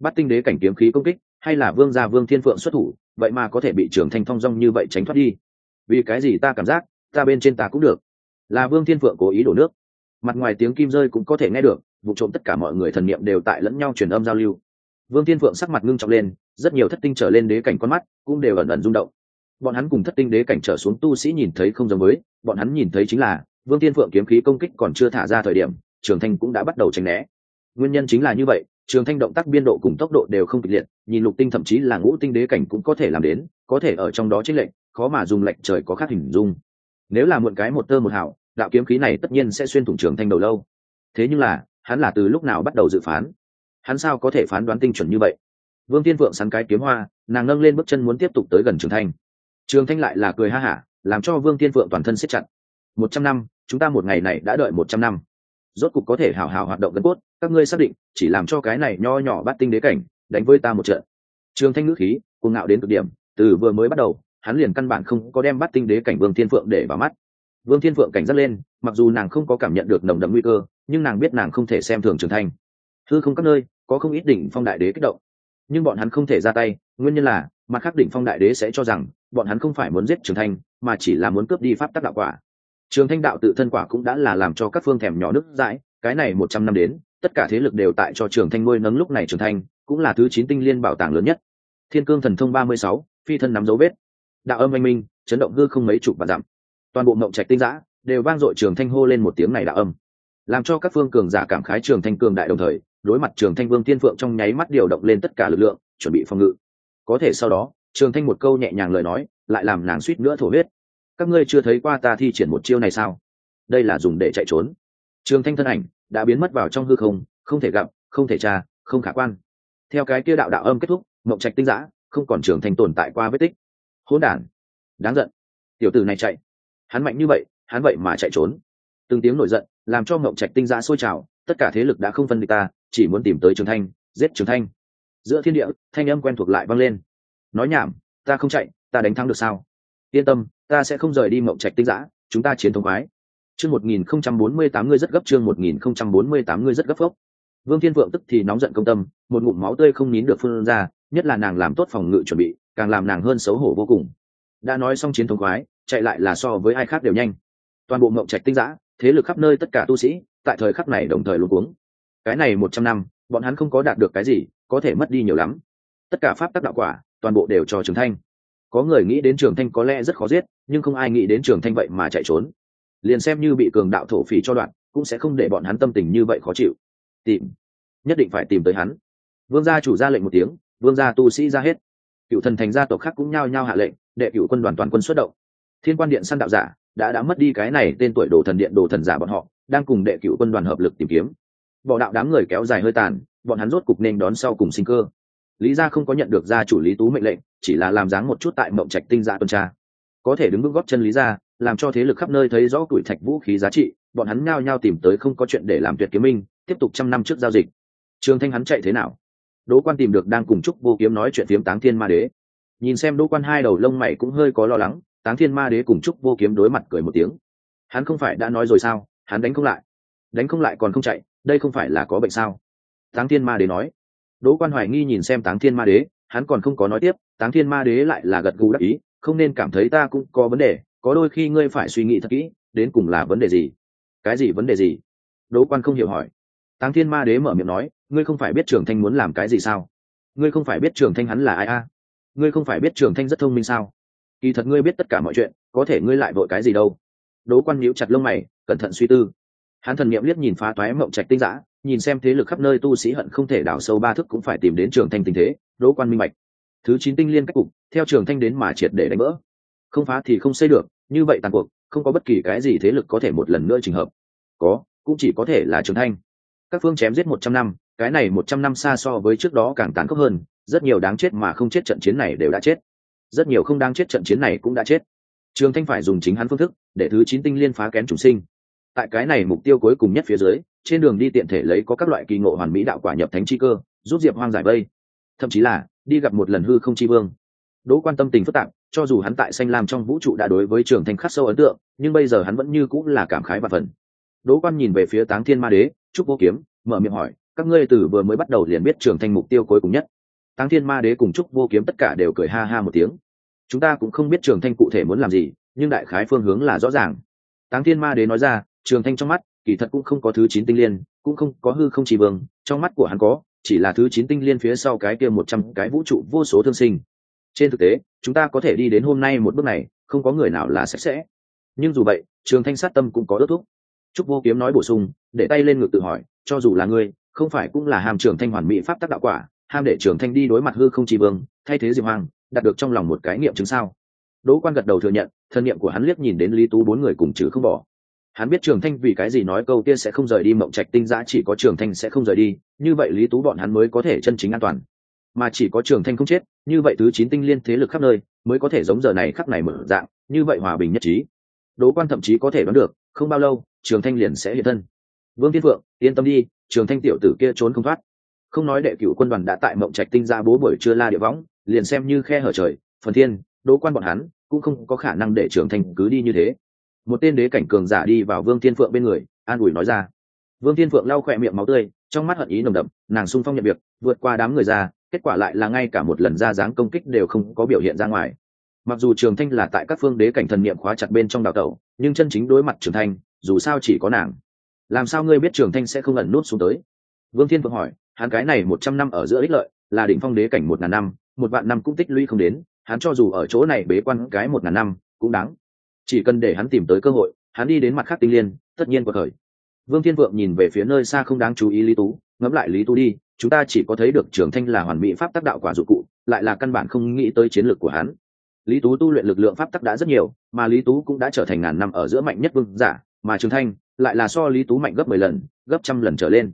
Bắt tinh đế cảnh kiếm khí công kích, hay là vương gia vương thiên phượng xuất thủ, vậy mà có thể bị trường thanh thong dong như vậy tránh thoát đi? Vì cái gì ta cảm giác ta bên trên ta cũng được. Là vương thiên phượng cố ý đổ nước. Mặt ngoài tiếng kim rơi cũng có thể nghe được, vụ trộm tất cả mọi người thần niệm đều tại lẫn nhau truyền âm giao lưu. Vương thiên phượng sắc mặt ngưng trọng lên, rất nhiều thất tinh trở lên đế cảnh con mắt cũng đều ẩn ẩn rung động. Bọn hắn cùng thất tinh đế cảnh trở xuống tu sĩ nhìn thấy không giống với, bọn hắn nhìn thấy chính là, vương thiên phượng kiếm khí công kích còn chưa thả ra thời điểm, trường thanh cũng đã bắt đầu tránh né. Nguyên nhân chính là như vậy, trường thanh động tác biên độ cùng tốc độ đều không kịch liệt, nhìn lục tinh thậm chí là ngũ tinh đế cảnh cũng có thể làm đến, có thể ở trong đó chính lệnh khó mà dùng lệnh trời có khác hình dung nếu là muộn cái một tơ một hảo đạo kiếm khí này tất nhiên sẽ xuyên thủng trường thanh đầu lâu. Thế nhưng là, hắn là từ lúc nào bắt đầu dự phán? Hắn sao có thể phán đoán tinh chuẩn như vậy? Vương tiên vượng sắn cái kiếm hoa, nàng nâng lên bước chân muốn tiếp tục tới gần trường thanh. Trường thanh lại là cười ha hả, làm cho vương tiên vượng toàn thân siết chặt. Một trăm năm, chúng ta một ngày này đã đợi một trăm năm. Rốt cục có thể hào hào hoạt động gân cốt, các ngươi xác định, chỉ làm cho cái này nho nhỏ bắt tinh đế cảnh, đánh với ta một trận. Trường thanh ngữ khí, cuồng ngạo đến cực điểm, từ vừa mới bắt đầu hắn liền căn bản không có đem bắt tinh đế cảnh vương thiên phượng để vào mắt. Vương thiên phượng cảnh giác lên, mặc dù nàng không có cảm nhận được nồng đậm nguy cơ, nhưng nàng biết nàng không thể xem thường trường thanh thư không các nơi, có không ít đỉnh phong đại đế kích động. Nhưng bọn hắn không thể ra tay, nguyên nhân là, mặt khác đỉnh phong đại đế sẽ cho rằng, bọn hắn không phải muốn giết trường thanh mà chỉ là muốn cướp đi pháp tắc đạo quả. Trường thanh đạo tự thân quả cũng đã là làm cho các phương thèm nhỏ nước dãi, cái này một trăm năm đến, tất cả thế lực đều tại cho trường thanh nuôi nấng lúc này trường thanh cũng là thứ chín tinh liên bảo tàng lớn nhất. Thiên cương thần thông ba mươi sáu, phi thân nắm dấu vết đạo âm anh minh, chấn động hư không mấy chục và dặm. Toàn bộ mộng trạch tinh giã đều vang dội trường thanh hô lên một tiếng này đạo âm. Làm cho các phương cường giả cảm khái trường thanh cường đại đồng thời, đối mặt trường thanh vương tiên phượng trong nháy mắt điều động lên tất cả lực lượng, chuẩn bị phòng ngự. Có thể sau đó, trường thanh một câu nhẹ nhàng lời nói, lại làm nàng suýt nữa thổ huyết. Các ngươi chưa thấy qua ta thi triển một chiêu này sao? Đây là dùng để chạy trốn. Trường thanh thân ảnh đã biến mất vào trong hư không không thể gặp, không thể tra, không khả quan. Theo cái kia đạo đạo âm kết thúc, mộng trạch tinh giã không còn trường thanh tồn tại qua vết tích hỗn đản. Đáng giận. Tiểu tử này chạy. Hắn mạnh như vậy, hắn vậy mà chạy trốn. Từng tiếng nổi giận, làm cho mộng trạch tinh giã sôi trào, tất cả thế lực đã không phân địch ta, chỉ muốn tìm tới trường thanh, giết trường thanh. Giữa thiên địa, thanh âm quen thuộc lại vang lên. Nói nhảm, ta không chạy, ta đánh thắng được sao? Yên tâm, ta sẽ không rời đi mộng trạch tinh giã chúng ta chiến thống khoái. Chương một nghìn không trăm bốn mươi tám ngươi rất gấp, chương một nghìn không trăm bốn mươi tám ngươi rất gấp phốc. Vương thiên vượng tức thì nóng giận công tâm, một ngụm máu tươi không nín được phun ra, nhất là nàng làm tốt phòng ngự chuẩn bị càng làm nàng hơn xấu hổ vô cùng. Đã nói xong chiến thống khoái, chạy lại là so với ai khác đều nhanh. Toàn bộ mộng trạch tinh giã, thế lực khắp nơi tất cả tu sĩ, tại thời khắc này đồng thời luôn cuống. Cái này một trăm năm, bọn hắn không có đạt được cái gì, có thể mất đi nhiều lắm. Tất cả pháp tác đạo quả, toàn bộ đều cho trường thanh. Có người nghĩ đến trường thanh có lẽ rất khó giết, nhưng không ai nghĩ đến trường thanh vậy mà chạy trốn. Liền xem như bị cường đạo thổ phỉ cho đoạn, cũng sẽ không để bọn hắn tâm tình như vậy khó chịu. Tìm. Nhất định phải tìm tới hắn. Vương gia chủ ra lệnh một tiếng, vương gia tu sĩ ra hết cựu thần thành gia tộc khác cũng nhao nhao hạ lệnh, đệ cựu quân đoàn toàn quân xuất động. Thiên quan điện săn đạo giả đã đã mất đi cái này tên tuổi đồ thần điện đồ thần giả bọn họ, đang cùng đệ cựu quân đoàn hợp lực tìm kiếm. Bỏ đạo đám người kéo dài hơi tàn, bọn hắn rốt cục nên đón sau cùng sinh cơ. Lý gia không có nhận được gia chủ lý tú mệnh lệnh, chỉ là làm dáng một chút tại mộng trạch tinh dạ tuần tra. Có thể đứng bước góp chân lý gia, làm cho thế lực khắp nơi thấy rõ tuổi thạch vũ khí giá trị, bọn hắn nhao nhao tìm tới không có chuyện để làm tuyệt kiếm minh, tiếp tục trăm năm trước giao dịch. Trường thanh hắn chạy thế nào? Đỗ quan tìm được đang cùng trúc vô kiếm nói chuyện phiếm táng thiên ma đế. Nhìn xem đỗ quan hai đầu lông mày cũng hơi có lo lắng, táng thiên ma đế cùng trúc vô kiếm đối mặt cười một tiếng. Hắn không phải đã nói rồi sao? Hắn đánh không lại. Đánh không lại còn không chạy, đây không phải là có bệnh sao? Táng thiên ma đế nói. Đỗ quan hoài nghi nhìn xem táng thiên ma đế, hắn còn không có nói tiếp, táng thiên ma đế lại là gật gù đắc ý, không nên cảm thấy ta cũng có vấn đề, có đôi khi ngươi phải suy nghĩ thật kỹ, đến cùng là vấn đề gì? Cái gì vấn đề gì? Đỗ quan không hiểu hỏi. Táng thiên ma đế mở miệng nói ngươi không phải biết trường thanh muốn làm cái gì sao? Ngươi không phải biết trường thanh hắn là ai a? À? ngươi không phải biết trường thanh rất thông minh sao? Kỳ thật ngươi biết tất cả mọi chuyện, có thể ngươi lại vội cái gì đâu? Đỗ quan nhíu chặt lông mày, cẩn thận suy tư. Hắn thần niệm liếc nhìn phá toái mộng trạch tinh giã nhìn xem thế lực khắp nơi tu sĩ hận không thể đào sâu ba thức cũng phải tìm đến trường thanh tình thế, đỗ quan minh mạch thứ chín tinh liên cách cục, theo trường thanh đến mà triệt để đánh vỡ. Không phá thì không xây được, như vậy tàn cuộc, không có bất kỳ cái gì thế lực có thể một lần nữa trình hợp. Có, cũng chỉ có thể là trường thanh. Các phương chém giết một trăm năm cái này một trăm năm xa so với trước đó càng tàn khốc hơn, rất nhiều đáng chết mà không chết trận chiến này đều đã chết. Rất nhiều không đáng chết trận chiến này cũng đã chết. Trường thanh phải dùng chính hắn phương thức, để thứ chín tinh liên phá kén chủ sinh. Tại cái này mục tiêu cuối cùng nhất phía dưới, trên đường đi tiện thể lấy có các loại kỳ ngộ hoàn mỹ đạo quả nhập thánh chi cơ, giúp diệp hoang giải vây. Thậm chí là, đi gặp một lần hư không chi vương. Đỗ quan tâm tình phức tạp, cho dù hắn tại xanh lam trong vũ trụ đã đối với trường thanh khắc sâu ấn tượng, nhưng bây giờ hắn vẫn như cũng là cảm khái và phần đỗ quan nhìn về phía táng thiên ma đế trúc vô kiếm, mở miệng hỏi các ngươi từ vừa mới bắt đầu liền biết trường thanh mục tiêu cuối cùng nhất. Táng thiên ma đế cùng trúc vô kiếm tất cả đều cười ha ha một tiếng. Chúng ta cũng không biết trường thanh cụ thể muốn làm gì, nhưng đại khái phương hướng là rõ ràng. Táng thiên ma đế nói ra, trường thanh trong mắt, kỳ thật cũng không có thứ chín tinh liên, cũng không có hư không chỉ vương, trong mắt của hắn có, chỉ là thứ chín tinh liên phía sau cái kia một trăm cái vũ trụ vô số thương sinh. Trên thực tế, chúng ta có thể đi đến hôm nay một bước này, không có người nào là sạch sẽ. Nhưng dù vậy, trường thanh sát tâm cũng có ước thúc. Trúc vô kiếm nói bổ sung, để tay lên ngực tự hỏi, cho dù là ngươi không phải cũng là hàm trường thanh hoàn mỹ pháp tác đạo quả ham để trường thanh đi đối mặt hư không chỉ vương, thay thế diệp hoàng đạt được trong lòng một cái nghiệm chứng sao? Đỗ quan gật đầu thừa nhận, thân niệm của hắn liếc nhìn đến lý tú bốn người cùng chứ không bỏ. Hắn biết trường thanh vì cái gì nói câu kia sẽ không rời đi, mộng trạch tinh giã chỉ có trường thanh sẽ không rời đi, như vậy lý tú bọn hắn mới có thể chân chính an toàn. Mà chỉ có trường thanh không chết, như vậy thứ chín tinh liên thế lực khắp nơi mới có thể giống giờ này khắc này mở dạng, như vậy hòa bình nhất trí. Đỗ quan thậm chí có thể đoán được, không bao lâu, trường thanh liền sẽ hiện thân. Vương thiên phượng, yên tâm đi trường thanh tiểu tử kia trốn không thoát. Không nói đệ cựu quân đoàn đã tại mộng trạch tinh ra bố buổi trưa la địa võng, liền xem như khe hở trời, phần thiên, đỗ quan bọn hắn, cũng không có khả năng để trường thanh cứ đi như thế. Một tên đế cảnh cường giả đi vào vương thiên phượng bên người, an ủi nói ra. Vương thiên phượng lau khỏe miệng máu tươi, trong mắt hận ý nồng đậm, nàng sung phong nhận việc, vượt qua đám người ra, kết quả lại là ngay cả một lần ra dáng công kích đều không có biểu hiện ra ngoài. Mặc dù trường thanh là tại các phương đế cảnh thần niệm khóa chặt bên trong đào tẩu, nhưng chân chính đối mặt trường thanh, dù sao chỉ có nàng làm sao ngươi biết trường thanh sẽ không ẩn nút xuống tới? Vương thiên vượng hỏi, hắn cái này một trăm năm ở giữa ích lợi, là đỉnh phong đế cảnh một ngàn năm, một vạn năm cũng tích lũy không đến, hắn cho dù ở chỗ này bế quan cái một ngàn năm, cũng đáng. Chỉ cần để hắn tìm tới cơ hội, hắn đi đến mặt khác tinh liên, tất nhiên cuộc khởi vương thiên vượng nhìn về phía nơi xa không đáng chú ý lý tú, ngẫm lại lý tú đi, chúng ta chỉ có thấy được trường thanh là hoàn mỹ pháp tác đạo quả dụng cụ, lại là căn bản không nghĩ tới chiến lược của hắn. Lý tú tu luyện lực lượng pháp tắc đã rất nhiều, mà lý tú cũng đã trở thành ngàn năm ở giữa mạnh nhất vương giả, mà trường thanh lại là so lý tú mạnh gấp mười lần, gấp trăm lần trở lên.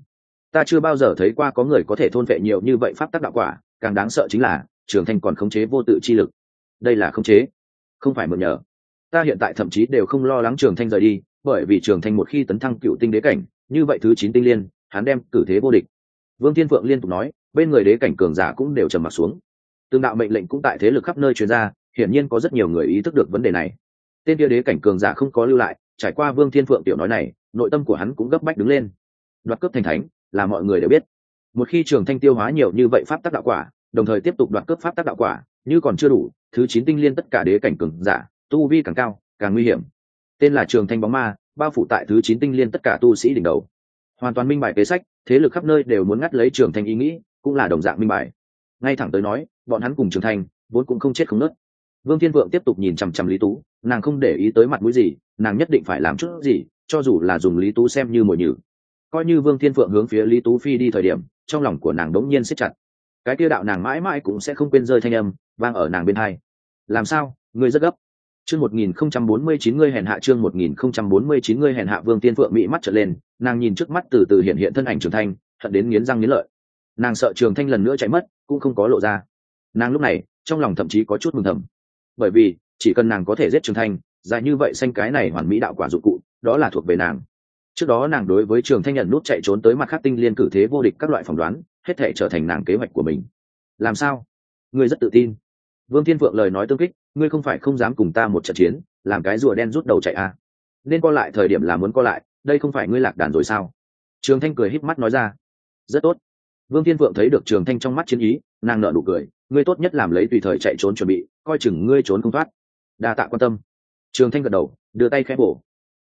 Ta chưa bao giờ thấy qua có người có thể thôn vệ nhiều như vậy pháp tắc đạo quả, càng đáng sợ chính là trường thanh còn khống chế vô tự chi lực. Đây là khống chế. Không phải mượn nhờ. Ta hiện tại thậm chí đều không lo lắng trường thanh rời đi, bởi vì trường thanh một khi tấn thăng cựu tinh đế cảnh, như vậy thứ chín tinh liên, hắn đem cử thế vô địch. Vương thiên phượng liên tục nói, bên người đế cảnh cường giả cũng đều trầm m ặ t xuống. Tương đạo mệnh lệnh cũng tại thế lực khắp nơi chuyên gia hiển nhiên có rất nhiều người ý thức được vấn đề này. Tên kia đế cảnh cường giả không có lưu lại trải qua vương thiên phượng tiểu nói này, nội tâm của hắn cũng gấp bách đứng lên. Đoạt cướp thành thánh, là mọi người đều biết. Một khi trường thanh tiêu hóa nhiều như vậy pháp tác đạo quả, đồng thời tiếp tục đoạt cướp pháp tác đạo quả, như còn chưa đủ, thứ chín tinh liên tất cả đế cảnh cường giả, tu vi càng cao, càng nguy hiểm. Tên là trường thanh bóng ma, bao phủ tại thứ chín tinh liên tất cả tu sĩ đỉnh đầu. Hoàn toàn minh bài kế sách, thế lực khắp nơi đều muốn ngắt lấy trường thanh ý nghĩ, cũng là đồng dạng minh bài. Ngay thẳng tới nói, bọn hắn cùng trường thanh, vốn cũng không chết không nớt vương thiên vượng tiếp tục nhìn chằm chằm lý tú, nàng không để ý tới mặt mũi gì, nàng nhất định phải làm chút gì, cho dù là dùng lý tú xem như mồi nhử. Coi như vương thiên vượng hướng phía lý tú phi đi thời điểm, trong lòng của nàng đống nhiên siết chặt. Cái tiêu đạo nàng mãi mãi cũng sẽ không quên rơi thanh âm, vang ở nàng bên hai. Làm sao? Ngươi rất gấp. Chương một nghìn không trăm bốn mươi chín ngươi hèn hạ chương một nghìn không trăm bốn mươi chín ngươi hèn hạ vương tiên phượng mỹ mắt trở lên, nàng nhìn trước mắt từ từ hiện hiện thân ảnh trường thanh hận đến nghiến răng nghiến lợi. Nàng sợ trường thanh lần nữa chạy mất, cũng không có lộ ra. Nàng lúc này, trong lòng thậm chí có chút mừng thầm bởi vì chỉ cần nàng có thể giết trường thanh, dài như vậy xanh cái này hoàn mỹ đạo quả dụng cụ, đó là thuộc về nàng. Trước đó nàng đối với trường thanh nhận nút chạy trốn tới mặt khắc tinh liên cử thế vô địch các loại phỏng đoán, hết thể trở thành nàng kế hoạch của mình. Làm sao? Ngươi rất tự tin. Vương thiên phượng lời nói tương kích, ngươi không phải không dám cùng ta một trận chiến, làm cái rùa đen rút đầu chạy à. nên co lại thời điểm là muốn co lại, đây không phải ngươi lạc đàn rồi sao? Trường thanh cười híp mắt nói ra. Rất tốt. Vương thiên phượng thấy được trường thanh trong mắt chiến ý, nàng nợ nụ cười ngươi tốt nhất làm lấy tùy thời chạy trốn chuẩn bị, coi chừng ngươi trốn không thoát. Đa tạ quan tâm. Trường thanh gật đầu, đưa tay khẽ bổ.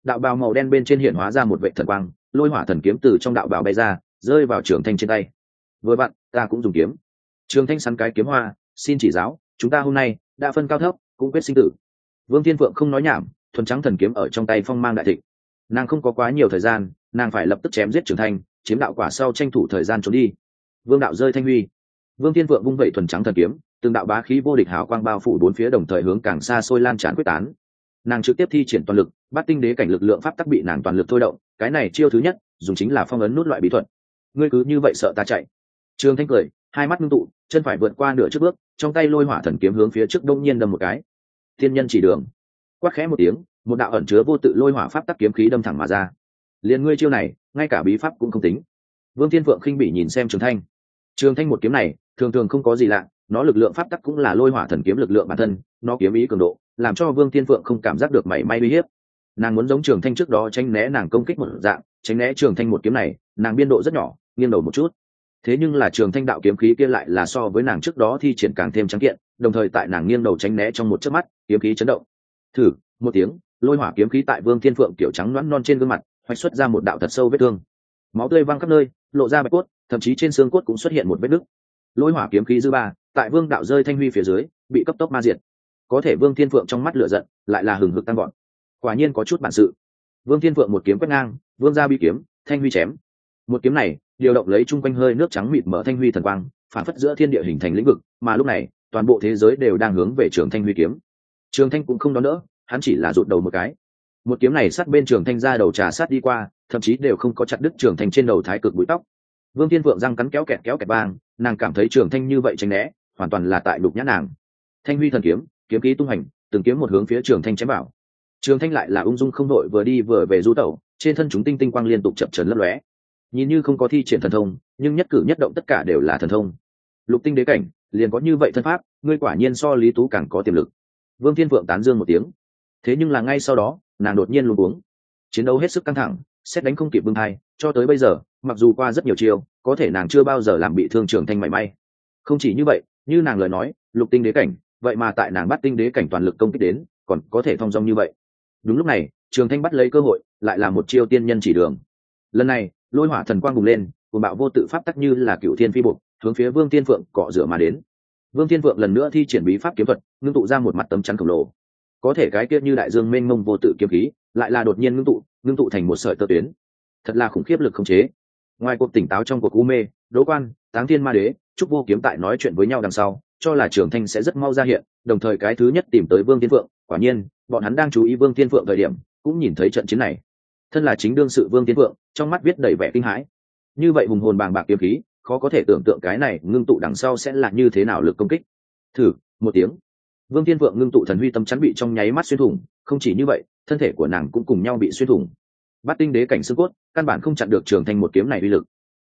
Đạo bào màu đen bên trên hiện hóa ra một vệ thần quang, lôi hỏa thần kiếm từ trong đạo bào bay ra, rơi vào trường thanh trên tay. Vừa bạn ta cũng dùng kiếm. Trường thanh sắn cái kiếm hoa, xin chỉ giáo, chúng ta hôm nay đã phân cao thấp, cũng quyết sinh tử. Vương thiên phượng không nói nhảm, thuần trắng thần kiếm ở trong tay phong mang đại thịnh. Nàng không có quá nhiều thời gian, nàng phải lập tức chém giết trường thanh, chiếm đạo quả sau tranh thủ thời gian trốn đi. Vương đạo rơi thanh huy vương thiên Vượng vung vẩy thuần trắng thần kiếm, từng đạo bá khí vô địch hào quang bao phủ bốn phía đồng thời hướng càng xa xôi lan tràn quyết tán. Nàng trực tiếp thi triển toàn lực, bắt tinh đế cảnh lực lượng pháp tắc bị nàng toàn lực thôi động, cái này chiêu thứ nhất, dùng chính là phong ấn nút loại bí thuật. Ngươi cứ như vậy sợ ta chạy. Trường thanh cười, hai mắt ngưng tụ, chân phải vượt qua nửa trước bước, trong tay lôi hỏa thần kiếm hướng phía trước đông nhiên đâm một cái. Thiên nhân chỉ đường. Quát khẽ một tiếng, một đạo ẩn chứa vô tự lôi hỏa pháp tắc kiếm khí đâm thẳng mà ra. Liền ngươi chiêu này, ngay cả bí pháp cũng không tính. Vương thiên phượng khinh bị nhìn xem trường thanh. Trường thanh một kiếm này thường thường không có gì lạ, nó lực lượng pháp tắc cũng là lôi hỏa thần kiếm lực lượng bản thân, nó kiếm ý cường độ, làm cho vương thiên phượng không cảm giác được mảy may uy hiếp. Nàng muốn giống trường thanh trước đó tránh né nàng công kích một dạng, tránh né trường thanh một kiếm này, nàng biên độ rất nhỏ, nghiêng đầu một chút. Thế nhưng là trường thanh đạo kiếm khí kia lại là so với nàng trước đó thi triển càng thêm trắng kiện, đồng thời tại nàng nghiêng đầu tránh né trong một chớp mắt, kiếm khí chấn động. Thử, một tiếng, lôi hỏa kiếm khí tại vương thiên phượng kiểu trắng loãng non trên gương mặt, hoạch xuất ra một đạo thật sâu vết thương. Máu tươi văng khắp nơi, lộ ra bạch cốt, thậm chí trên xương cốt cũng xuất hiện một vết nứt lôi hỏa kiếm khí dư ba, tại vương đạo rơi thanh huy phía dưới, bị cấp tốc ma diệt. Có thể vương thiên phượng trong mắt lửa giận, lại là hừng hực tăng gọn quả nhiên có chút bản sự. Vương thiên phượng một kiếm quét ngang, vương ra bi kiếm, thanh huy chém. Một kiếm này, điều động lấy chung quanh hơi nước trắng mịt mở thanh huy thần quang, phản phất giữa thiên địa hình thành lĩnh vực, mà lúc này, toàn bộ thế giới đều đang hướng về trường thanh huy kiếm. Trường thanh cũng không đón đỡ, hắn chỉ là rụt đầu một cái. Một kiếm này sát bên trường thanh ra đầu trà sát đi qua, thậm chí đều không có chặt đứt trường thanh trên đầu thái cực bụi tóc vương thiên phượng răng cắn kéo kẹt kéo kẹt bang nàng cảm thấy trường thanh như vậy tránh né, hoàn toàn là tại đục nhã nàng. Thanh huy thần kiếm kiếm ký tung hành, từng kiếm một hướng phía trường thanh chém vào. Trường thanh lại là ung dung không đội vừa đi vừa về du tẩu, trên thân chúng tinh tinh quang liên tục chập trần lấp lóe. Nhìn như không có thi triển thần thông, nhưng nhất cử nhất động tất cả đều là thần thông. Lục tinh đế cảnh, liền có như vậy thân pháp, ngươi quả nhiên so lý tú càng có tiềm lực. Vương thiên phượng tán dương một tiếng. Thế nhưng là ngay sau đó, nàng đột nhiên luôn uống chiến đấu hết sức căng thẳng xét đánh không kịp bưng hai cho tới bây giờ, mặc dù qua rất nhiều chiều có thể nàng chưa bao giờ làm bị thương trường thanh mảy may. Không chỉ như vậy, như nàng lời nói, lục tinh đế cảnh, vậy mà tại nàng bắt tinh đế cảnh toàn lực công kích đến, còn có thể thong dong như vậy. Đúng lúc này, trường thanh bắt lấy cơ hội, lại là một chiêu tiên nhân chỉ đường. Lần này, lôi hỏa thần quang bùng lên cùng bạo vô tự pháp tắc như là cựu thiên phi bục hướng phía vương tiên phượng cọ rửa mà đến. Vương tiên phượng lần nữa thi triển bí pháp kiếm thuật, ngưng tụ ra một mặt tấm chắn khổng lồ. Có thể cái kia như đại dương mênh mông vô tự kiếm khí lại là đột nhiên ngưng tụ ngưng tụ thành một sợi tơ tuyến. Thật là khủng khiếp lực khống chế. Ngoài cuộc tỉnh táo trong cuộc u mê, đỗ quan, táng thiên ma đế, trúc vô kiếm tại nói chuyện với nhau đằng sau, cho là trường thanh sẽ rất mau ra hiện, đồng thời cái thứ nhất tìm tới vương thiên phượng. Quả nhiên, bọn hắn đang chú ý vương thiên phượng thời điểm, cũng nhìn thấy trận chiến này. Thân là chính đương sự vương thiên phượng, trong mắt viết đầy vẻ kinh hãi. Như vậy hùng hồn bàng bạc kiếm khí, khó có thể tưởng tượng cái này ngưng tụ đằng sau sẽ là như thế nào lực công kích. Thử, một tiếng vương thiên Vượng ngưng tụ thần huy tâm chắn bị trong nháy mắt xuyên thủng, không chỉ như vậy, thân thể của nàng cũng cùng nhau bị xuyên thủng. Bắt tinh đế cảnh xương cốt, căn bản không chặn được trường thanh một kiếm này uy lực.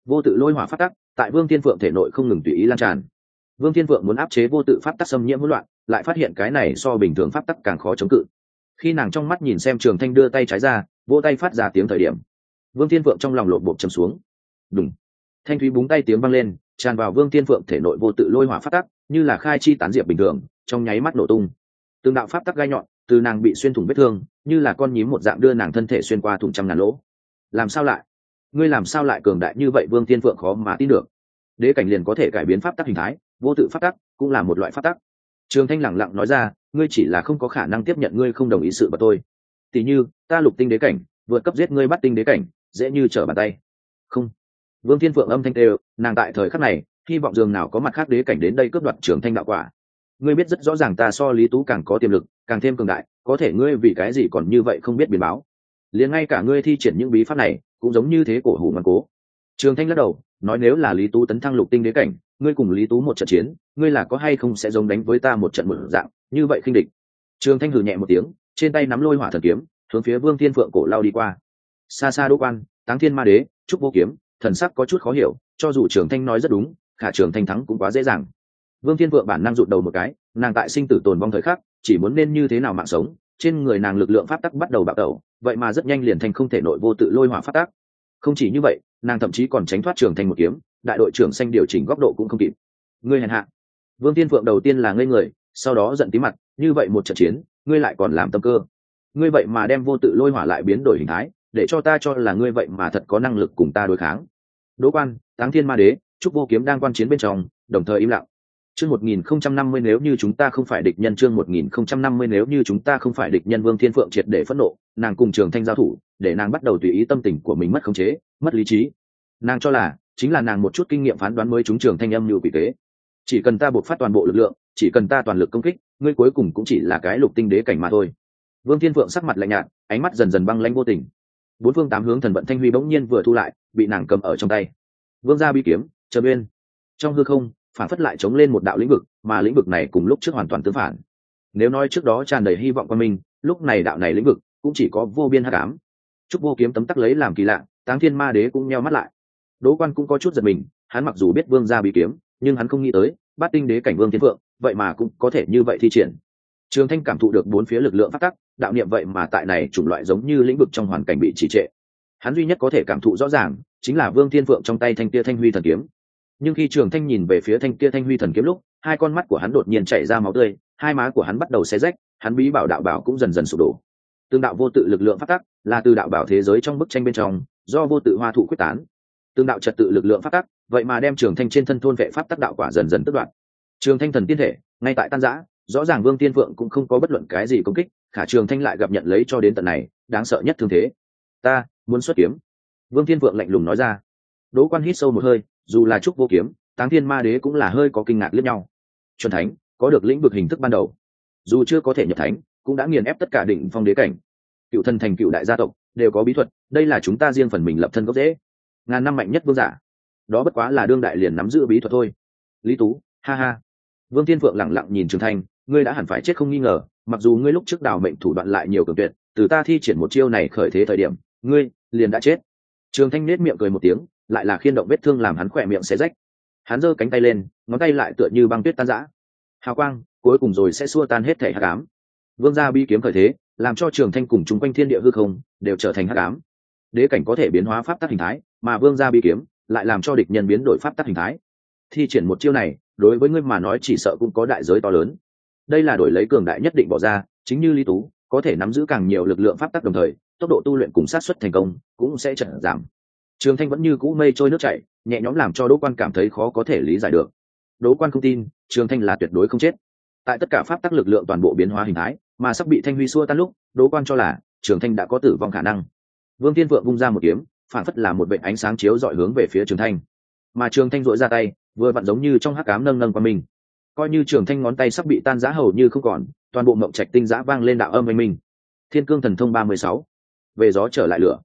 Vô tự lôi hỏa phát tắc, tại vương thiên phượng thể nội không ngừng tùy ý lan tràn. Vương thiên phượng muốn áp chế vô tự pháp tắc xâm nhiễm hỗn loạn, lại phát hiện cái này so bình thường pháp tắc càng khó chống cự. Khi nàng trong mắt nhìn xem trường thanh đưa tay trái ra, vỗ tay phát ra tiếng thời điểm, vương thiên phượng trong lòng lột bột chầm xuống. Đúng thanh thúy búng tay tiếng vang lên, tràn vào vương thiên phượng thể nội vô tự lôi hỏa phát tắc như là khai chi tán diệp bình thường, trong nháy mắt nổ tung. Tương đạo pháp tắc gai nhọn, từ nàng bị xuyên thủng vết thương, như là con nhím một dạng đưa nàng thân thể xuyên qua thủng trăm ngàn lỗ. Làm sao lại? Ngươi làm sao lại cường đại như vậy, vương tiên phượng khó mà tin được. Đế cảnh liền có thể cải biến pháp tắc hình thái, vô tự pháp tắc cũng là một loại pháp tắc. Trường thanh lẳng lặng nói ra, ngươi chỉ là không có khả năng tiếp nhận, ngươi không đồng ý sự và tôi tỉ như, ta lục tinh đế cảnh, vượt cấp giết ngươi bắt tinh đế cảnh, dễ như trở bàn tay. Không. Vương thiên phượng âm thanh tê nàng tại thời khắc này hy vọng dường nào có mặt khác đế cảnh đến đây cướp đoạt trường thanh đạo quả. Ngươi biết rất rõ ràng ta so lý tú càng có tiềm lực, càng thêm cường đại, có thể ngươi vì cái gì còn như vậy không biết biến báo. Liền ngay cả ngươi thi triển những bí pháp này, cũng giống như thế cổ hủ ngoan cố. Trường thanh lắc đầu, nói nếu là lý tú tấn thăng lục tinh đế cảnh, ngươi cùng lý tú một trận chiến, ngươi là có hay không sẽ giống đánh với ta một trận một dạng, như vậy khinh địch. Trường thanh hừ nhẹ một tiếng, trên tay nắm lôi hỏa thần kiếm, hướng phía vương thiên phượng cổ lao đi qua. Xa xa đỗ quan, táng thiên ma đế, trúc vô kiếm, thần sắc có chút khó hiểu, cho dù trường thanh nói rất đúng khả trường thanh thắng cũng quá dễ dàng. Vương thiên Vượng bản năng rụt đầu một cái, nàng tại sinh tử tồn vong thời khắc, chỉ muốn nên như thế nào mạng sống, trên người nàng lực lượng pháp tắc bắt đầu bạo tẩu, vậy mà rất nhanh liền thành không thể nội vô tự lôi hỏa pháp tắc. Không chỉ như vậy, nàng thậm chí còn tránh thoát trường thành một kiếm, đại đội trưởng xanh điều chỉnh góc độ cũng không kịp. Ngươi hèn hạ. Vương thiên phượng đầu tiên là ngây người, sau đó giận tí mặt, như vậy một trận chiến, ngươi lại còn làm tâm cơ. Ngươi vậy mà đem vô tự lôi hỏa lại biến đổi hình thái, để cho ta cho là ngươi vậy mà thật có năng lực cùng ta đối kháng. Đỗ quan, táng thiên ma đế trúc vô kiếm đang quan chiến bên trong đồng thời im lặng Chương 1050 nếu như chúng ta không phải địch nhân chương 1050 nếu như chúng ta không phải địch nhân Vương Thiên Phượng triệt để phẫn nộ, nàng cùng Trường Thanh giao thủ, để nàng bắt đầu tùy ý tâm tình của mình mất khống chế, mất lý trí. Nàng cho là, chính là nàng một chút kinh nghiệm phán đoán mới chúng Trường Thanh âm như vị tế Chỉ cần ta buộc phát toàn bộ lực lượng, chỉ cần ta toàn lực công kích, ngươi cuối cùng cũng chỉ là cái lục tinh đế cảnh mà thôi. Vương Thiên Phượng sắc mặt lạnh nhạt, ánh mắt dần dần băng lãnh vô tình. Bốn phương tám hướng thần vận thanh huy bỗng nhiên vừa thu lại, bị nàng cầm ở trong tay. Vương gia bi kiếm, trầm uyên Trong hư không, phản phất lại chống lên một đạo lĩnh vực mà lĩnh vực này cùng lúc trước hoàn toàn tương phản. Nếu nói trước đó tràn đầy hy vọng quan mình lúc này đạo này lĩnh vực cũng chỉ có vô biên hắc ám. Trúc vô kiếm tấm tắc lấy làm kỳ lạ táng thiên ma đế cũng nheo mắt lại. Đỗ quan cũng có chút giật mình hắn mặc dù biết vương gia bị kiếm nhưng hắn không nghĩ tới bát tinh đế cảnh vương thiên phượng vậy mà cũng có thể như vậy thi triển. Trường thanh cảm thụ được bốn phía lực lượng phát tắc đạo niệm vậy mà tại này chủng loại giống như lĩnh vực trong hoàn cảnh bị trì trệ. Hắn duy nhất có thể cảm thụ rõ ràng chính là vương thiên phượng trong tay thanh tia thanh huy thần kiếm nhưng khi trường thanh nhìn về phía thanh kia thanh huy thần kiếm lúc, hai con mắt của hắn đột nhiên chảy ra máu tươi, hai má của hắn bắt đầu xé rách, hắn bí bảo đạo bảo cũng dần dần sụp đổ. Tương đạo vô tự lực lượng phát tắc, là từ đạo bảo thế giới trong bức tranh bên trong, do vô tự hoa thụ quyết tán. Tương đạo trật tự lực lượng phát tắc, vậy mà đem trường thanh trên thân thôn vệ pháp tắc đạo quả dần dần tức đoạn trường thanh thần tiên thể, ngay tại tan giã rõ ràng vương tiên phượng cũng không có bất luận cái gì công kích, khả trường thanh lại gặp nhận lấy cho đến tận này, đáng sợ nhất thương thế. Ta muốn xuất kiếm. Vương tiên phượng lạnh lùng nói ra. Đỗ quan hít sâu một hơi dù là trúc vô kiếm, táng thiên ma đế cũng là hơi có kinh ngạc lẫn nhau. Chuẩn thánh, có được lĩnh vực hình thức ban đầu. Dù chưa có thể nhập thánh, cũng đã nghiền ép tất cả định phong đế cảnh. Cựu thân thành cựu đại gia tộc, đều có bí thuật, đây là chúng ta riêng phần mình lập thân gốc dễ ngàn năm mạnh nhất vương giả. Đó bất quá là đương đại liền nắm giữ bí thuật thôi. Lý tú, ha ha. Vương thiên phượng lẳng lặng nhìn trường thanh ngươi đã hẳn phải chết không nghi ngờ, mặc dù ngươi lúc trước đào mệnh thủ đoạn lại nhiều cường tuyệt, từ ta thi triển một chiêu này khởi thế thời điểm, ngươi liền đã chết. Trường thanh nết miệng cười một tiếng lại là khiên động vết thương làm hắn khỏe miệng xé rách. Hắn giơ cánh tay lên, ngón tay lại tựa như băng tuyết tan rã. Hào quang, cuối cùng rồi sẽ xua tan hết thể hắc ám. Vương gia bi kiếm khởi thế, làm cho trường thanh cùng chung quanh thiên địa hư không đều trở thành hắc ám. Đế cảnh có thể biến hóa pháp tắc hình thái, mà vương gia bi kiếm lại làm cho địch nhân biến đổi pháp tắc hình thái. Thi triển một chiêu này, đối với ngươi mà nói chỉ sợ cũng có đại giới to lớn. Đây là đổi lấy cường đại nhất định bỏ ra, chính như lý tú, có thể nắm giữ càng nhiều lực lượng pháp tắc đồng thời, tốc độ tu luyện cùng sát xuất thành công cũng sẽ chậm giảm trường thanh vẫn như cũ mây trôi nước chảy, nhẹ nhõm làm cho đỗ quan cảm thấy khó có thể lý giải được. Đỗ quan không tin, trường thanh là tuyệt đối không chết. Tại tất cả pháp tắc lực lượng toàn bộ biến hóa hình thái, mà sắp bị thanh huy xua tan lúc, đỗ quan cho là trường thanh đã có tử vong khả năng. Vương tiên vượng vung ra một kiếm, phản phất là một vệ ánh sáng chiếu dọi hướng về phía trường thanh. Mà trường thanh dội ra tay, vừa vặn giống như trong hắc cám nâng nâng qua mình. Coi như trường thanh ngón tay sắp bị tan giã hầu như không còn, toàn bộ mộng trạch tinh giã vang lên đạo âm oanh minh. Thiên cương thần thông ba mươi sáu. Về gió trở lại lửa.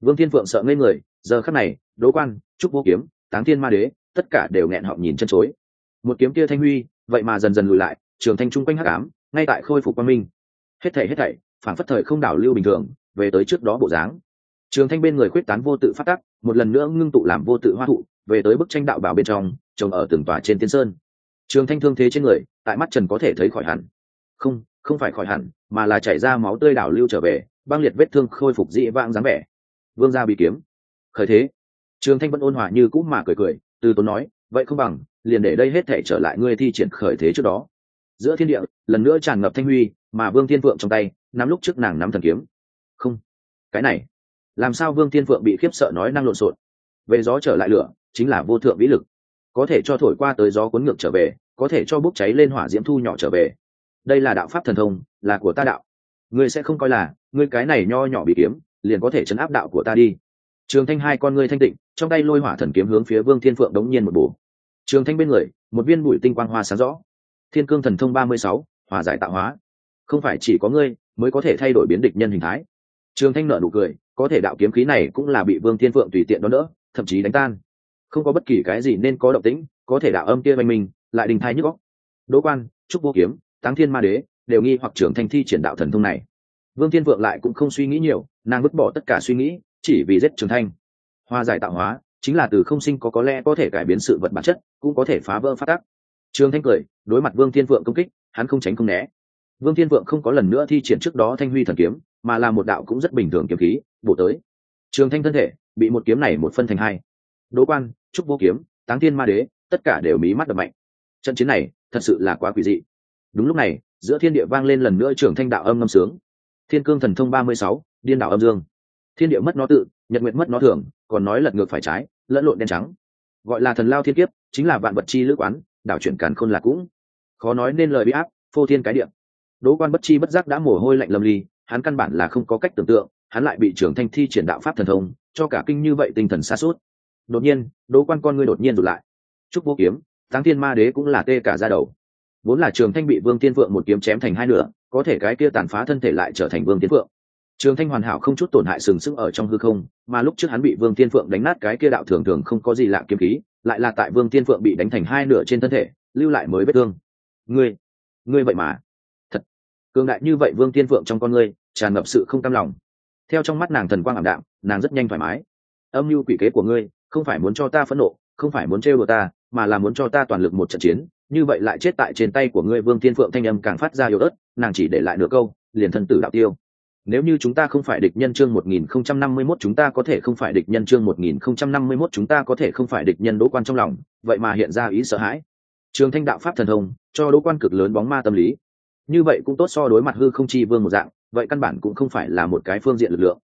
Vương thiên phượng sợ ngây người giờ khắc này, đỗ quan trúc vô kiếm, táng thiên ma đế, tất cả đều nghẹn họng nhìn chân chối. Một kiếm kia thanh huy, vậy mà dần dần lùi lại, trường thanh trung quanh hắc ám, ngay tại khôi phục quang minh. Hết thảy hết thảy, phản phất thời không đảo lưu bình thường, về tới trước đó bộ dáng. Trường thanh bên người khuyết tán vô tự phát tắc, một lần nữa ngưng tụ làm vô tự hoa thụ, về tới bức tranh đạo bảo bên trong, trồng ở từng tòa trên tiên sơn. Trường thanh thương thế trên người, tại mắt trần có thể thấy khỏi hẳn. Không không phải khỏi hẳn, mà là chảy ra máu tươi đảo lưu trở về, băng liệt vết thương khôi phục dị vãng dáng vẻ. Vương gia bị kiếm khởi thế. Trường thanh vẫn ôn hòa như cũ mà cười cười, từ tốn nói, vậy không bằng, liền để đây hết thể trở lại ngươi thi triển khởi thế trước đó. Giữa thiên địa, lần nữa tràn ngập thanh huy, mà vương thiên phượng trong tay, nắm lúc trước nàng nắm thần kiếm. Không, cái này, làm sao vương thiên phượng bị khiếp sợ nói năng lộn xộn? Về gió trở lại lửa, chính là vô thượng vĩ lực. Có thể cho thổi qua tới gió cuốn ngược trở về, có thể cho bốc cháy lên hỏa diễm thu nhỏ trở về. Đây là đạo pháp thần thông, là của ta đạo. Ngươi sẽ không coi là, ngươi cái này nho nhỏ bị kiếm, liền có thể chấn áp đạo của ta đi trường thanh hai con ngươi thanh tịnh, trong tay lôi hỏa thần kiếm hướng phía vương thiên phượng đống nhiên một bổ. Trường thanh bên người, một viên bụi tinh quang hoa sáng rõ. Thiên cương thần thông ba mươi sáu, hòa giải tạo hóa. Không phải chỉ có ngươi mới có thể thay đổi biến địch nhân hình thái. Trường thanh nợ nụ cười, có thể đạo kiếm khí này cũng là bị vương thiên phượng tùy tiện đón đỡ, thậm chí đánh tan. Không có bất kỳ cái gì nên có động tĩnh, có thể đạo âm kia oanh mình lại đình thai nhức góc đỗ quan, trúc vô kiếm, táng thiên ma đế, đều nghi hoặc trưởng thanh thi triển đạo thần thông này. Vương thiên vượng lại cũng không suy nghĩ nhiều, nàng vứt bỏ tất cả suy nghĩ chỉ vì giết trường thanh. Hoa giải tạo hóa, chính là từ không sinh có có lẽ có thể cải biến sự vật bản chất, cũng có thể phá vỡ phát tắc. Trường thanh cười, đối mặt vương thiên vượng công kích, hắn không tránh không né. Vương thiên vượng không có lần nữa thi triển trước đó thanh huy thần kiếm, mà là một đạo cũng rất bình thường kiếm khí, bổ tới. Trường thanh thân thể, bị một kiếm này một phân thành hai. Đỗ quan, trúc vô kiếm, táng thiên ma đế, tất cả đều mí mắt đập mạnh. Trận chiến này, thật sự là quá quỷ dị. Đúng lúc này, giữa thiên địa vang lên lần nữa Trường thanh đạo âm ngâm sướng. Thiên cương thần thông ba mươi sáu, điên đạo âm dương thiên địa mất nó tự, nhật nguyện mất nó thường, còn nói lật ngược phải trái, lẫn lộn đen trắng. Gọi là thần lao thiên kiếp, chính là vạn vật chi lữ quán, đảo chuyển càn khôn là cũng. Khó nói nên lời bị áp, phô thiên cái điệm đỗ quan bất chi bất giác đã mồ hôi lạnh lâm ly hắn căn bản là không có cách tưởng tượng, hắn lại bị trưởng thanh thi triển đạo pháp thần thông, cho cả kinh như vậy tinh thần xa suốt đột nhiên, đỗ quan con ngươi đột nhiên rụt lại. Trúc vô kiếm, táng thiên ma đế cũng là tê cả ra đầu. Vốn là trường thanh bị vương tiên phượng một kiếm chém thành hai nửa, có thể cái kia tàn phá thân thể lại trở thành vương tiên phượng trường thanh hoàn hảo không chút tổn hại sừng sững ở trong hư không, mà lúc trước hắn bị vương tiên phượng đánh nát cái kia đạo thường thường không có gì lạ kiếm khí, lại là tại vương tiên phượng bị đánh thành hai nửa trên thân thể, lưu lại mới vết thương. Ngươi ngươi vậy mà. Thật. Cường đại như vậy vương tiên phượng trong con ngươi, tràn ngập sự không cam lòng. Theo trong mắt nàng thần quang ảm đạm, nàng rất nhanh thoải mái. Âm mưu quỷ kế của ngươi, không phải muốn cho ta phẫn nộ, không phải muốn trêu đồ ta, mà là muốn cho ta toàn lực một trận chiến, như vậy lại chết tại trên tay của ngươi vương thiên phượng thanh âm càng phát ra yếu ớt, nàng chỉ để lại nửa câu, liền thân tử đạo tiêu nếu như chúng ta không phải địch nhân chương 1051 chúng ta có thể không phải địch nhân chương 1051 chúng ta có thể không phải địch nhân đỗ quan trong lòng, vậy mà hiện ra ý sợ hãi. Trường thanh đạo pháp thần thông, cho đỗ quan cực lớn bóng ma tâm lý. Như vậy cũng tốt so đối mặt hư không chi vương một dạng, vậy căn bản cũng không phải là một cái phương diện lực lượng.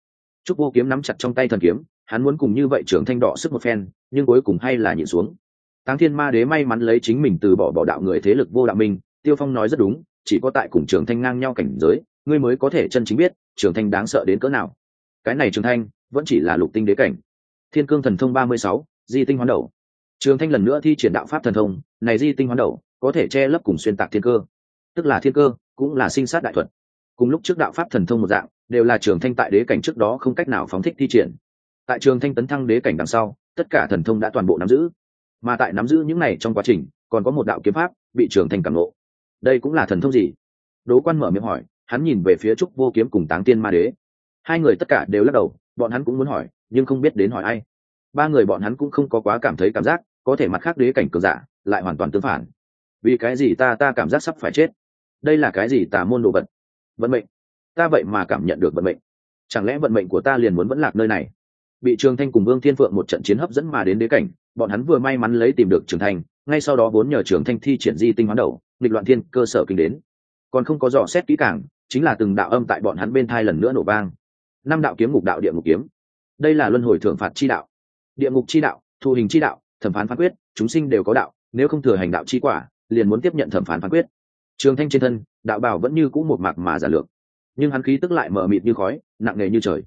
Trúc vô kiếm nắm chặt trong tay thần kiếm, hắn muốn cùng như vậy trường thanh đỏ sức một phen, nhưng cuối cùng hay là nhịn xuống. Táng thiên ma đế may mắn lấy chính mình từ bỏ bỏ đạo người thế lực vô đạo minh, tiêu phong nói rất đúng, chỉ có tại cùng trường thanh ngang nhau cảnh giới, ngươi mới có thể chân chính biết trường thanh đáng sợ đến cỡ nào? Cái này trường thanh vẫn chỉ là lục tinh đế cảnh. Thiên cương thần thông ba mươi sáu, di tinh hoán đầu. Trường thanh lần nữa thi triển đạo pháp thần thông, này di tinh hoán đầu có thể che lấp cùng xuyên tạc thiên cơ. Tức là thiên cơ, cũng là sinh sát đại thuật. Cùng lúc trước đạo pháp thần thông một dạng, đều là trường thanh tại đế cảnh trước đó không cách nào phóng thích thi triển. Tại trường thanh tấn thăng đế cảnh đằng sau, tất cả thần thông đã toàn bộ nắm giữ. Mà tại nắm giữ những này trong quá trình, còn có một đạo kiếm pháp bị trường thanh cảm lộ đây cũng là thần thông gì? Đố quan mở miệng hỏi hắn nhìn về phía trúc vô kiếm cùng táng tiên ma đế. Hai người tất cả đều lắc đầu, bọn hắn cũng muốn hỏi, nhưng không biết đến hỏi ai. Ba người bọn hắn cũng không có quá cảm thấy cảm giác, có thể mặt khác đế cảnh cường giả lại hoàn toàn tương phản. Vì cái gì ta ta cảm giác sắp phải chết? Đây là cái gì tà môn đồ vật? Vận mệnh. Ta vậy mà cảm nhận được vận mệnh. Chẳng lẽ vận mệnh của ta liền muốn vẫn lạc nơi này? Bị trường thanh cùng vương thiên phượng một trận chiến hấp dẫn mà đến đế cảnh, bọn hắn vừa may mắn lấy tìm được trường thanh, ngay sau đó vốn nhờ trường thanh thi triển di tinh hoán đầu, nghịch loạn thiên cơ sở kinh đến. Còn không có dò xét kỹ càng chính là từng đạo âm tại bọn hắn bên thai lần nữa nổ vang. Năm đạo kiếm ngục đạo địa ngục kiếm. Đây là luân hồi thưởng phạt chi đạo. Địa ngục chi đạo thu hình chi đạo, thẩm phán phán quyết, chúng sinh đều có đạo, nếu không thừa hành đạo chi quả, liền muốn tiếp nhận thẩm phán phán quyết. Trường thanh trên thân, đạo bảo vẫn như cũ một mạc mà giả lược. Nhưng hắn khí tức lại mở mịt như khói, nặng nề như trời.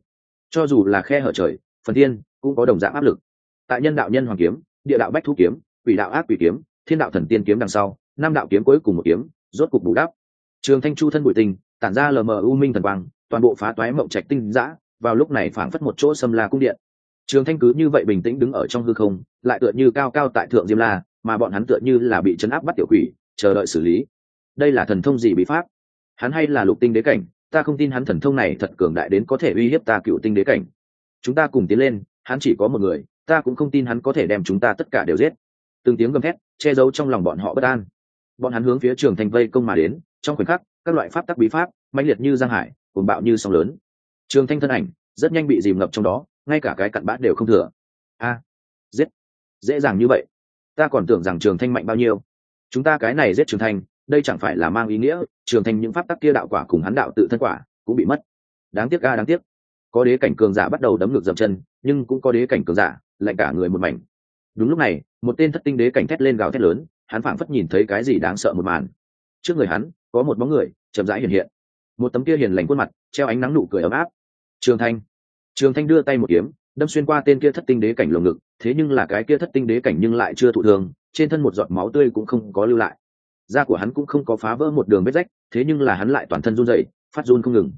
Cho dù là khe hở trời, phần thiên cũng có đồng dạng áp lực. Tại nhân đạo nhân hoàng kiếm, địa đạo bách thu kiếm, quỷ đạo ác quỷ kiếm, thiên đạo thần tiên kiếm đằng sau, năm đạo kiếm cuối cùng một kiếm, rốt cục bù đắp. Trường thanh chu thân bụi tinh tản ra lờ mờ u minh thần quang, toàn bộ phá toái mộng trạch tinh giã vào lúc này phảng phất một chỗ xâm la cung điện. Trường thanh cứ như vậy bình tĩnh đứng ở trong hư không, lại tựa như cao cao tại thượng diêm la, mà bọn hắn tựa như là bị chấn áp bắt tiểu quỷ, chờ đợi xử lý. Đây là thần thông gì bị pháp? Hắn hay là lục tinh đế cảnh? Ta không tin hắn thần thông này thật cường đại đến có thể uy hiếp ta cựu tinh đế cảnh. Chúng ta cùng tiến lên, hắn chỉ có một người, ta cũng không tin hắn có thể đem chúng ta tất cả đều giết. Từng tiếng gầm thét, che giấu trong lòng bọn họ bất an. Bọn hắn hướng phía trường thành vây công mà đến, trong khoảnh khắc các loại pháp tắc bí pháp, mãnh liệt như giang hải, cuồng bạo như sóng lớn. Trường thanh thân ảnh rất nhanh bị dìm ngập trong đó, ngay cả cái cặn bát đều không thừa. A, giết. Dễ dàng như vậy. Ta còn tưởng rằng trường thanh mạnh bao nhiêu. Chúng ta cái này giết trường thanh, đây chẳng phải là mang ý nghĩa, trường thanh những pháp tắc kia đạo quả cùng hắn đạo tự thân quả cũng bị mất. Đáng tiếc a, đáng tiếc. Có đế cảnh cường giả bắt đầu đấm ngược dậm chân, nhưng cũng có đế cảnh cường giả, lạnh cả người một mảnh. Đúng lúc này, một tên thất tinh đế cảnh thét lên gào thét lớn, hắn phảng phất nhìn thấy cái gì đáng sợ một màn. Trước người hắn có một bóng người, chậm rãi hiện hiện. Một tấm kia hiền lành khuôn mặt, treo ánh nắng nụ cười ấm áp. Trường thanh. Trường thanh đưa tay một kiếm, đâm xuyên qua tên kia thất tinh đế cảnh lồng ngực, thế nhưng là cái kia thất tinh đế cảnh nhưng lại chưa thụ thương, trên thân một giọt máu tươi cũng không có lưu lại. Da của hắn cũng không có phá vỡ một đường vết rách, thế nhưng là hắn lại toàn thân run rẩy, phát run không ngừng.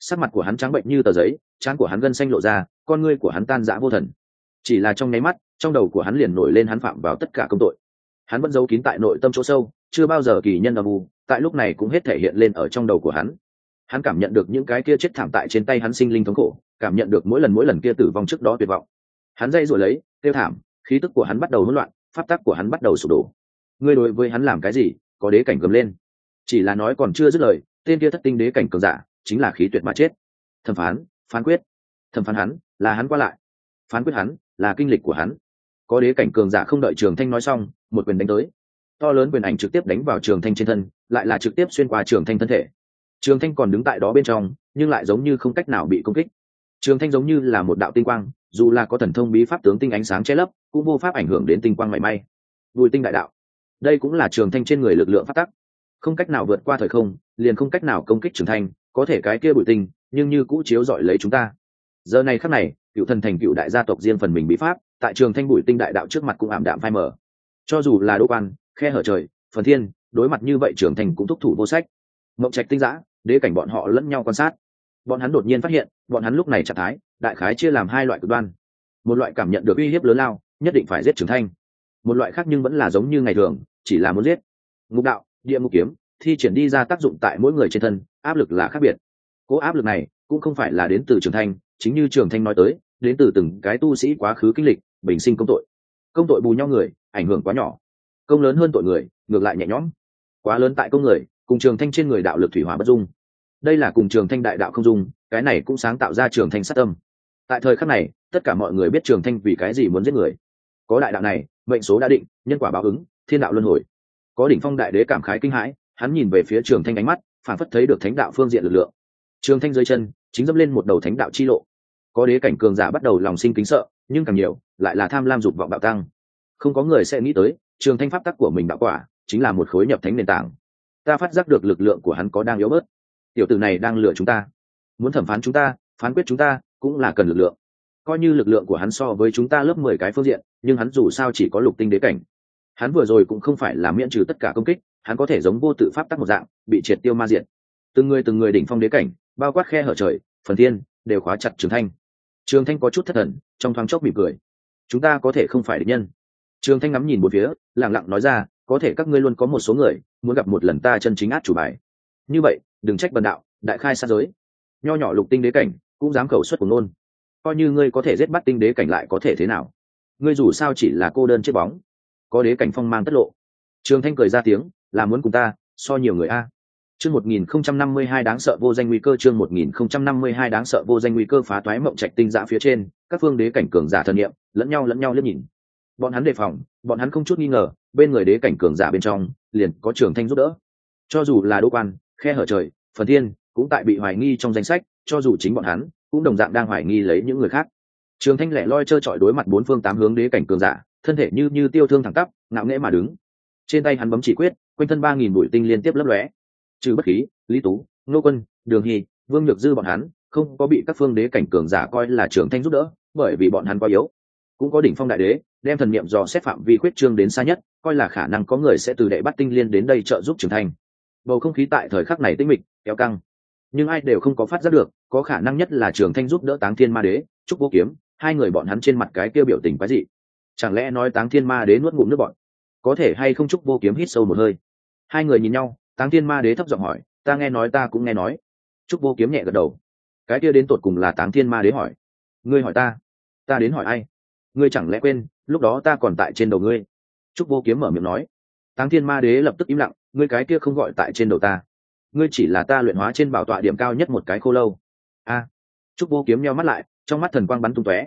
Sắc mặt của hắn trắng bệnh như tờ giấy, trán của hắn gân xanh lộ ra, con ngươi của hắn tan rã vô thần. Chỉ là trong nháy mắt, trong đầu của hắn liền nổi lên hắn phạm vào tất cả công tội hắn vẫn giấu kín tại nội tâm chỗ sâu, chưa bao giờ kỳ nhân âm u, tại lúc này cũng hết thể hiện lên ở trong đầu của hắn. Hắn cảm nhận được những cái kia chết thảm tại trên tay hắn sinh linh thống khổ, cảm nhận được mỗi lần mỗi lần kia tử vong trước đó tuyệt vọng. Hắn dây rồi lấy, tiêu thảm, khí tức của hắn bắt đầu hỗn loạn, pháp tắc của hắn bắt đầu sụp đổ. Ngươi đối với hắn làm cái gì, có đế cảnh cầm lên. Chỉ là nói còn chưa dứt lời, tên kia thất tinh đế cảnh cường giả, chính là khí tuyệt mà chết. Thẩm phán phán quyết. Thẩm phán hắn, là hắn qua lại. Phán quyết hắn, là kinh lịch của hắn có đế cảnh cường giả không đợi trường thanh nói xong, một quyền đánh tới. To lớn quyền ảnh trực tiếp đánh vào trường thanh trên thân, lại là trực tiếp xuyên qua trường thanh thân thể. Trường thanh còn đứng tại đó bên trong, nhưng lại giống như không cách nào bị công kích. Trường thanh giống như là một đạo tinh quang, dù là có thần thông bí pháp tướng tinh ánh sáng che lấp, cũng vô pháp ảnh hưởng đến tinh quang mảy may. Bùi tinh đại đạo. Đây cũng là trường thanh trên người lực lượng phát tắc. Không cách nào vượt qua thời không, liền không cách nào công kích trường thanh, có thể cái kia bụi tinh, nhưng như cũ chiếu dọi lấy chúng ta. Giờ này khắc này, cựu thần thành cựu đại gia tộc riêng phần mình bí pháp tại trường thanh bụi tinh đại đạo trước mặt cũng ảm đạm phai mờ. Cho dù là đô quan, khe hở trời, phần thiên, đối mặt như vậy trường thành cũng thúc thủ vô sách. Mộng trạch tinh giã, đế cảnh bọn họ lẫn nhau quan sát. Bọn hắn đột nhiên phát hiện, bọn hắn lúc này trạng thái, đại khái chia làm hai loại cực đoan. Một loại cảm nhận được uy hiếp lớn lao, nhất định phải giết trường thanh. Một loại khác nhưng vẫn là giống như ngày thường, chỉ là muốn giết. Ngục đạo, địa ngục kiếm, thi triển đi ra tác dụng tại mỗi người trên thân, áp lực là khác biệt. Cố áp lực này cũng không phải là đến từ trường thanh, chính như trường thanh nói tới đến từ từng cái tu sĩ quá khứ kinh lịch, bình sinh công tội. Công tội bù nhau người, ảnh hưởng quá nhỏ. Công lớn hơn tội người, ngược lại nhẹ nhõm. Quá lớn tại công người, cùng trường thanh trên người đạo lực thủy hỏa bất dung. Đây là cùng trường thanh đại đạo không dung, cái này cũng sáng tạo ra trường thanh sát tâm. Tại thời khắc này, tất cả mọi người biết trường thanh vì cái gì muốn giết người. Có đại đạo này, mệnh số đã định, nhân quả báo ứng, thiên đạo luân hồi. Có đỉnh phong đại đế cảm khái kinh hãi, hắn nhìn về phía trường thanh ánh mắt phản phất thấy được thánh đạo phương diện lực lượng. Trường thanh dưới chân, chính dẫm lên một đầu thánh đạo chi lộ có đế cảnh cường giả bắt đầu lòng sinh kính sợ, nhưng càng nhiều, lại là tham lam dục vọng bạo tăng. Không có người sẽ nghĩ tới, trường thanh pháp tắc của mình đạo quả chính là một khối nhập thánh nền tảng. Ta phát giác được lực lượng của hắn có đang yếu bớt. Tiểu tử này đang lừa chúng ta. Muốn thẩm phán chúng ta, phán quyết chúng ta, cũng là cần lực lượng. Coi như lực lượng của hắn so với chúng ta lớp mười cái phương diện, nhưng hắn dù sao chỉ có lục tinh đế cảnh. Hắn vừa rồi cũng không phải là miễn trừ tất cả công kích, hắn có thể giống vô tự pháp tắc một dạng, bị triệt tiêu ma diện từng người từng người đỉnh phong đế cảnh, bao quát khe hở trời, phần thiên, đều khóa chặt trường thanh trường thanh có chút thất thần, trong thoáng chốc mỉm cười. Chúng ta có thể không phải địch nhân. Trường thanh ngắm nhìn một phía lẳng lặng nói ra, có thể các ngươi luôn có một số người, muốn gặp một lần ta chân chính át chủ bài. Như vậy, đừng trách bần đạo, đại khai sát giới. Nho nhỏ lục tinh đế cảnh, cũng dám khẩu xuất của nôn coi như ngươi có thể giết bắt tinh đế cảnh lại có thể thế nào? Ngươi dù sao chỉ là cô đơn chiếc bóng. Có đế cảnh phong mang tất lộ. Trường thanh cười ra tiếng, là muốn cùng ta, so nhiều người a chương một nghìn không trăm năm mươi hai đáng sợ vô danh nguy cơ, chương một nghìn không trăm năm mươi hai đáng sợ vô danh nguy cơ phá toái mộng trạch tinh dạ phía trên, các phương đế cảnh cường giả thần niệm, lẫn nhau lẫn nhau liếc nhìn. Bọn hắn đề phòng, bọn hắn không chút nghi ngờ, bên người đế cảnh cường giả bên trong, liền có trường thanh giúp đỡ. Cho dù là đỗ quan, khe hở trời, phần thiên, cũng tại bị hoài nghi trong danh sách, cho dù chính bọn hắn, cũng đồng dạng đang hoài nghi lấy những người khác. Trường thanh lẻ loi chơi chọi đối mặt bốn phương tám hướng đế cảnh cường giả, thân thể như như tiêu thương thẳng tắp, ngạo nghễ mà đứng. Trên tay hắn bấm chỉ quyết, quanh thân ba nghìn bụi tinh liên tiếp lấp lóe trừ bất khí, lý tú, nô quân, đường hy, vương nhược dư bọn hắn không có bị các phương đế cảnh cường giả coi là trường thanh giúp đỡ, bởi vì bọn hắn quá yếu. Cũng có đỉnh phong đại đế, đem thần niệm dò xét phạm vi khuyết trương đến xa nhất, coi là khả năng có người sẽ từ đệ bắt tinh liên đến đây trợ giúp trưởng thành. Bầu không khí tại thời khắc này tĩnh mịch, kéo căng. Nhưng ai đều không có phát giác được, có khả năng nhất là trường thanh giúp đỡ táng thiên ma đế, trúc vô kiếm, hai người bọn hắn trên mặt cái kêu biểu tình quái dị. Chẳng lẽ nói táng thiên ma đế nuốt ngụm nước bọn có thể hay không trúc vô kiếm hít sâu một hơi? Hai người nhìn nhau táng thiên ma đế thấp giọng hỏi, ta nghe nói, ta cũng nghe nói. Trúc vô kiếm nhẹ gật đầu. Cái kia đến tột cùng là táng thiên ma đế hỏi. Ngươi hỏi ta? Ta đến hỏi ai? Ngươi chẳng lẽ quên, lúc đó ta còn tại trên đầu ngươi? Trúc vô kiếm mở miệng nói. Táng thiên ma đế lập tức im lặng, ngươi cái kia không gọi tại trên đầu ta. Ngươi chỉ là ta luyện hóa trên bảo tọa điểm cao nhất một cái khô lâu. A. Trúc vô kiếm nheo mắt lại, trong mắt thần quang bắn tung tóe.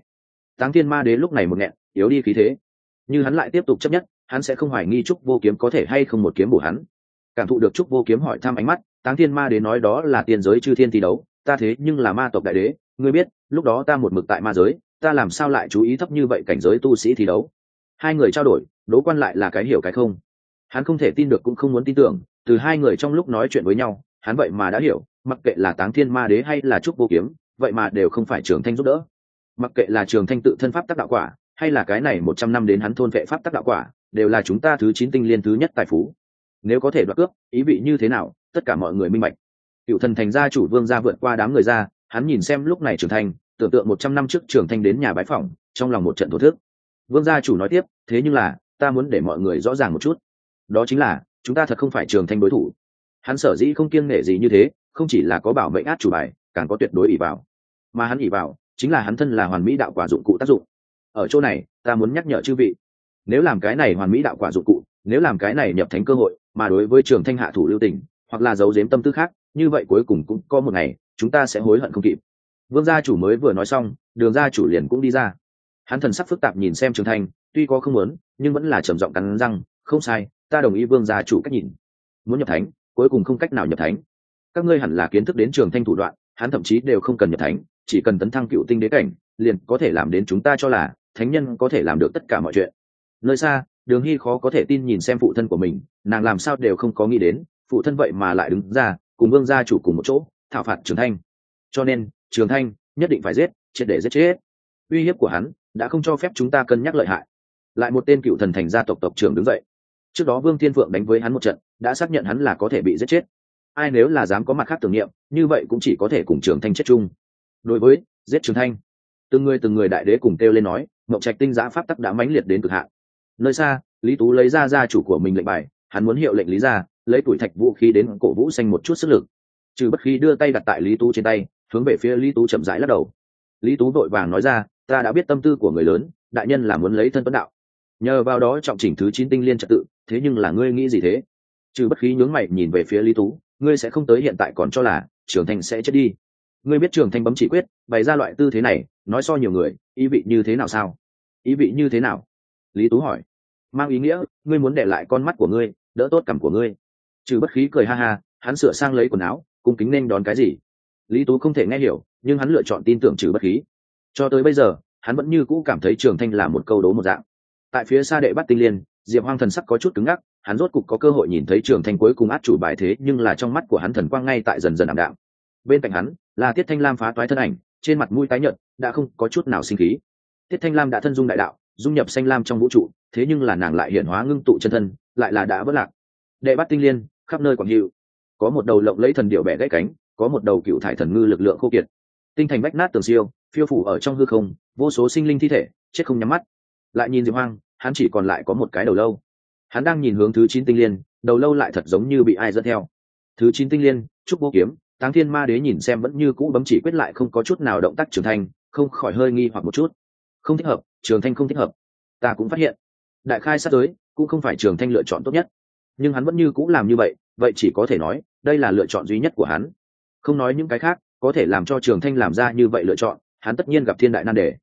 Táng thiên ma đế lúc này một nghẹn, yếu đi khí thế. Như hắn lại tiếp tục chấp nhất, hắn sẽ không hoài nghi trúc vô kiếm có thể hay không một kiếm bổ hắn cảm thụ được trúc vô kiếm hỏi thăm ánh mắt, táng thiên ma đế nói đó là tiền giới chư thiên thi đấu, ta thế nhưng là ma tộc đại đế, ngươi biết, lúc đó ta một mực tại ma giới, ta làm sao lại chú ý thấp như vậy cảnh giới tu sĩ thi đấu? Hai người trao đổi, đố quan lại là cái hiểu cái không. Hắn không thể tin được cũng không muốn tin tưởng, từ hai người trong lúc nói chuyện với nhau, hắn vậy mà đã hiểu, mặc kệ là táng thiên ma đế hay là trúc vô kiếm, vậy mà đều không phải trường thanh giúp đỡ. Mặc kệ là trường thanh tự thân pháp tác đạo quả, hay là cái này một trăm năm đến hắn thôn vệ pháp tác đạo quả, đều là chúng ta thứ chín tinh liên thứ nhất tài phú nếu có thể đoạt cướp, ý vị như thế nào, tất cả mọi người minh bạch. Cựu thần thành gia chủ vương gia vượt qua đám người ra, hắn nhìn xem lúc này trưởng thành, tưởng tượng một trăm năm trước trưởng thanh đến nhà bái phỏng, trong lòng một trận thổ thức. Vương gia chủ nói tiếp, thế nhưng là, ta muốn để mọi người rõ ràng một chút. Đó chính là, chúng ta thật không phải trường thanh đối thủ. Hắn sở dĩ không kiêng nể gì như thế, không chỉ là có bảo mệnh át chủ bài, càng có tuyệt đối ỷ vào. Mà hắn ỷ vào, chính là hắn thân là hoàn mỹ đạo quả dụng cụ tác dụng. Ở chỗ này, ta muốn nhắc nhở chư vị, nếu làm cái này hoàn mỹ đạo quả dụng cụ nếu làm cái này nhập thánh cơ hội, mà đối với trường thanh hạ thủ lưu tình, hoặc là giấu giếm tâm tư khác, như vậy cuối cùng cũng có một ngày, chúng ta sẽ hối hận không kịp. Vương gia chủ mới vừa nói xong, đường gia chủ liền cũng đi ra. Hắn thần sắc phức tạp nhìn xem trường thanh, tuy có không muốn, nhưng vẫn là trầm giọng cắn răng, không sai, ta đồng ý vương gia chủ cách nhìn. Muốn nhập thánh, cuối cùng không cách nào nhập thánh. Các ngươi hẳn là kiến thức đến trường thanh thủ đoạn, hắn thậm chí đều không cần nhập thánh, chỉ cần tấn thăng cựu tinh đế cảnh, liền có thể làm đến chúng ta cho là thánh nhân có thể làm được tất cả mọi chuyện. Nơi xa đường hy khó có thể tin nhìn xem phụ thân của mình, nàng làm sao đều không có nghĩ đến, phụ thân vậy mà lại đứng ra, cùng vương gia chủ cùng một chỗ, thảo phạt trường thanh. Cho nên, trường thanh nhất định phải giết, triệt để giết chết. Uy hiếp của hắn đã không cho phép chúng ta cân nhắc lợi hại. Lại một tên cựu thần thành gia tộc tộc trưởng đứng dậy. Trước đó vương thiên phượng đánh với hắn một trận, đã xác nhận hắn là có thể bị giết chết. Ai nếu là dám có mặt khác tưởng niệm, như vậy cũng chỉ có thể cùng trường thanh chết chung. Đối với giết trường thanh, từng người từng người đại đế cùng kêu lên nói mậu trạch tinh giã pháp tắc đã mãnh liệt đến cực hạn nơi xa, lý tú lấy ra gia chủ của mình lệnh bài, hắn muốn hiệu lệnh lý ra lấy tuổi thạch vũ khí đến cổ vũ xanh một chút sức lực. Trừ bất khí đưa tay đặt tại lý tú trên tay, hướng về phía lý tú chậm rãi lắc đầu. Lý tú vội vàng nói ra, ta đã biết tâm tư của người lớn, đại nhân là muốn lấy thân tuấn đạo. Nhờ vào đó trọng chỉnh thứ chín tinh liên trật tự, thế nhưng là ngươi nghĩ gì thế? Trừ bất khí nhướng mày nhìn về phía lý tú, ngươi sẽ không tới hiện tại còn cho là trường thanh sẽ chết đi. Ngươi biết trường thanh bấm chỉ quyết, bày ra loại tư thế này, nói so nhiều người, ý vị như thế nào sao? Ý vị như thế nào? Lý tú hỏi. Mang ý nghĩa, ngươi muốn để lại con mắt của ngươi, đỡ tốt cảm của ngươi. Trừ bất khí cười ha ha, hắn sửa sang lấy quần áo, cung kính nên đón cái gì? Lý tú không thể nghe hiểu, nhưng hắn lựa chọn tin tưởng trừ bất khí. Cho tới bây giờ, hắn vẫn như cũ cảm thấy trường thanh là một câu đố một dạng. Tại phía xa đệ bắt tinh liên, diệp hoang thần sắc có chút cứng ngắc, hắn rốt cục có cơ hội nhìn thấy trường thanh cuối cùng át chủ bài thế, nhưng là trong mắt của hắn thần quang ngay tại dần dần ảm đạm. Bên cạnh hắn, là tiết thanh lam phá toái thân ảnh, trên mặt mũi tái nhợt, đã không có chút nào sinh khí. Tiết thanh lam đã thân dung đại đạo dung nhập xanh lam trong vũ trụ, thế nhưng là nàng lại hiển hóa ngưng tụ chân thân, lại là đã vất lạc. Đệ bắt tinh liên, khắp nơi quảng hiệu có một đầu lộng lấy thần điệu bẻ gãy cánh, có một đầu cựu thải thần ngư lực lượng khô kiệt. Tinh thành bách nát tường siêu, phiêu phủ ở trong hư không, vô số sinh linh thi thể, chết không nhắm mắt. Lại nhìn diệp hoang, hắn chỉ còn lại có một cái đầu lâu. Hắn đang nhìn hướng thứ chín tinh liên, đầu lâu lại thật giống như bị ai dẫn theo. Thứ chín tinh liên, trúc vô kiếm, táng thiên ma đế nhìn xem vẫn như cũ bấm chỉ quyết lại không có chút nào động tác trưởng thành, không khỏi hơi nghi hoặc một chút. Không thích hợp trường thanh không thích hợp. Ta cũng phát hiện. Đại khai sát giới, cũng không phải trường thanh lựa chọn tốt nhất. Nhưng hắn vẫn như cũng làm như vậy vậy chỉ có thể nói, đây là lựa chọn duy nhất của hắn. Không nói những cái khác, có thể làm cho trường thanh làm ra như vậy lựa chọn, hắn tất nhiên gặp thiên đại nan đề.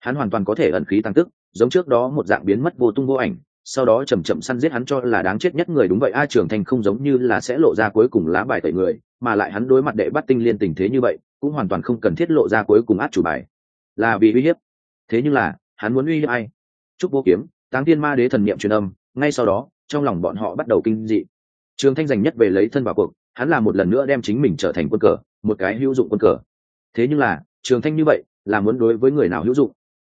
Hắn hoàn toàn có thể ẩn khí tăng tức, giống trước đó một dạng biến mất vô tung vô ảnh, sau đó chầm chậm săn giết hắn cho là đáng chết nhất người đúng vậy. A, trường thanh không giống như là sẽ lộ ra cuối cùng lá bài tẩy người, mà lại hắn đối mặt đệ bắt tinh liên tình thế như vậy, cũng hoàn toàn không cần thiết lộ ra cuối cùng át chủ bài. Là vì uy hiếp. Thế nhưng là hắn muốn uy hiếp ai? Chúc vô kiếm, táng tiên ma đế thần niệm truyền âm, ngay sau đó, trong lòng bọn họ bắt đầu kinh dị. Trường thanh giành nhất về lấy thân vào cuộc, hắn là một lần nữa đem chính mình trở thành quân cờ, một cái hữu dụng quân cờ. Thế nhưng là, trường thanh như vậy, là muốn đối với người nào hữu dụng?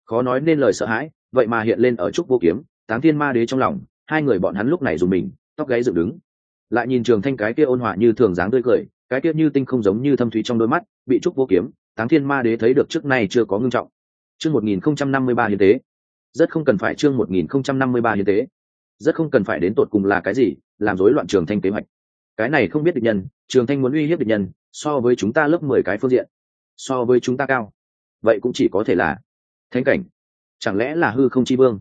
Khó nói nên lời sợ hãi, vậy mà hiện lên ở trúc vô kiếm, táng thiên ma đế trong lòng, hai người bọn hắn lúc này dùng mình, tóc gáy dựng đứng. Lại nhìn trường thanh cái kia ôn hòa như thường dáng tươi cười, cái kia như tinh không giống như thâm thúy trong đôi mắt, bị trúc vô kiếm, táng thiên ma đế thấy được trước nay chưa có ngưng trọng chương một nghìn không trăm năm mươi ba hiến tế. Rất không cần phải chương một nghìn không trăm năm mươi ba hiến tế. Rất không cần phải đến tột cùng là cái gì, làm rối loạn trường thanh kế hoạch. Cái này không biết địch nhân, trường thanh muốn uy hiếp địch nhân, so với chúng ta lớp mười cái phương diện, so với chúng ta cao. Vậy cũng chỉ có thể là thánh cảnh. Chẳng lẽ là hư không chi vương?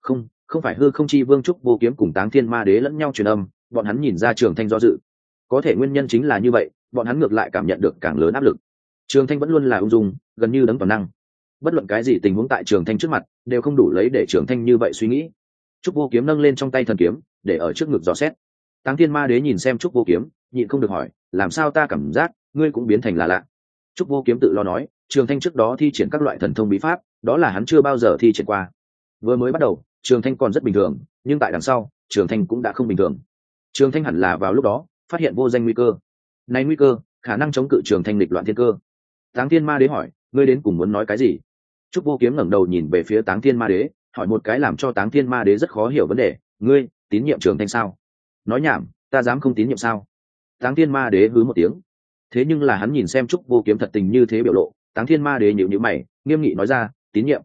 Không không phải hư không chi vương trúc vô kiếm cùng táng thiên ma đế lẫn nhau truyền âm, bọn hắn nhìn ra trường thanh do dự. Có thể nguyên nhân chính là như vậy, bọn hắn ngược lại cảm nhận được càng lớn áp lực. Trường thanh vẫn luôn là ung dung, gần như đấng toàn năng bất luận cái gì tình huống tại trường thanh trước mặt, đều không đủ lấy để trường thanh như vậy suy nghĩ. Trúc vô kiếm nâng lên trong tay thần kiếm, để ở trước ngực dò xét. Táng thiên ma đế nhìn xem trúc vô kiếm, nhịn không được hỏi, làm sao ta cảm giác ngươi cũng biến thành là lạ? Trúc vô kiếm tự lo nói, trường thanh trước đó thi triển các loại thần thông bí pháp, đó là hắn chưa bao giờ thi triển qua. Vừa mới bắt đầu, trường thanh còn rất bình thường, nhưng tại đằng sau, trường thanh cũng đã không bình thường. Trường thanh hẳn là vào lúc đó, phát hiện vô danh nguy cơ. Nay nguy cơ, khả năng chống cự trường thanh lịch loạn thiên cơ. Táng thiên ma đế hỏi, ngươi đến cùng muốn nói cái gì? Trúc vô kiếm ngẩng đầu nhìn về phía táng thiên ma đế, hỏi một cái làm cho táng thiên ma đế rất khó hiểu vấn đề, ngươi, tín nhiệm trường thanh sao? Nói nhảm, ta dám không tín nhiệm sao? Táng thiên ma đế hứ một tiếng. Thế nhưng là hắn nhìn xem trúc vô kiếm thật tình như thế biểu lộ, táng thiên ma đế nhíu nhíu mày, nghiêm nghị nói ra, tín nhiệm.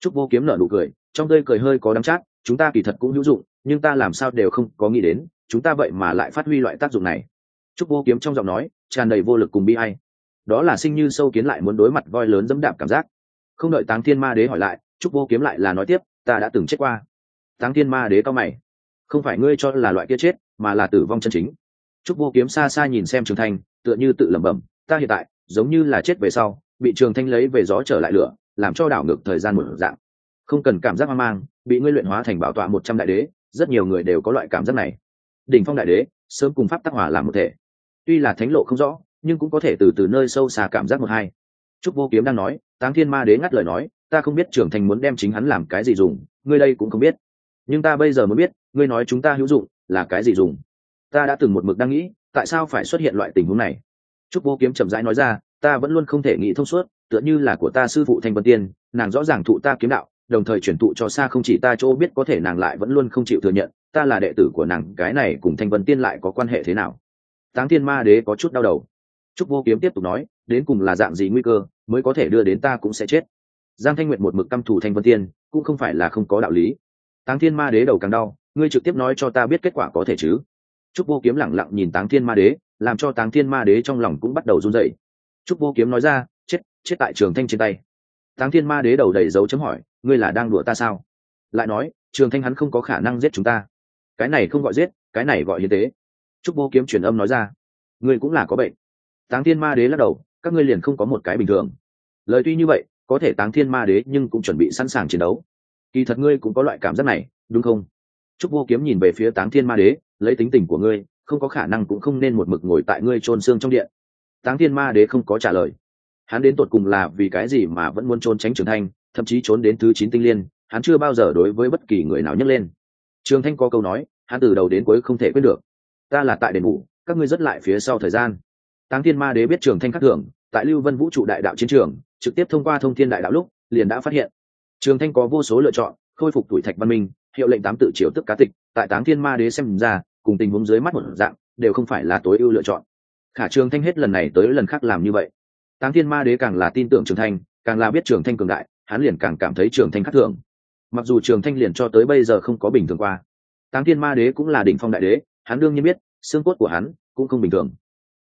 Trúc vô kiếm nở nụ cười, trong tươi cười hơi có đắng chát, chúng ta kỳ thật cũng hữu dụng, nhưng ta làm sao đều không có nghĩ đến, chúng ta vậy mà lại phát huy loại tác dụng này. Trúc vô kiếm trong giọng nói, tràn đầy vô lực cùng bi ai. đó là sinh như sâu kiến lại muốn đối mặt voi lớn dẫm đạp cảm giác không đợi táng thiên ma đế hỏi lại, trúc vô kiếm lại là nói tiếp, ta đã từng chết qua. Táng thiên ma đế cao mày. Không phải ngươi cho là loại kia chết, mà là tử vong chân chính. Trúc vô kiếm xa xa nhìn xem trường thanh, tựa như tự lẩm bẩm, ta hiện tại, giống như là chết về sau, bị trường thanh lấy về gió trở lại lửa, làm cho đảo ngược thời gian một dạng. Không cần cảm giác hoang mang, bị ngươi luyện hóa thành bảo tọa một trăm đại đế, rất nhiều người đều có loại cảm giác này. Đỉnh phong đại đế, sớm cùng pháp tác hỏa làm một thể. Tuy là thánh lộ không rõ, nhưng cũng có thể từ từ nơi sâu xa cảm giác một hai. Trúc vô kiếm đang nói táng thiên ma đế ngắt lời nói, ta không biết trưởng thành muốn đem chính hắn làm cái gì dùng, ngươi đây cũng không biết. Nhưng ta bây giờ mới biết, ngươi nói chúng ta hữu dụng là cái gì dùng. Ta đã từng một mực đang nghĩ, tại sao phải xuất hiện loại tình huống này? Trúc vô kiếm chậm rãi nói ra, ta vẫn luôn không thể nghĩ thông suốt, tựa như là của ta sư phụ thanh vân tiên, nàng rõ ràng thụ ta kiếm đạo, đồng thời chuyển tụ cho xa không chỉ ta chỗ biết có thể nàng lại vẫn luôn không chịu thừa nhận, ta là đệ tử của nàng, cái này cùng thanh vân tiên lại có quan hệ thế nào? Táng thiên ma đế có chút đau đầu. Trúc vô kiếm tiếp tục nói, đến cùng là dạng gì nguy cơ? Mới có thể đưa đến ta cũng sẽ chết. Giang thanh nguyện một mực căm thù thanh vân tiên, cũng không phải là không có đạo lý. Táng thiên ma đế đầu càng đau, ngươi trực tiếp nói cho ta biết kết quả có thể chứ? Trúc vô kiếm lẳng lặng nhìn táng thiên ma đế, làm cho táng thiên ma đế trong lòng cũng bắt đầu run dậy trúc vô kiếm nói ra, chết chết tại trường thanh trên tay. Táng thiên ma đế đầu đầy dấu chấm hỏi, ngươi là đang đùa ta sao? Lại nói, trường thanh hắn không có khả năng giết chúng ta. Cái này không gọi giết, cái này gọi hiến tế. Trúc vô kiếm truyền âm nói ra, ngươi cũng là có bệnh. Táng thiên ma đế lắc đầu các ngươi liền không có một cái bình thường. Lời tuy như vậy, có thể táng thiên ma đế nhưng cũng chuẩn bị sẵn sàng chiến đấu. Kỳ thật ngươi cũng có loại cảm giác này, đúng không? Trúc vô kiếm nhìn về phía táng thiên ma đế, lấy tính tình của ngươi, không có khả năng cũng không nên một mực ngồi tại ngươi trôn xương trong điện. Táng thiên ma đế không có trả lời. Hắn đến tột cùng là vì cái gì mà vẫn muốn trốn tránh trường thanh, thậm chí trốn đến thứ chín tinh liên, hắn chưa bao giờ đối với bất kỳ người nào nhấc lên. Trường thanh có câu nói, hắn từ đầu đến cuối không thể quyết được. Ta là tại đền ngủ các ngươi rất lại phía sau thời gian táng thiên ma đế biết trường thanh khắc thường, tại lưu vân vũ trụ đại đạo chiến trường trực tiếp thông qua thông thiên đại đạo lúc liền đã phát hiện. Trường thanh có vô số lựa chọn khôi phục tuổi thạch văn minh hiệu lệnh tám tự triều tức cá tịch tại táng thiên ma đế xem ra cùng tình huống dưới mắt một dạng đều không phải là tối ưu lựa chọn. Khả trường thanh hết lần này tới lần khác làm như vậy. Táng thiên ma đế càng là tin tưởng trường thanh càng là biết trường thanh cường đại hắn liền càng cảm thấy trường thanh khắc thường. Mặc dù trường thanh liền cho tới bây giờ không có bình thường qua táng thiên ma đế cũng là đỉnh phong đại đế hắn đương nhiên biết xương cốt của hắn cũng không bình thường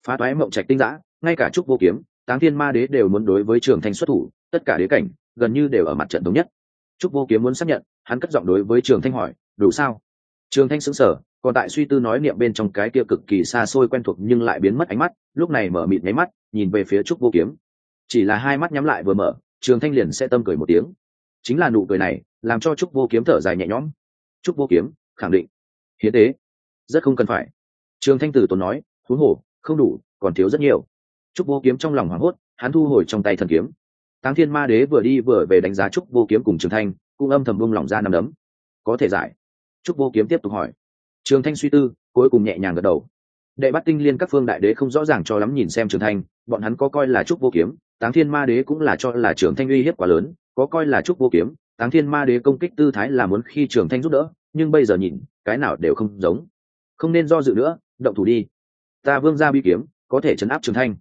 phá toái mộng trạch tinh giã, ngay cả trúc vô kiếm, táng thiên ma đế đều muốn đối với trường thanh xuất thủ, tất cả đế cảnh, gần như đều ở mặt trận thống nhất. Trúc vô kiếm muốn xác nhận, hắn cất giọng đối với trường thanh hỏi, đủ sao? Trường thanh xứng sở còn tại suy tư nói niệm bên trong cái kia cực kỳ xa xôi quen thuộc nhưng lại biến mất ánh mắt, lúc này mở mịt nháy mắt, nhìn về phía trúc vô kiếm. Chỉ là hai mắt nhắm lại vừa mở, trường thanh liền sẽ tâm cười một tiếng. Chính là nụ cười này, làm cho trúc vô kiếm thở dài nhẹ nhõm. Trúc vô kiếm, khẳng định. Hiến tế, rất không cần phải. Trường thanh tử tốn nói, thú hổ không đủ, còn thiếu rất nhiều. Trúc vô kiếm trong lòng hoảng hốt, hắn thu hồi trong tay thần kiếm. Táng thiên ma đế vừa đi vừa về đánh giá trúc vô kiếm cùng trường thanh, cũng âm thầm bung lỏng ra nằm đấm. Có thể giải? Trúc vô kiếm tiếp tục hỏi. Trường thanh suy tư, cuối cùng nhẹ nhàng gật đầu. Đệ bắt tinh liên các phương đại đế không rõ ràng cho lắm nhìn xem trường thanh, bọn hắn có coi là trúc vô kiếm, táng thiên ma đế cũng là cho là trường thanh uy hiếp quá lớn, có coi là trúc vô kiếm, táng thiên ma đế công kích tư thái là muốn khi trường thanh giúp đỡ, nhưng bây giờ nhìn, cái nào đều không giống. Không nên do dự nữa, động thủ đi ta vương ra bi kiếm, có thể chấn áp trường thanh.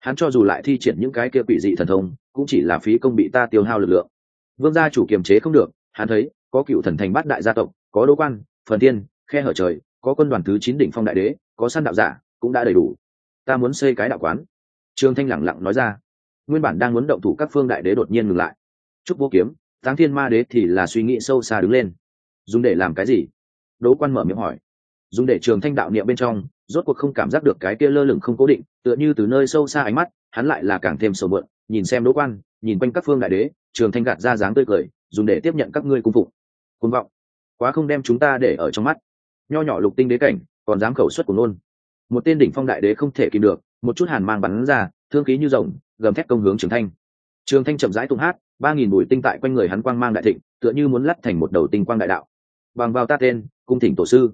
Hắn cho dù lại thi triển những cái kia quỷ dị thần thông, cũng chỉ là phí công bị ta tiêu hao lực lượng. Vương gia chủ kiềm chế không được, hắn thấy, có cựu thần thành bát đại gia tộc, có đô quan, phần tiên khe hở trời, có quân đoàn thứ chín đỉnh phong đại đế, có săn đạo giả, cũng đã đầy đủ. Ta muốn xây cái đạo quán. Trương thanh lẳng lặng nói ra. Nguyên bản đang muốn động thủ các phương đại đế đột nhiên ngừng lại. Trúc vô kiếm, táng thiên ma đế thì là suy nghĩ sâu xa đứng lên. Dùng để làm cái gì? Đỗ quan mở miệng hỏi dùng để trường thanh đạo niệm bên trong, rốt cuộc không cảm giác được cái kia lơ lửng không cố định, tựa như từ nơi sâu xa ánh mắt, hắn lại là càng thêm sầu mượn, nhìn xem đỗ quan, nhìn quanh các phương đại đế, trường thanh gạt ra dáng tươi cười, dùng để tiếp nhận các ngươi cung phục. côn vọng. Quá không đem chúng ta để ở trong mắt. Nho nhỏ lục tinh đế cảnh, còn dám khẩu xuất của nôn một tên đỉnh phong đại đế không thể kìm được, một chút hàn mang bắn ra, thương khí như rồng, gầm thép công hướng trường thanh. Trường thanh chậm rãi tung hát, ba nghìn bụi tinh tại quanh người hắn quang mang đại thịnh, tựa như muốn lắt thành một đầu tinh quang đại đạo. Bằng vào ta tên, cung thỉnh tổ sư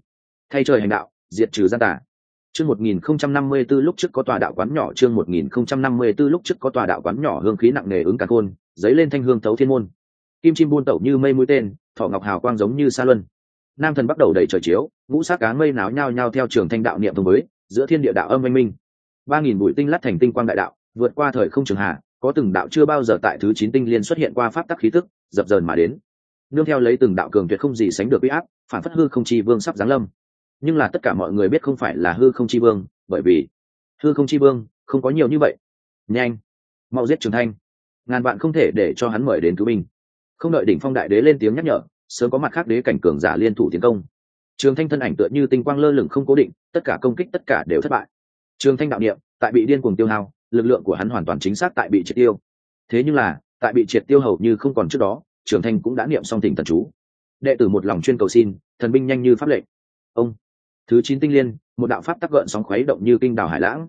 thay trời hành đạo, diệt trừ gian tà. Chương một nghìn không trăm năm mươi 1054 lúc trước có tòa đạo quán nhỏ, chương một nghìn không trăm năm mươi 1054 lúc trước có tòa đạo quán nhỏ hương khí nặng nề ứng cả khôn giấy lên thanh hương thấu thiên môn. Kim chim buôn tẩu như mây mũi tên thọ ngọc hào quang giống như sa luân. Nam thần bắt đầu đẩy trời chiếu, ngũ sắc cá mây náo nhao nhao theo trường thanh đạo niệm thông mới giữa thiên địa đạo âm minh minh. Ba nghìn bụi tinh lát thành tinh quang đại đạo, vượt qua thời không trường hạ có từng đạo chưa bao giờ tại thứ chín tinh liên xuất hiện qua pháp tắc khí tức, dập dờn mà đến. Nương theo lấy từng đạo cường tuyệt không gì sánh được uy áp, phản phất hư không chi vương sắp giáng lâm nhưng là tất cả mọi người biết không phải là hư không chi vương, bởi vì hư không chi vương không có nhiều như vậy. Nhanh, mau giết trường thanh. Ngàn bạn không thể để cho hắn mời đến cứu binh. Không đợi đỉnh phong đại đế lên tiếng nhắc nhở, sớm có mặt khác đế cảnh cường giả liên thủ tiến công. Trường thanh thân ảnh tựa như tinh quang lơ lửng không cố định, tất cả công kích tất cả đều thất bại. Trường thanh đạo niệm, tại bị điên cuồng tiêu hao, lực lượng của hắn hoàn toàn chính xác tại bị triệt tiêu. Thế nhưng là, tại bị triệt tiêu hầu như không còn trước đó, trường thanh cũng đã niệm xong tỉnh thần chú. Đệ tử một lòng chuyên cầu xin, thần binh nhanh như pháp lệnh. Ông thứ chín tinh liên, một đạo pháp tắc gợn sóng khuấy động như kinh đảo hải lãng.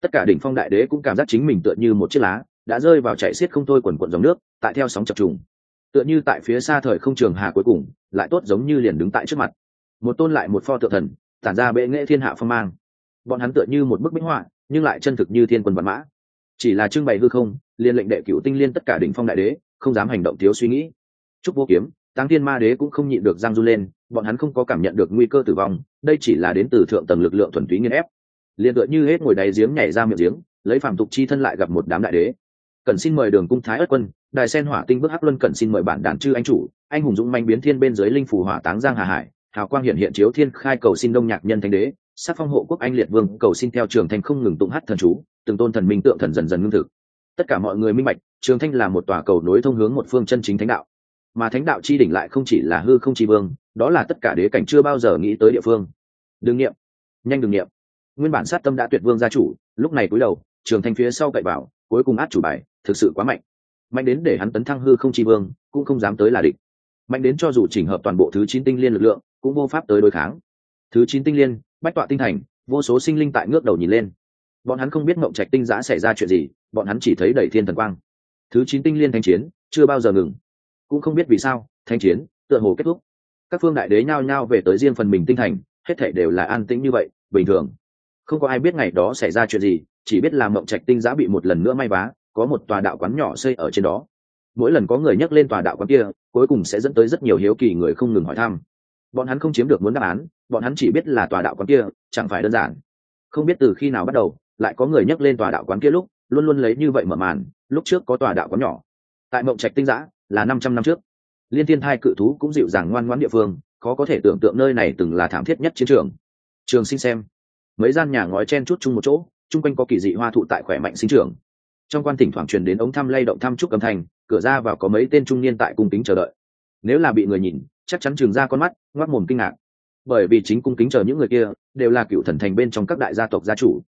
Tất cả đỉnh phong đại đế cũng cảm giác chính mình tựa như một chiếc lá, đã rơi vào chạy xiết không thôi quần quận dòng nước, tại theo sóng chập trùng. Tựa như tại phía xa thời không trường hà cuối cùng, lại tốt giống như liền đứng tại trước mặt. Một tôn lại một pho tượng thần, tản ra bệ nghệ thiên hạ phong mang. Bọn hắn tựa như một bức minh họa, nhưng lại chân thực như thiên quân văn mã. Chỉ là trưng bày hư không liên lệnh đệ cựu tinh liên tất cả đỉnh phong đại đế, không dám hành động thiếu suy nghĩ. Chúc vô kiếm tăng thiên ma đế cũng không nhịn được giang du lên, bọn hắn không có cảm nhận được nguy cơ tử vong, đây chỉ là đến từ thượng tầng lực lượng thuần túy nghiên ép. Liền tựa như hết ngồi đáy giếng nhảy ra miệng giếng, lấy phàm tục chi thân lại gặp một đám đại đế. Cần xin mời đường cung thái ất quân đài sen hỏa tinh bước hắc luân cần xin mời bản đàn chư anh chủ, anh hùng dũng manh biến thiên bên dưới linh phù hỏa táng giang hà hải, hào quang hiện hiện chiếu thiên khai cầu xin đông nhạc nhân thánh đế, sắc phong hộ quốc anh liệt vương, cầu xin theo trường thanh không ngừng tụng hát thần chú, từng tôn thần minh tượng thần dần dần ngưng thực. Tất cả mọi người minh bạch, trường thanh là một tòa cầu nối thông hướng một phương chân chính thánh đạo mà thánh đạo chi đỉnh lại không chỉ là hư không chi vương, đó là tất cả đế cảnh chưa bao giờ nghĩ tới địa phương. Đương nghiệm nhanh đừng nghiệm nguyên bản sát tâm đã tuyệt vương gia chủ, lúc này cúi đầu, trường thanh phía sau cậy vào, cuối cùng át chủ bài, thực sự quá mạnh. Mạnh đến để hắn tấn thăng hư không chi vương, cũng không dám tới là địch. Mạnh đến cho dù chỉnh hợp toàn bộ thứ chín tinh liên lực lượng, cũng vô pháp tới đối kháng. Thứ chín tinh liên, bách tọa tinh thành, vô số sinh linh tại ngước đầu nhìn lên. Bọn hắn không biết mộng trạch tinh giã xảy ra chuyện gì, bọn hắn chỉ thấy đẩy thiên thần quang. Thứ chín tinh liên thanh chiến, chưa bao giờ ngừng cũng không biết vì sao thanh chiến, tựa hồ kết thúc. Các phương đại đế nhao nhao về tới riêng phần mình tinh thành, hết thể đều là an tĩnh như vậy, bình thường. Không có ai biết ngày đó xảy ra chuyện gì, chỉ biết là mộng trạch tinh giã bị một lần nữa may vá, có một tòa đạo quán nhỏ xây ở trên đó. Mỗi lần có người nhắc lên tòa đạo quán kia, cuối cùng sẽ dẫn tới rất nhiều hiếu kỳ người không ngừng hỏi thăm. Bọn hắn không chiếm được muốn đáp án, bọn hắn chỉ biết là tòa đạo quán kia, chẳng phải đơn giản. Không biết từ khi nào bắt đầu, lại có người nhắc lên tòa đạo quán kia lúc, luôn luôn lấy như vậy mở màn, lúc trước có tòa đạo quán nhỏ. Tại mộng trạch tinh giã là năm trăm năm trước. Liên thiên thai cự thú cũng dịu dàng ngoan ngoãn địa phương, khó có thể tưởng tượng nơi này từng là thảm thiết nhất chiến trường. Trường sinh xem, mấy gian nhà ngói chen chút chung một chỗ, chung quanh có kỳ dị hoa thụ tại khỏe mạnh sinh trưởng. Trong quan thỉnh thoảng truyền đến ống thăm lay động thăm trúc âm thanh, cửa ra vào có mấy tên trung niên tại cung kính chờ đợi. Nếu là bị người nhìn, chắc chắn trường ra con mắt, ngoác mồm kinh ngạc. Bởi vì chính cung kính chờ những người kia, đều là cựu thần thành bên trong các đại gia tộc gia chủ.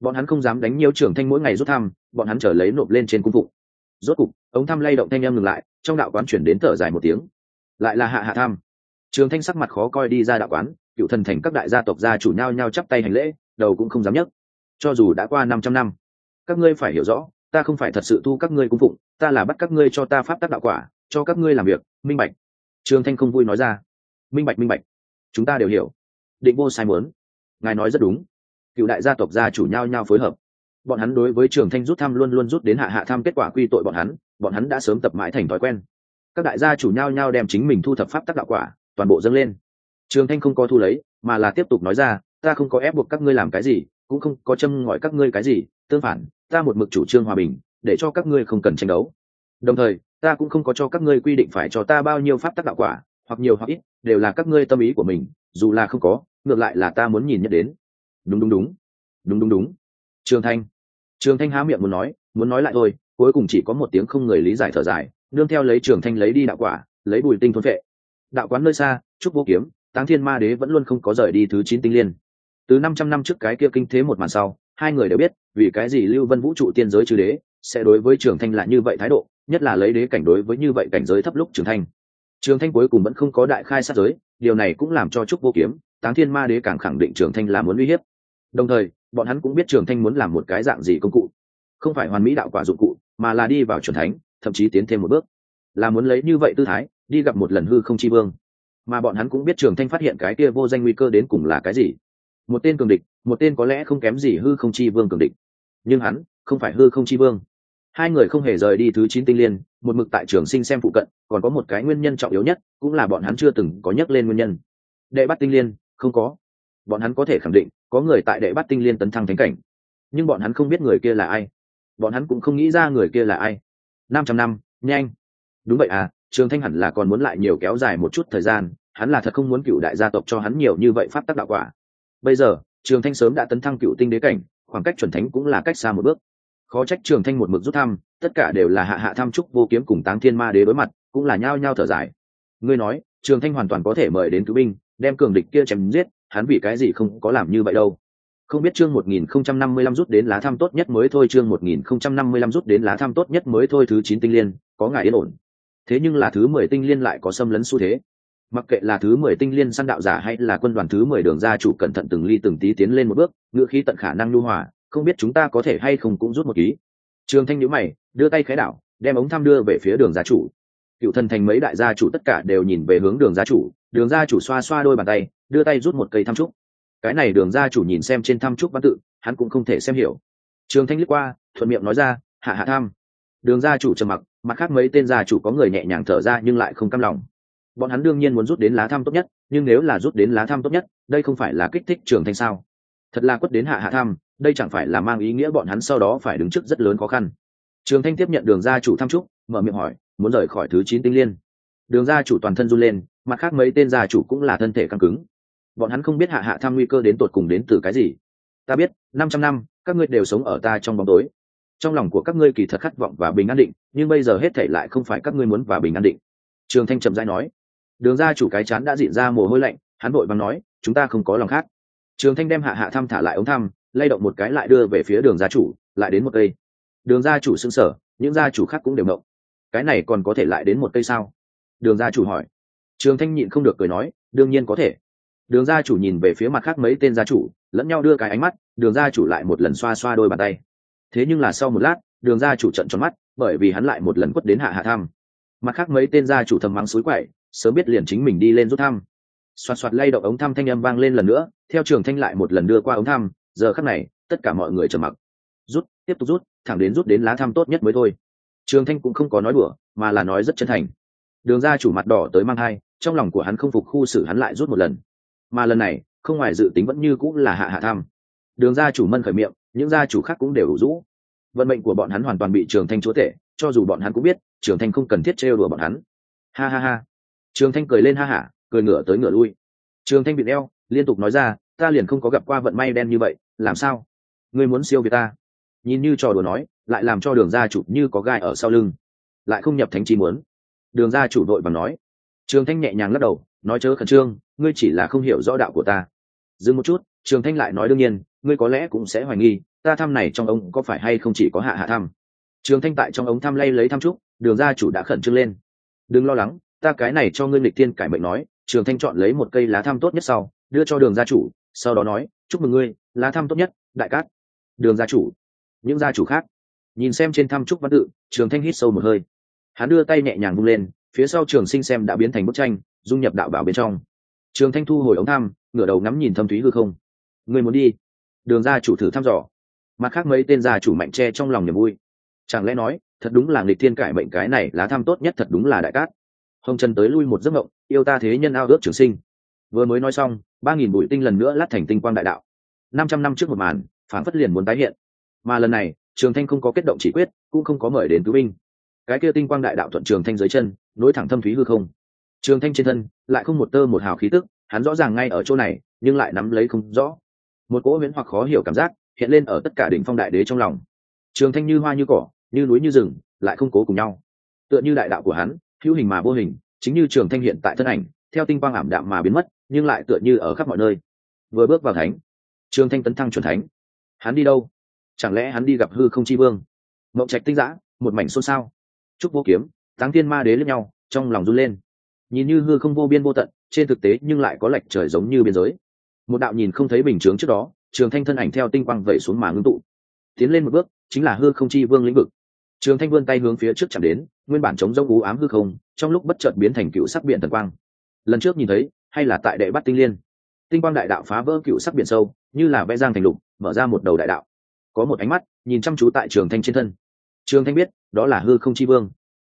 Bọn hắn không dám đánh nhiều trưởng thanh mỗi ngày rút thăm, bọn hắn trở lấy nộp lên trên cung vụ rốt cục, ống thăm lay động thanh em ngừng lại, trong đạo quán chuyển đến thở dài một tiếng. Lại là hạ hạ tham. trường thanh sắc mặt khó coi đi ra đạo quán, cựu thần thành các đại gia tộc gia chủ nhau nhau chắp tay hành lễ, đầu cũng không dám nhấc. Cho dù đã qua năm trăm năm, các ngươi phải hiểu rõ, ta không phải thật sự thu các ngươi cung phụng, ta là bắt các ngươi cho ta pháp tác đạo quả, cho các ngươi làm việc, minh bạch. Trường thanh không vui nói ra. Minh bạch minh bạch. Chúng ta đều hiểu. Định vô sai muốn. Ngài nói rất đúng. Cựu đại gia tộc gia chủ nhau nhau phối hợp bọn hắn đối với trường thanh rút thăm luôn luôn rút đến hạ hạ thăm kết quả quy tội bọn hắn bọn hắn đã sớm tập mãi thành thói quen. Các đại gia chủ nhau nhau đem chính mình thu thập pháp tác đạo quả, toàn bộ dâng lên. Trường thanh không có thu lấy, mà là tiếp tục nói ra, ta không có ép buộc các ngươi làm cái gì, cũng không có châm ngọi các ngươi cái gì, tương phản, ta một mực chủ trương hòa bình, để cho các ngươi không cần tranh đấu. Đồng thời, ta cũng không có cho các ngươi quy định phải cho ta bao nhiêu pháp tác đạo quả, hoặc nhiều hoặc ít, đều là các ngươi tâm ý của mình, dù là không có, ngược lại là ta muốn nhìn nhận đến. Đúng đúng đúng. Đúng đúng đúng. Trường thanh trường thanh há miệng muốn nói muốn nói lại thôi, cuối cùng chỉ có một tiếng không người lý giải thở dài, nương theo lấy trường thanh lấy đi đạo quả, lấy bùi tinh thôn vệ đạo quán nơi xa, trúc vô kiếm, táng thiên ma đế vẫn luôn không có rời đi thứ chín tinh liên. Từ năm trăm năm trước cái kia kinh thế một màn sau, hai người đều biết, vì cái gì lưu vân vũ trụ tiên giới chư đế sẽ đối với trường thanh lại như vậy thái độ, nhất là lấy đế cảnh đối với như vậy cảnh giới thấp lúc trường thanh. Trường thanh cuối cùng vẫn không có đại khai sát giới, điều này cũng làm cho trúc vô kiếm, táng thiên ma đế càng khẳng định trường thanh là muốn uy hiếp. Đồng thời bọn hắn cũng biết trường thanh muốn làm một cái dạng gì công cụ. Không phải hoàn mỹ đạo quả dụng cụ, mà là đi vào c thánh, thậm chí tiến thêm một bước. Là muốn lấy như vậy tư thái, đi gặp một lần hư không chi vương. Mà bọn hắn cũng biết trường thanh phát hiện cái kia vô danh nguy cơ đến cùng là cái gì. Một tên cường địch, một tên có lẽ không kém gì hư không chi vương cường địch. Nhưng hắn, không phải hư không chi vương. Hai người không hề rời đi thứ chín tinh liên, một mực tại trường sinh xem phụ cận, còn có một cái nguyên nhân trọng yếu nhất, cũng là bọn hắn chưa từng có nhắc lên nguyên nhân. Đệ bắt tinh liên, không có. Bọn hắn có thể khẳng định có người tại đệ bắt tinh liên tấn thăng thánh cảnh. Nhưng bọn hắn không biết người kia là ai. Bọn hắn cũng không nghĩ ra người kia là ai. Năm trăm năm, nhanh. Đúng vậy à trường thanh hẳn là còn muốn lại nhiều kéo dài một chút thời gian, hắn là thật không muốn cựu đại gia tộc cho hắn nhiều như vậy pháp tắc đạo quả. Bây giờ, trường thanh sớm đã tấn thăng cựu tinh đế cảnh, khoảng cách chuẩn thánh cũng là cách xa một bước. Khó trách trường thanh một mực rút thăm, tất cả đều là hạ hạ thăm trúc vô kiếm cùng táng thiên ma đế đối mặt, cũng là nhao nhao thở dài. Ngươi nói, trường thanh hoàn toàn có thể mời đến cứu binh, đem cường địch kia chém giết hắn vì cái gì không có làm như vậy đâu. Không biết chương 1055 rút đến lá thăm tốt nhất mới thôi, chương 1055 rút đến lá thăm tốt nhất mới thôi, thứ chín tinh liên, có ngài yên ổn. Thế nhưng là thứ mười tinh liên lại có xâm lấn xu thế. Mặc kệ là thứ mười tinh liên săn đạo giả hay là quân đoàn thứ mười đường gia chủ cẩn thận từng ly từng tí tiến lên một bước, ngựa khí tận khả năng lưu hòa, không biết chúng ta có thể hay không cũng rút một ký. Trường thanh nhữ mày, đưa tay khái đảo, đem ống thăm đưa về phía đường gia chủ. Cựu thần thành mấy đại gia chủ tất cả đều nhìn về hướng đường gia chủ đường gia chủ xoa xoa đôi bàn tay, đưa tay rút một cây thăm trúc. Cái này đường gia chủ nhìn xem trên thăm trúc văn tự, hắn cũng không thể xem hiểu. Trường thanh liếc qua, thuận miệng nói ra, hạ hạ tham. Đường gia chủ trầm mặc, mặt khác mấy tên gia chủ có người nhẹ nhàng thở ra nhưng lại không căm lòng. Bọn hắn đương nhiên muốn rút đến lá thăm tốt nhất, nhưng nếu là rút đến lá thăm tốt nhất, đây không phải là kích thích trường thanh sao? Thật là quất đến hạ hạ thăm đây chẳng phải là mang ý nghĩa bọn hắn sau đó phải đứng trước rất lớn khó khăn. Trường thanh tiếp nhận đường gia chủ thăm trúc, mở miệng hỏi, muốn rời khỏi thứ chín tinh liên? Đường gia chủ toàn thân run lên mặt khác mấy tên gia chủ cũng là thân thể căng cứng. Bọn hắn không biết hạ hạ tham nguy cơ đến tột cùng đến từ cái gì. Ta biết, năm trăm năm, các ngươi đều sống ở ta trong bóng tối. Trong lòng của các ngươi kỳ thật khát vọng và bình an định, nhưng bây giờ hết thể lại không phải các ngươi muốn và bình an định. Trường thanh chậm rãi nói. Đường ra chủ cái chán đã dịn ra mồ hôi lạnh, hắn vội vàng nói, chúng ta không có lòng khác. Trường thanh đem hạ hạ thăm thả lại ống thăm, lay động một cái lại đưa về phía đường gia chủ, lại đến một cây. Đường gia chủ xưng sở những gia chủ khác cũng đều mộng cái này còn có thể lại đến một cây sao? Đường gia chủ hỏi trường thanh nhịn không được cười nói, đương nhiên có thể. Đường gia chủ nhìn về phía mặt khác mấy tên gia chủ, lẫn nhau đưa cái ánh mắt, đường gia chủ lại một lần xoa xoa đôi bàn tay. Thế nhưng là sau một lát, đường gia chủ trận tròn mắt, bởi vì hắn lại một lần quất đến hạ hạ thăm. Mặt khác mấy tên gia chủ thầm mắng suối quậy, sớm biết liền chính mình đi lên rút thăm. Xoạt xoạt lay động ống thăm thanh âm vang lên lần nữa, theo trường thanh lại một lần đưa qua ống thăm, giờ khắc này, tất cả mọi người trầm mặc. Rút, tiếp tục rút, thẳng đến rút đến lá thăm tốt nhất mới thôi. Trường thanh cũng không có nói đùa, mà là nói rất chân thành. Đường ra chủ mặt đỏ tới mang hai trong lòng của hắn không phục khu xử hắn lại rút một lần. Mà lần này, không ngoài dự tính vẫn như cũng là hạ hạ tham. đường gia chủ mân khởi miệng, những gia chủ khác cũng đều đủ rũ. Vận mệnh của bọn hắn hoàn toàn bị trường thanh chúa tể, cho dù bọn hắn cũng biết, trường thanh không cần thiết trêu đùa bọn hắn. Ha ha ha. Trường thanh cười lên ha hả, cười ngửa tới ngửa lui. Trường thanh bị đeo, liên tục nói ra, ta liền không có gặp qua vận may đen như vậy, làm sao? Ngươi muốn siêu việt ta? Nhìn như trò đùa nói, lại làm cho đường gia chủ như có gai ở sau lưng. Lại không nhập thánh chi muốn. Đường gia chủ đội bằng nói trường thanh nhẹ nhàng lắc đầu, nói chớ khẩn trương, ngươi chỉ là không hiểu rõ đạo của ta. Dừng một chút, trường thanh lại nói đương nhiên, ngươi có lẽ cũng sẽ hoài nghi, ta thăm này trong ống có phải hay không chỉ có hạ hạ thăm. Trường thanh tại trong ống thăm lay lấy thăm trúc, đường gia chủ đã khẩn trương lên. Đừng lo lắng, ta cái này cho ngươi lịch tiên cải mệnh nói, trường thanh chọn lấy một cây lá thăm tốt nhất sau, đưa cho đường gia chủ, sau đó nói, chúc mừng ngươi, lá thăm tốt nhất, đại cát. Đường gia chủ, những gia chủ khác. Nhìn xem trên thăm trúc văn tự, trường thanh hít sâu một hơi. Hắn đưa tay nhẹ nhàng vung lên phía sau trường sinh xem đã biến thành bức tranh, dung nhập đạo bảo bên trong. Trường thanh thu hồi ống thăm, ngửa đầu ngắm nhìn thâm thúy hư không. Người muốn đi? Đường gia chủ thử thăm dò. Mặt khác mấy tên gia chủ mạnh tre trong lòng niềm vui. Chẳng lẽ nói, thật đúng là nghịch thiên cải mệnh cái này lá thăm tốt nhất thật đúng là đại cát. Hồng trần tới lui một giấc mộng, yêu ta thế nhân ao ước trường sinh. Vừa mới nói xong, ba nghìn bụi tinh lần nữa lát thành tinh quang đại đạo. Năm trăm năm trước một màn phản phất liền muốn tái hiện. Mà lần này, trường thanh không có kết động chỉ quyết, cũng không có mời đến cứu binh cái kia tinh quang đại đạo thuận trường thanh dưới chân, nối thẳng thâm thúy hư không. Trường thanh trên thân, lại không một tơ một hào khí tức, hắn rõ ràng ngay ở chỗ này, nhưng lại nắm lấy không rõ. Một cỗ huyễn hoặc khó hiểu cảm giác hiện lên ở tất cả đỉnh phong đại đế trong lòng. Trường thanh như hoa như cỏ, như núi như rừng, lại không cố cùng nhau. Tựa như đại đạo của hắn, hữu hình mà vô hình, chính như trường thanh hiện tại thân ảnh, theo tinh quang ảm đạm mà biến mất, nhưng lại tựa như ở khắp mọi nơi. Vừa bước vào thánh, trường thanh tấn thăng c thánh. Hắn đi đâu? Chẳng lẽ hắn đi gặp hư không chi vương? Mậu trạch tinh giã, một mảnh xôn xao trúc vô kiếm, táng thiên ma đế lẫn nhau, trong lòng run lên. Nhìn như hư không vô biên vô tận, trên thực tế nhưng lại có lệch trời giống như biên giới. Một đạo nhìn không thấy bình chướng trước đó, trường thanh thân ảnh theo tinh quang vẩy xuống mà ngưng tụ. Tiến lên một bước, chính là hư không chi vương lĩnh vực. Trường thanh vươn tay hướng phía trước chạm đến, nguyên bản chống rông ú ám hư không, trong lúc bất chợt biến thành cựu sắc biển thần quang. Lần trước nhìn thấy, hay là tại đệ bắt tinh liên. Tinh quang đại đạo phá vỡ cựu sắc biển sâu, như là vẽ giang thành lục, mở ra một đầu đại đạo. Có một ánh mắt, nhìn chăm chú tại trường thanh trên thân. Trường thanh biết đó là hư không chi vương.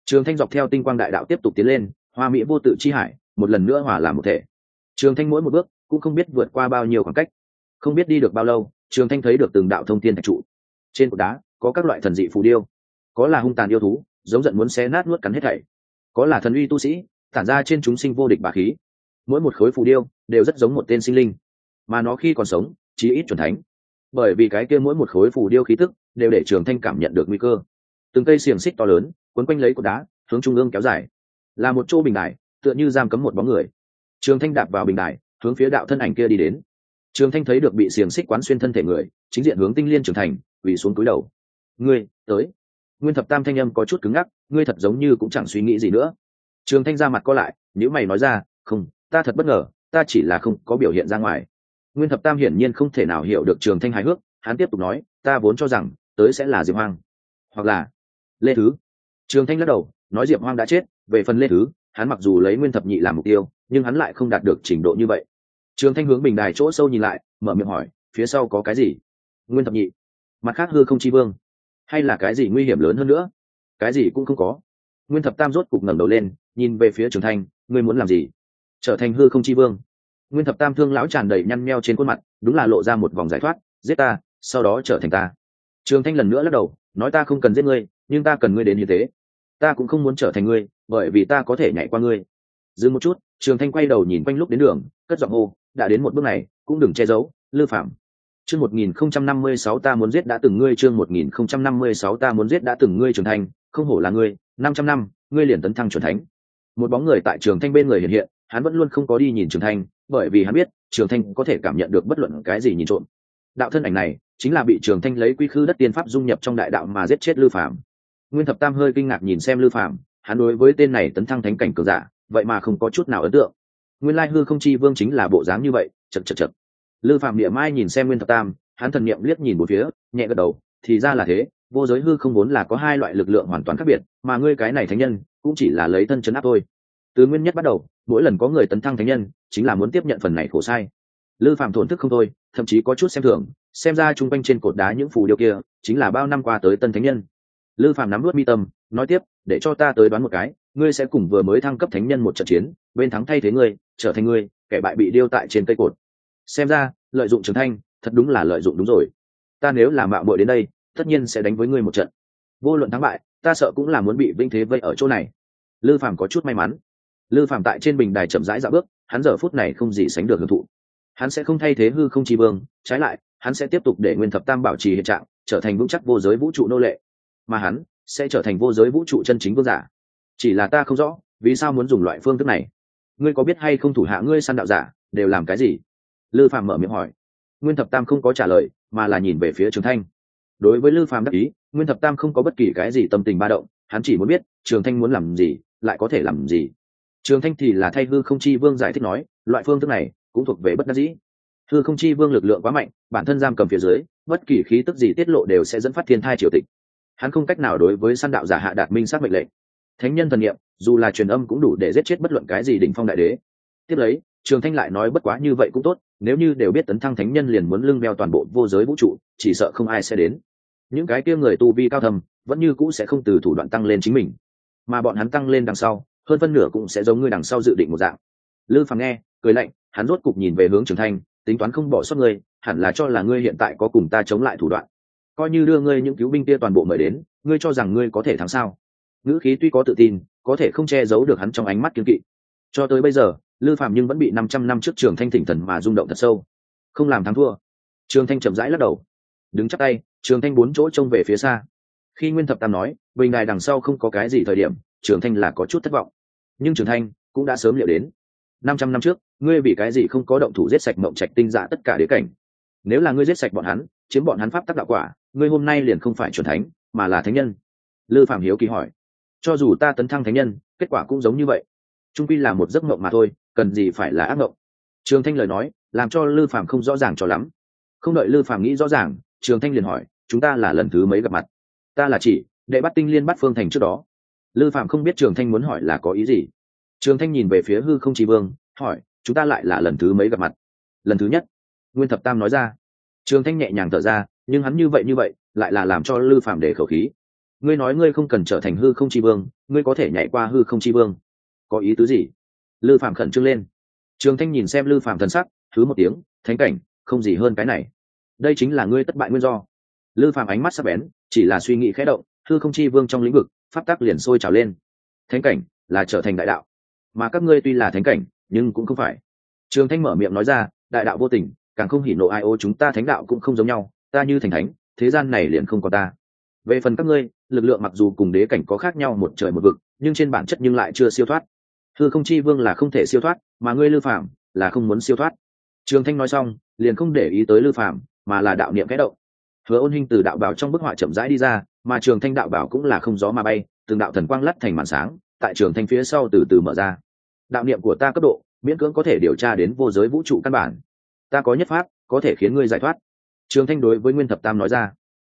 Trường thanh dọc theo tinh quang đại đạo tiếp tục tiến lên, hoa mỹ vô tự chi hải, một lần nữa hòa làm một thể. Trường thanh mỗi một bước cũng không biết vượt qua bao nhiêu khoảng cách. Không biết đi được bao lâu, trường thanh thấy được từng đạo thông tin thạch trụ. Trên cột đá có các loại thần dị phù điêu. Có là hung tàn yêu thú, giống giận muốn xé nát nuốt cắn hết thảy. Có là thần uy tu sĩ, tản ra trên chúng sinh vô địch bà khí. Mỗi một khối phù điêu đều rất giống một tên sinh linh, mà nó khi còn sống, chí ít chuẩn thánh. Bởi vì cái kia mỗi một khối phù điêu khí tức đều để trường thanh cảm nhận được nguy cơ từng cây xiềng xích to lớn, quấn quanh lấy cột đá, hướng trung ương kéo dài. Là một chỗ bình đài, tựa như giam cấm một bóng người. Trường thanh đạp vào bình đài, hướng phía đạo thân ảnh kia đi đến. Trường thanh thấy được bị xiềng xích quán xuyên thân thể người, chính diện hướng tinh liên trưởng thành vì xuống cúi đầu. Ngươi, tới. Nguyên thập tam thanh âm có chút cứng ngắc, ngươi thật giống như cũng chẳng suy nghĩ gì nữa. Trường thanh ra mặt co lại nếu mày nói ra, không, ta thật bất ngờ, ta chỉ là không có biểu hiện ra ngoài. Nguyên thập tam hiển nhiên không thể nào hiểu được trường thanh hài hước, hắn tiếp tục nói, ta vốn cho rằng, tới sẽ là diệp hoang, hoặc là lê thứ. Trường thanh lắc đầu, nói diệp hoang đã chết, về phần lê thứ, hắn mặc dù lấy nguyên thập nhị làm mục tiêu, nhưng hắn lại không đạt được trình độ như vậy. Trường thanh hướng bình đài chỗ sâu nhìn lại, mở miệng hỏi, phía sau có cái gì? Nguyên thập nhị. Mặt khác hư không chi vương. Hay là cái gì nguy hiểm lớn hơn nữa? Cái gì cũng không có. Nguyên thập tam rốt cục ngẩng đầu lên, nhìn về phía trường thanh, ngươi muốn làm gì? Trở thành hư không chi vương. Nguyên thập tam thương lão tràn đầy nhăn meo trên khuôn mặt, đúng là lộ ra một vòng giải thoát, giết ta, sau đó trở thành ta. Trường thanh lần nữa lắc đầu, nói ta không cần giết ngươi nhưng ta cần ngươi đến như thế. Ta cũng không muốn trở thành ngươi, bởi vì ta có thể nhảy qua ngươi. Dừng một chút, trường thanh quay đầu nhìn quanh lúc đến đường, cất giọng hô, đã đến một bước này, cũng đừng che giấu, lư phạm chương một nghìn không trăm năm mươi sáu ta muốn giết đã từng ngươi, chương một nghìn không trăm năm mươi sáu ta muốn giết đã từng ngươi trưởng thành không hổ là ngươi, năm trăm năm, ngươi liền tấn thăng trưởng thánh. Một bóng người tại trường thanh bên người hiện hiện, hắn vẫn luôn không có đi nhìn trường thanh, bởi vì hắn biết, trường thanh có thể cảm nhận được bất luận cái gì nhìn trộm. Đạo thân ảnh này, chính là bị trường thanh lấy quy khư đất tiên pháp dung nhập trong đại đạo mà giết chết lư phạm nguyên thập tam hơi kinh ngạc nhìn xem lư Phàm, hắn đối với tên này tấn thăng thánh cảnh cường giả vậy mà không có chút nào ấn tượng. Nguyên lai hư không chi vương chính là bộ dáng như vậy chật chật chật. Lư phạm địa mai nhìn xem nguyên thập tam hắn thần niệm liếc nhìn một phía nhẹ gật đầu thì ra là thế vô giới hư không vốn là có hai loại lực lượng hoàn toàn khác biệt mà ngươi cái này thánh nhân cũng chỉ là lấy thân chấn áp thôi. Từ nguyên nhất bắt đầu mỗi lần có người tấn thăng thánh nhân chính là muốn tiếp nhận phần này khổ sai. Lư phạm thổn thức không thôi thậm chí có chút xem thường xem ra chung quanh trên cột đá những phù điêu kia chính là bao năm qua tới tân thánh nhân lư phạm nắm vớt mi tâm, nói tiếp, để cho ta tới đoán một cái, ngươi sẽ cùng vừa mới thăng cấp thánh nhân một trận chiến, bên thắng thay thế ngươi, trở thành ngươi, kẻ bại bị điêu tại trên cây cột. Xem ra, lợi dụng trường thanh, thật đúng là lợi dụng đúng rồi. Ta nếu là mạo muội đến đây, tất nhiên sẽ đánh với ngươi một trận. Vô luận thắng bại, ta sợ cũng là muốn bị vinh thế vây ở chỗ này. Lư phàm có chút may mắn. Lư phàm tại trên bình đài chậm rãi dạo bước, hắn giờ phút này không gì sánh được hưởng thụ. Hắn sẽ không thay thế hư không chi vương, trái lại, hắn sẽ tiếp tục để nguyên thập tam bảo trì hiện trạng, trở thành vững chắc vô giới vũ trụ nô lệ mà hắn sẽ trở thành vô giới vũ trụ chân chính vương giả. Chỉ là ta không rõ, vì sao muốn dùng loại phương thức này? Ngươi có biết hay không thủ hạ ngươi săn đạo giả đều làm cái gì? Lư phàm mở miệng hỏi. Nguyên thập tam không có trả lời, mà là nhìn về phía trường thanh. Đối với lư phàm đắc ý, nguyên thập tam không có bất kỳ cái gì tâm tình ba động, hắn chỉ muốn biết, trường thanh muốn làm gì, lại có thể làm gì. Trường thanh thì là thay hư không chi vương giải thích nói, loại phương thức này cũng thuộc về bất đắc dĩ. Hư không chi vương lực lượng quá mạnh, bản thân giam cầm phía dưới, bất kỳ khí tức gì tiết lộ đều sẽ dẫn phát thiên thai triều tịch hắn không cách nào đối với săn đạo giả hạ đạt minh sát mệnh lệnh. Thánh nhân thần nghiệm dù là truyền âm cũng đủ để giết chết bất luận cái gì đỉnh phong đại đế. Tiếp lấy, trường thanh lại nói bất quá như vậy cũng tốt, nếu như đều biết tấn thăng thánh nhân liền muốn lưng beo toàn bộ vô giới vũ trụ, chỉ sợ không ai sẽ đến. Những cái kia người tu vi cao thầm vẫn như cũ sẽ không từ thủ đoạn tăng lên chính mình. Mà bọn hắn tăng lên đằng sau, hơn phân nửa cũng sẽ giống ngươi đằng sau dự định một dạng. Lư phàm nghe, cười lạnh, hắn rốt cục nhìn về hướng trường thanh, tính toán không bỏ sót ngươi, hẳn là cho là ngươi hiện tại có cùng ta chống lại thủ đoạn coi như đưa ngươi những cứu binh kia toàn bộ mời đến, ngươi cho rằng ngươi có thể thắng sao? Ngữ khí tuy có tự tin, có thể không che giấu được hắn trong ánh mắt kiên kỵ. Cho tới bây giờ, lư phạm nhưng vẫn bị năm trăm năm trước trường thanh thỉnh thần mà rung động thật sâu. Không làm thắng thua. Trường thanh chậm rãi lắc đầu. Đứng chắc tay, trường thanh bốn chỗ trông về phía xa. Khi nguyên thập tam nói, bình đài đằng sau không có cái gì thời điểm, trường thanh là có chút thất vọng. Nhưng trường thanh cũng đã sớm liệu đến. Năm trăm năm trước, ngươi vì cái gì không có động thủ giết sạch mộng trạch tinh dạ tất cả đế cảnh? Nếu là ngươi giết sạch bọn hắn chiếm bọn hắn pháp tắc đạo quả, ngươi hôm nay liền không phải c thánh, mà là thánh nhân. Lư phạm hiếu kỳ hỏi. Cho dù ta tấn thăng thánh nhân, kết quả cũng giống như vậy. Trung quy là một giấc mộng mà thôi, cần gì phải là ác mộng? Trường thanh lời nói, làm cho lư phạm không rõ ràng cho lắm. Không đợi lư phạm nghĩ rõ ràng, trường thanh liền hỏi, chúng ta là lần thứ mấy gặp mặt? Ta là chỉ, đệ bắt tinh liên bắt phương thành trước đó. Lư phạm không biết trường thanh muốn hỏi là có ý gì. Trường thanh nhìn về phía hư không chỉ vương, hỏi, chúng ta lại là lần thứ mấy gặp mặt? Lần thứ nhất. Nguyên thập tam nói ra trường thanh nhẹ nhàng thở ra, nhưng hắn như vậy như vậy, lại là làm cho lư phạm để khẩu khí. Ngươi nói ngươi không cần trở thành hư không chi vương, ngươi có thể nhảy qua hư không chi vương. Có ý tứ gì? Lư phạm khẩn trương lên. Trường thanh nhìn xem lư phạm thần sắc thứ một tiếng, thánh cảnh, không gì hơn cái này. Đây chính là ngươi thất bại nguyên do. Lư phạm ánh mắt sắc bén, chỉ là suy nghĩ khẽ động, hư không chi vương trong lĩnh vực, pháp tắc liền sôi trào lên. Thánh cảnh là trở thành đại đạo. Mà các ngươi tuy là thánh cảnh, nhưng cũng không phải. Trường thanh mở miệng nói ra, đại đạo vô tình càng không hỉ nộ ai ô, chúng ta thánh đạo cũng không giống nhau, ta như thành thánh, thế gian này liền không có ta. Về phần các ngươi, lực lượng mặc dù cùng đế cảnh có khác nhau một trời một vực, nhưng trên bản chất nhưng lại chưa siêu thoát. Thư không chi vương là không thể siêu thoát, mà ngươi lưu phạm là không muốn siêu thoát. Trường thanh nói xong, liền không để ý tới lưu phạm mà là đạo niệm kẽ động. Hứa ôn hình từ đạo bảo trong bức họa chậm rãi đi ra, mà trường thanh đạo bảo cũng là không gió mà bay, từng đạo thần quang lắt thành màn sáng, tại trường thanh phía sau từ từ mở ra. Đạo niệm của ta cấp độ, miễn cưỡng có thể điều tra đến vô giới vũ trụ căn bản ta có nhất pháp có thể khiến ngươi giải thoát. Trường thanh đối với nguyên thập tam nói ra.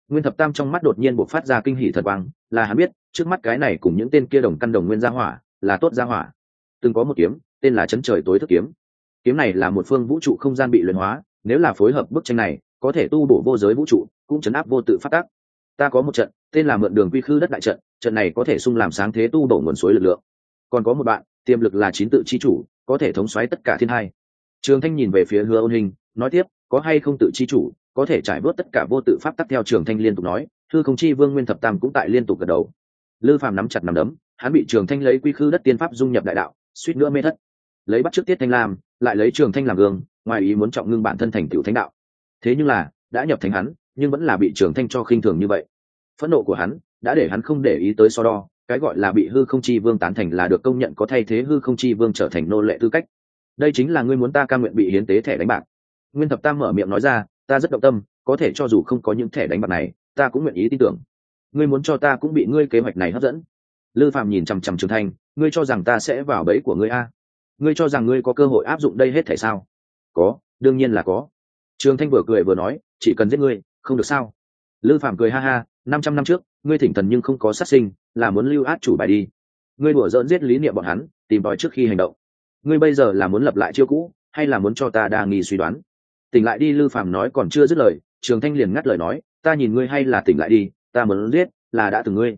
Nguyên thập tam trong mắt đột nhiên buộc phát ra kinh hỷ thật băng, là hắn biết trước mắt cái này cùng những tên kia đồng căn đồng nguyên gia hỏa là tốt gia hỏa. Từng có một kiếm tên là chấn trời tối thức kiếm. Kiếm này là một phương vũ trụ không gian bị luyện hóa nếu là phối hợp bức tranh này có thể tu bổ vô giới vũ trụ cũng chấn áp vô tự phát tác. Ta có một trận tên là mượn đường quy khư đất đại trận trận này có thể sung làm sáng thế tu bổ nguồn suối lực lượng. Còn có một bạn tiềm lực là chín tự chi chủ có thể thống xoáy tất cả thiên hai trường thanh nhìn về phía hứa ôn hình, nói tiếp, có hay không tự chi chủ, có thể trải bớt tất cả vô tự pháp tắc theo trường thanh liên tục nói, thư không chi, vương nguyên thập tam cũng tại liên tục gật đầu. Lư phàm nắm chặt nắm đấm, hắn bị trường thanh lấy quy khư đất tiên pháp dung nhập đại đạo, suýt nữa mê thất. Lấy bắt trước tiết thanh lam, lại lấy trường thanh làm gương, ngoài ý muốn trọng ngưng bản thân thành tiểu thánh đạo. Thế nhưng là, đã nhập thánh hắn, nhưng vẫn là bị trường thanh cho khinh thường như vậy. Phẫn nộ của hắn, đã để hắn không để ý tới so đo, cái gọi là bị hư không chi vương tán thành là được công nhận có thay thế hư không chi vương trở thành nô lệ tư cách đây chính là ngươi muốn ta ca nguyện bị hiến tế thẻ đánh bạc. Nguyên thập tam mở miệng nói ra, ta rất động tâm, có thể cho dù không có những thẻ đánh bạc này, ta cũng nguyện ý tin tưởng. Ngươi muốn cho ta cũng bị ngươi kế hoạch này hấp dẫn. Lư phạm nhìn chằm chằm trường thanh, ngươi cho rằng ta sẽ vào bẫy của ngươi a? Ngươi cho rằng ngươi có cơ hội áp dụng đây hết thể sao? Có, đương nhiên là có. Trường thanh vừa cười vừa nói, chỉ cần giết ngươi, không được sao? Lư phạm cười ha ha, năm trăm năm trước, ngươi thỉnh thần nhưng không có sát sinh, là muốn lưu át chủ bài đi. Ngươi đùa dỡn giết lý niệm bọn hắn, tìm tòi trước khi hành động ngươi bây giờ là muốn lập lại chiêu cũ, hay là muốn cho ta đa nghi suy đoán? Tỉnh lại đi, lư phàm nói còn chưa dứt lời, trường thanh liền ngắt lời nói, ta nhìn ngươi hay là tỉnh lại đi, ta muốn giết, là đã từng ngươi.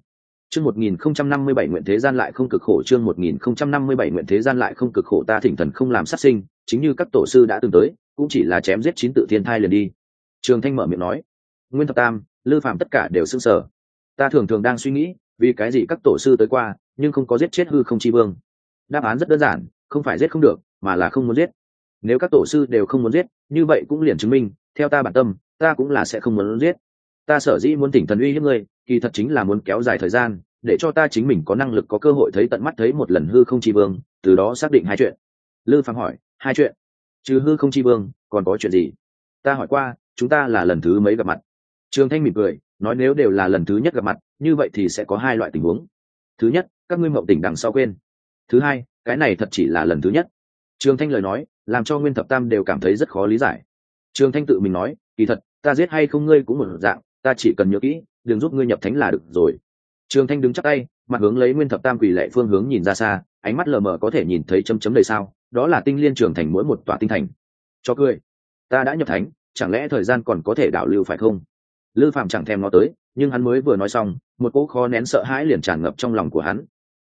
Chương một nghìn không trăm năm mươi bảy nguyện thế gian lại không cực khổ, chương một nghìn không trăm năm mươi bảy nguyện thế gian lại không cực khổ, ta thỉnh thần không làm sát sinh, chính như các tổ sư đã từng tới, cũng chỉ là chém giết chín tự thiên thai liền đi. Trường thanh mở miệng nói, nguyên thập tam, lư Phàm tất cả đều s ư n g sở ta thường thường đang suy nghĩ, vì cái gì các tổ sư tới qua, nhưng không có giết chết hư không chi vương? Đáp án rất đơn giản không phải giết không được, mà là không muốn giết. Nếu các tổ sư đều không muốn giết, như vậy cũng liền chứng minh, theo ta bản tâm, ta cũng là sẽ không muốn giết. Ta sở dĩ muốn tỉnh thần uy hiếp ngươi, kỳ thật chính là muốn kéo dài thời gian, để cho ta chính mình có năng lực, có cơ hội thấy tận mắt thấy một lần hư không chi vương, từ đó xác định hai chuyện. Lư phàm hỏi, hai chuyện? Trừ hư không chi vương, còn có chuyện gì? Ta hỏi qua, chúng ta là lần thứ mấy gặp mặt? Trường thanh mỉm cười, nói nếu đều là lần thứ nhất gặp mặt, như vậy thì sẽ có hai loại tình huống. Thứ nhất, các ngươi mộng tỉnh đằng sau quên thứ hai, cái này thật chỉ là lần thứ nhất. Trường thanh lời nói, làm cho nguyên thập tam đều cảm thấy rất khó lý giải. Trường thanh tự mình nói, kỳ thật, ta giết hay không ngươi cũng một dạng, ta chỉ cần nhớ kỹ đừng giúp ngươi nhập thánh là được rồi. Trường thanh đứng chắc tay, mặt hướng lấy nguyên thập tam quỳ lệ phương hướng nhìn ra xa, ánh mắt lờ mờ có thể nhìn thấy chấm chấm đầy sao, đó là tinh liên trường thành mỗi một tòa tinh thành. Cho cười, ta đã nhập thánh, chẳng lẽ thời gian còn có thể đảo lưu phải không? Lư phạm chẳng thèm nó tới, nhưng hắn mới vừa nói xong, một cỗ khó nén sợ hãi liền tràn ngập trong lòng của hắn.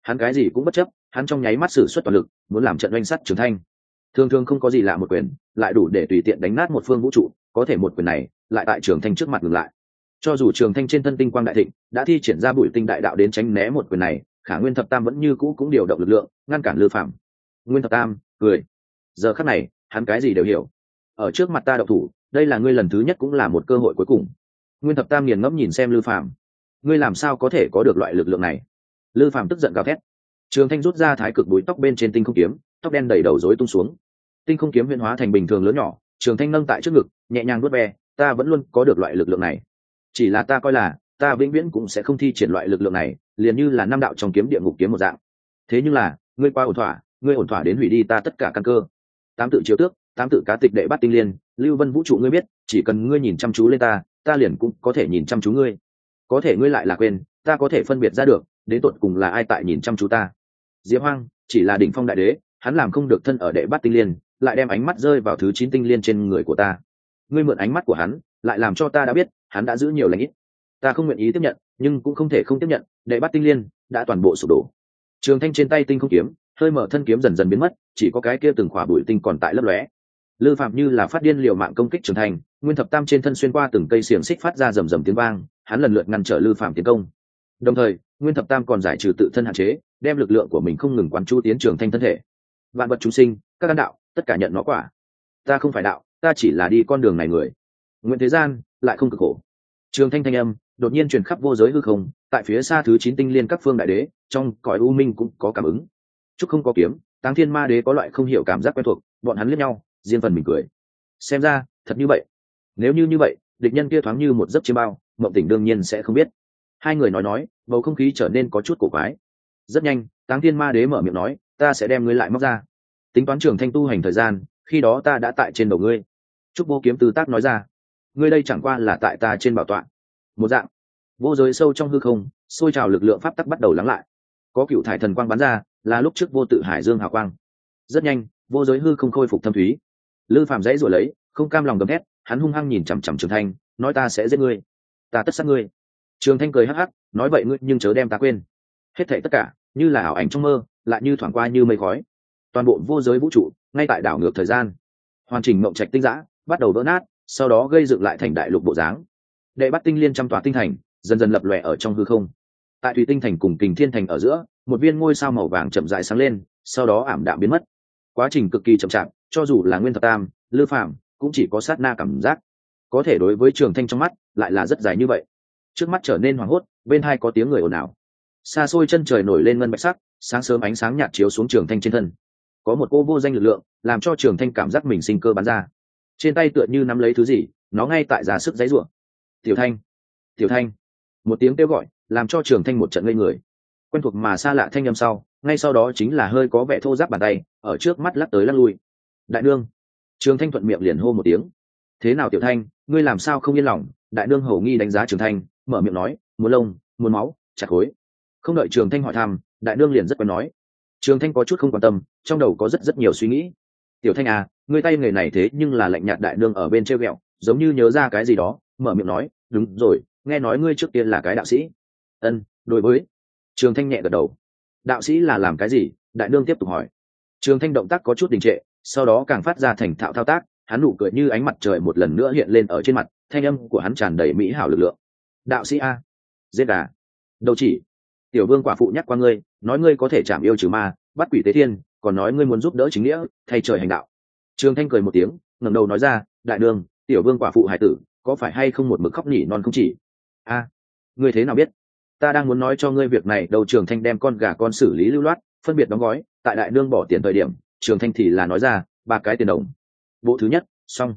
Hắn cái gì cũng bất chấp hắn trong nháy mắt xử suất toàn lực, muốn làm trận oanh sắt trường thanh. Thường thường không có gì lạ một quyền, lại đủ để tùy tiện đánh nát một phương vũ trụ, có thể một quyền này, lại tại trường thanh trước mặt ngừng lại. Cho dù trường thanh trên thân tinh quang đại thịnh, đã thi triển ra bụi tinh đại đạo đến tránh né một quyền này, khả nguyên thập tam vẫn như cũ cũng điều động lực lượng, ngăn cản lư phạm. Nguyên thập tam, cười. Giờ khắc này, hắn cái gì đều hiểu. Ở trước mặt ta đậu thủ, đây là ngươi lần thứ nhất cũng là một cơ hội cuối cùng. Nguyên thập tam nghiền ngẫm nhìn xem lư phạm. Ngươi làm sao có thể có được loại lực lượng này? Lư phạm tức giận gào thét trường thanh rút ra thái cực búi tóc bên trên tinh không kiếm, tóc đen đầy đầu rối tung xuống. Tinh không kiếm huyễn hóa thành bình thường lớn nhỏ, trường thanh nâng tại trước ngực, nhẹ nhàng vớt ve, ta vẫn luôn có được loại lực lượng này. Chỉ là ta coi là, ta vĩnh viễn cũng sẽ không thi triển loại lực lượng này, liền như là năm đạo trong kiếm địa ngục kiếm một dạng. Thế nhưng là, ngươi qua ổn thỏa, ngươi ổn thỏa đến hủy đi ta tất cả căn cơ. Tám tự chiếu tước, tám tự cá tịch đệ bắt tinh liên, lưu vân vũ trụ ngươi biết, chỉ cần ngươi nhìn chăm chú lên ta ta liền cũng có thể nhìn chăm chú ngươi. Có thể ngươi lại là quên, ta có thể phân biệt ra được, đến tột cùng là ai tại nhìn chăm chú ta diệp hoang, chỉ là đỉnh phong đại đế, hắn làm không được thân ở đệ bát tinh liên, lại đem ánh mắt rơi vào thứ chín tinh liên trên người của ta. Ngươi mượn ánh mắt của hắn, lại làm cho ta đã biết, hắn đã giữ nhiều lãnh ít. Ta không nguyện ý tiếp nhận, nhưng cũng không thể không tiếp nhận, đệ bát tinh liên đã toàn bộ sụp đổ. Trường thanh trên tay tinh không kiếm, hơi mở thân kiếm dần dần biến mất, chỉ có cái kia từng khỏa bụi tinh còn tại lấp lóe. Lư phạm như là phát điên liều mạng công kích trường thành nguyên thập tam trên thân xuyên qua từng cây xiềng xích phát ra rầm rầm tiếng vang, hắn lần lượt ngăn trở lư phạm tiến công. Đồng thời, nguyên thập tam còn giải trừ tự thân hạn chế đem lực lượng của mình không ngừng quán chu tiến trường thanh thân thể. Vạn vật chúng sinh, các căn đạo, tất cả nhận nó quả. Ta không phải đạo, ta chỉ là đi con đường này người. Nguyện thế gian, lại không cực khổ. Trường thanh thanh âm, đột nhiên truyền khắp vô giới hư không, tại phía xa thứ chín tinh liên các phương đại đế, trong cõi u minh cũng có cảm ứng. Chúc không có kiếm, táng thiên ma đế có loại không hiểu cảm giác quen thuộc, bọn hắn liếc nhau, riêng phần mình cười. Xem ra, thật như vậy. Nếu như như vậy, địch nhân kia thoáng như một giấc chiêm bao, mộng tỉnh đương nhiên sẽ không biết. Hai người nói nói, bầu không khí trở nên có chút cổ quái rất nhanh, táng thiên ma đế mở miệng nói, ta sẽ đem ngươi lại móc ra. Tính toán trường thanh tu hành thời gian, khi đó ta đã tại trên đầu ngươi. Trúc vô kiếm tư tác nói ra, ngươi đây chẳng qua là tại ta trên bảo tọa. Một dạng. Vô giới sâu trong hư không xôi trào lực lượng pháp tắc bắt đầu lắng lại. Có cựu thải thần quang bắn ra, là lúc trước vô tự hải dương hào quang. Rất nhanh, vô giới hư không khôi phục thâm thúy. Lư phạm dãy rồi lấy, không cam lòng gầm hét hắn hung hăng nhìn chằm chằm trường thanh, nói ta sẽ giết ngươi. Ta tất sát ngươi. Trường thanh cười hắc hắc, nói vậy ngươi nhưng chớ đem ta quên hết thảy tất cả, như là ảo ảnh trong mơ, lại như thoảng qua như mây khói. Toàn bộ vô giới vũ trụ, ngay tại đảo ngược thời gian. Hoàn chỉnh mộng trạch tinh giã, bắt đầu vỡ nát, sau đó gây dựng lại thành đại lục bộ dáng. Đệ bắt tinh liên trăm tòa tinh thành, dần dần lập lòe ở trong hư không. Tại thủy tinh thành cùng kình thiên thành ở giữa, một viên ngôi sao màu vàng chậm dại sáng lên, sau đó ảm đạm biến mất. Quá trình cực kỳ chậm chạp, cho dù là nguyên thập tam, lư phạm cũng chỉ có sát na cảm giác. Có thể đối với trường thanh trong mắt, lại là rất dài như vậy. Trước mắt trở nên hoảng hốt, bên hai có tiếng người ồn ào xa xôi chân trời nổi lên ngân bạch sắc, sáng sớm ánh sáng nhạt chiếu xuống trường thanh trên thân. Có một cô vô danh lực lượng, làm cho trường thanh cảm giác mình sinh cơ bắn ra. Trên tay tựa như nắm lấy thứ gì, nó ngay tại giả sức giấy ruộng tiểu thanh tiểu thanh. Một tiếng kêu gọi, làm cho trường thanh một trận ngây người. Quen thuộc mà xa lạ thanh â m sau, ngay sau đó chính là hơi có vẻ thô giáp bàn tay, ở trước mắt lắc tới lắc lui. Đại đương trường thanh thuận miệng liền hô một tiếng. Thế nào tiểu thanh, ngươi làm sao không yên lòng? Đại đương hầu nghi đánh giá trường thanh, mở miệng nói, muốn lông, muốn máu, chặt khối không đợi trường thanh hỏi thăm, đại đương liền rất quen nói. Trường thanh có chút không quan tâm, trong đầu có rất rất nhiều suy nghĩ. Tiểu thanh à ngươi tay nghề này thế nhưng là lạnh nhạt đại đương ở bên treo ghẹo, giống như nhớ ra cái gì đó. Mở miệng nói, đúng rồi, nghe nói ngươi trước tiên là cái đạo sĩ. Ân, đối với. Trường thanh nhẹ gật đầu. Đạo sĩ là làm cái gì? Đại đương tiếp tục hỏi. Trường thanh động tác có chút đình trệ, sau đó càng phát ra thành thạo thao tác, hắn nụ cười như ánh mặt trời một lần nữa hiện lên ở trên mặt, thanh âm của hắn tràn đầy mỹ hảo lực lượng. Đạo sĩ a. Giết gà. Đâu chỉ tiểu vương quả phụ nhắc qua ngươi, nói ngươi có thể chạm yêu trừ ma, bắt quỷ tế thiên, còn nói ngươi muốn giúp đỡ chính nghĩa, thay trời hành đạo. Trường thanh cười một tiếng, ngẩng đầu nói ra, đại đường, tiểu vương quả phụ hải tử, có phải hay không một mực khóc nhỉ non không chỉ? A, ngươi thế nào biết? Ta đang muốn nói cho ngươi việc này. Đầu trường thanh đem con gà con xử lý lưu loát, phân biệt đóng gói, tại đại đương bỏ tiền thời điểm, trường thanh thì là nói ra, ba cái tiền đồng. Bộ thứ nhất, xong.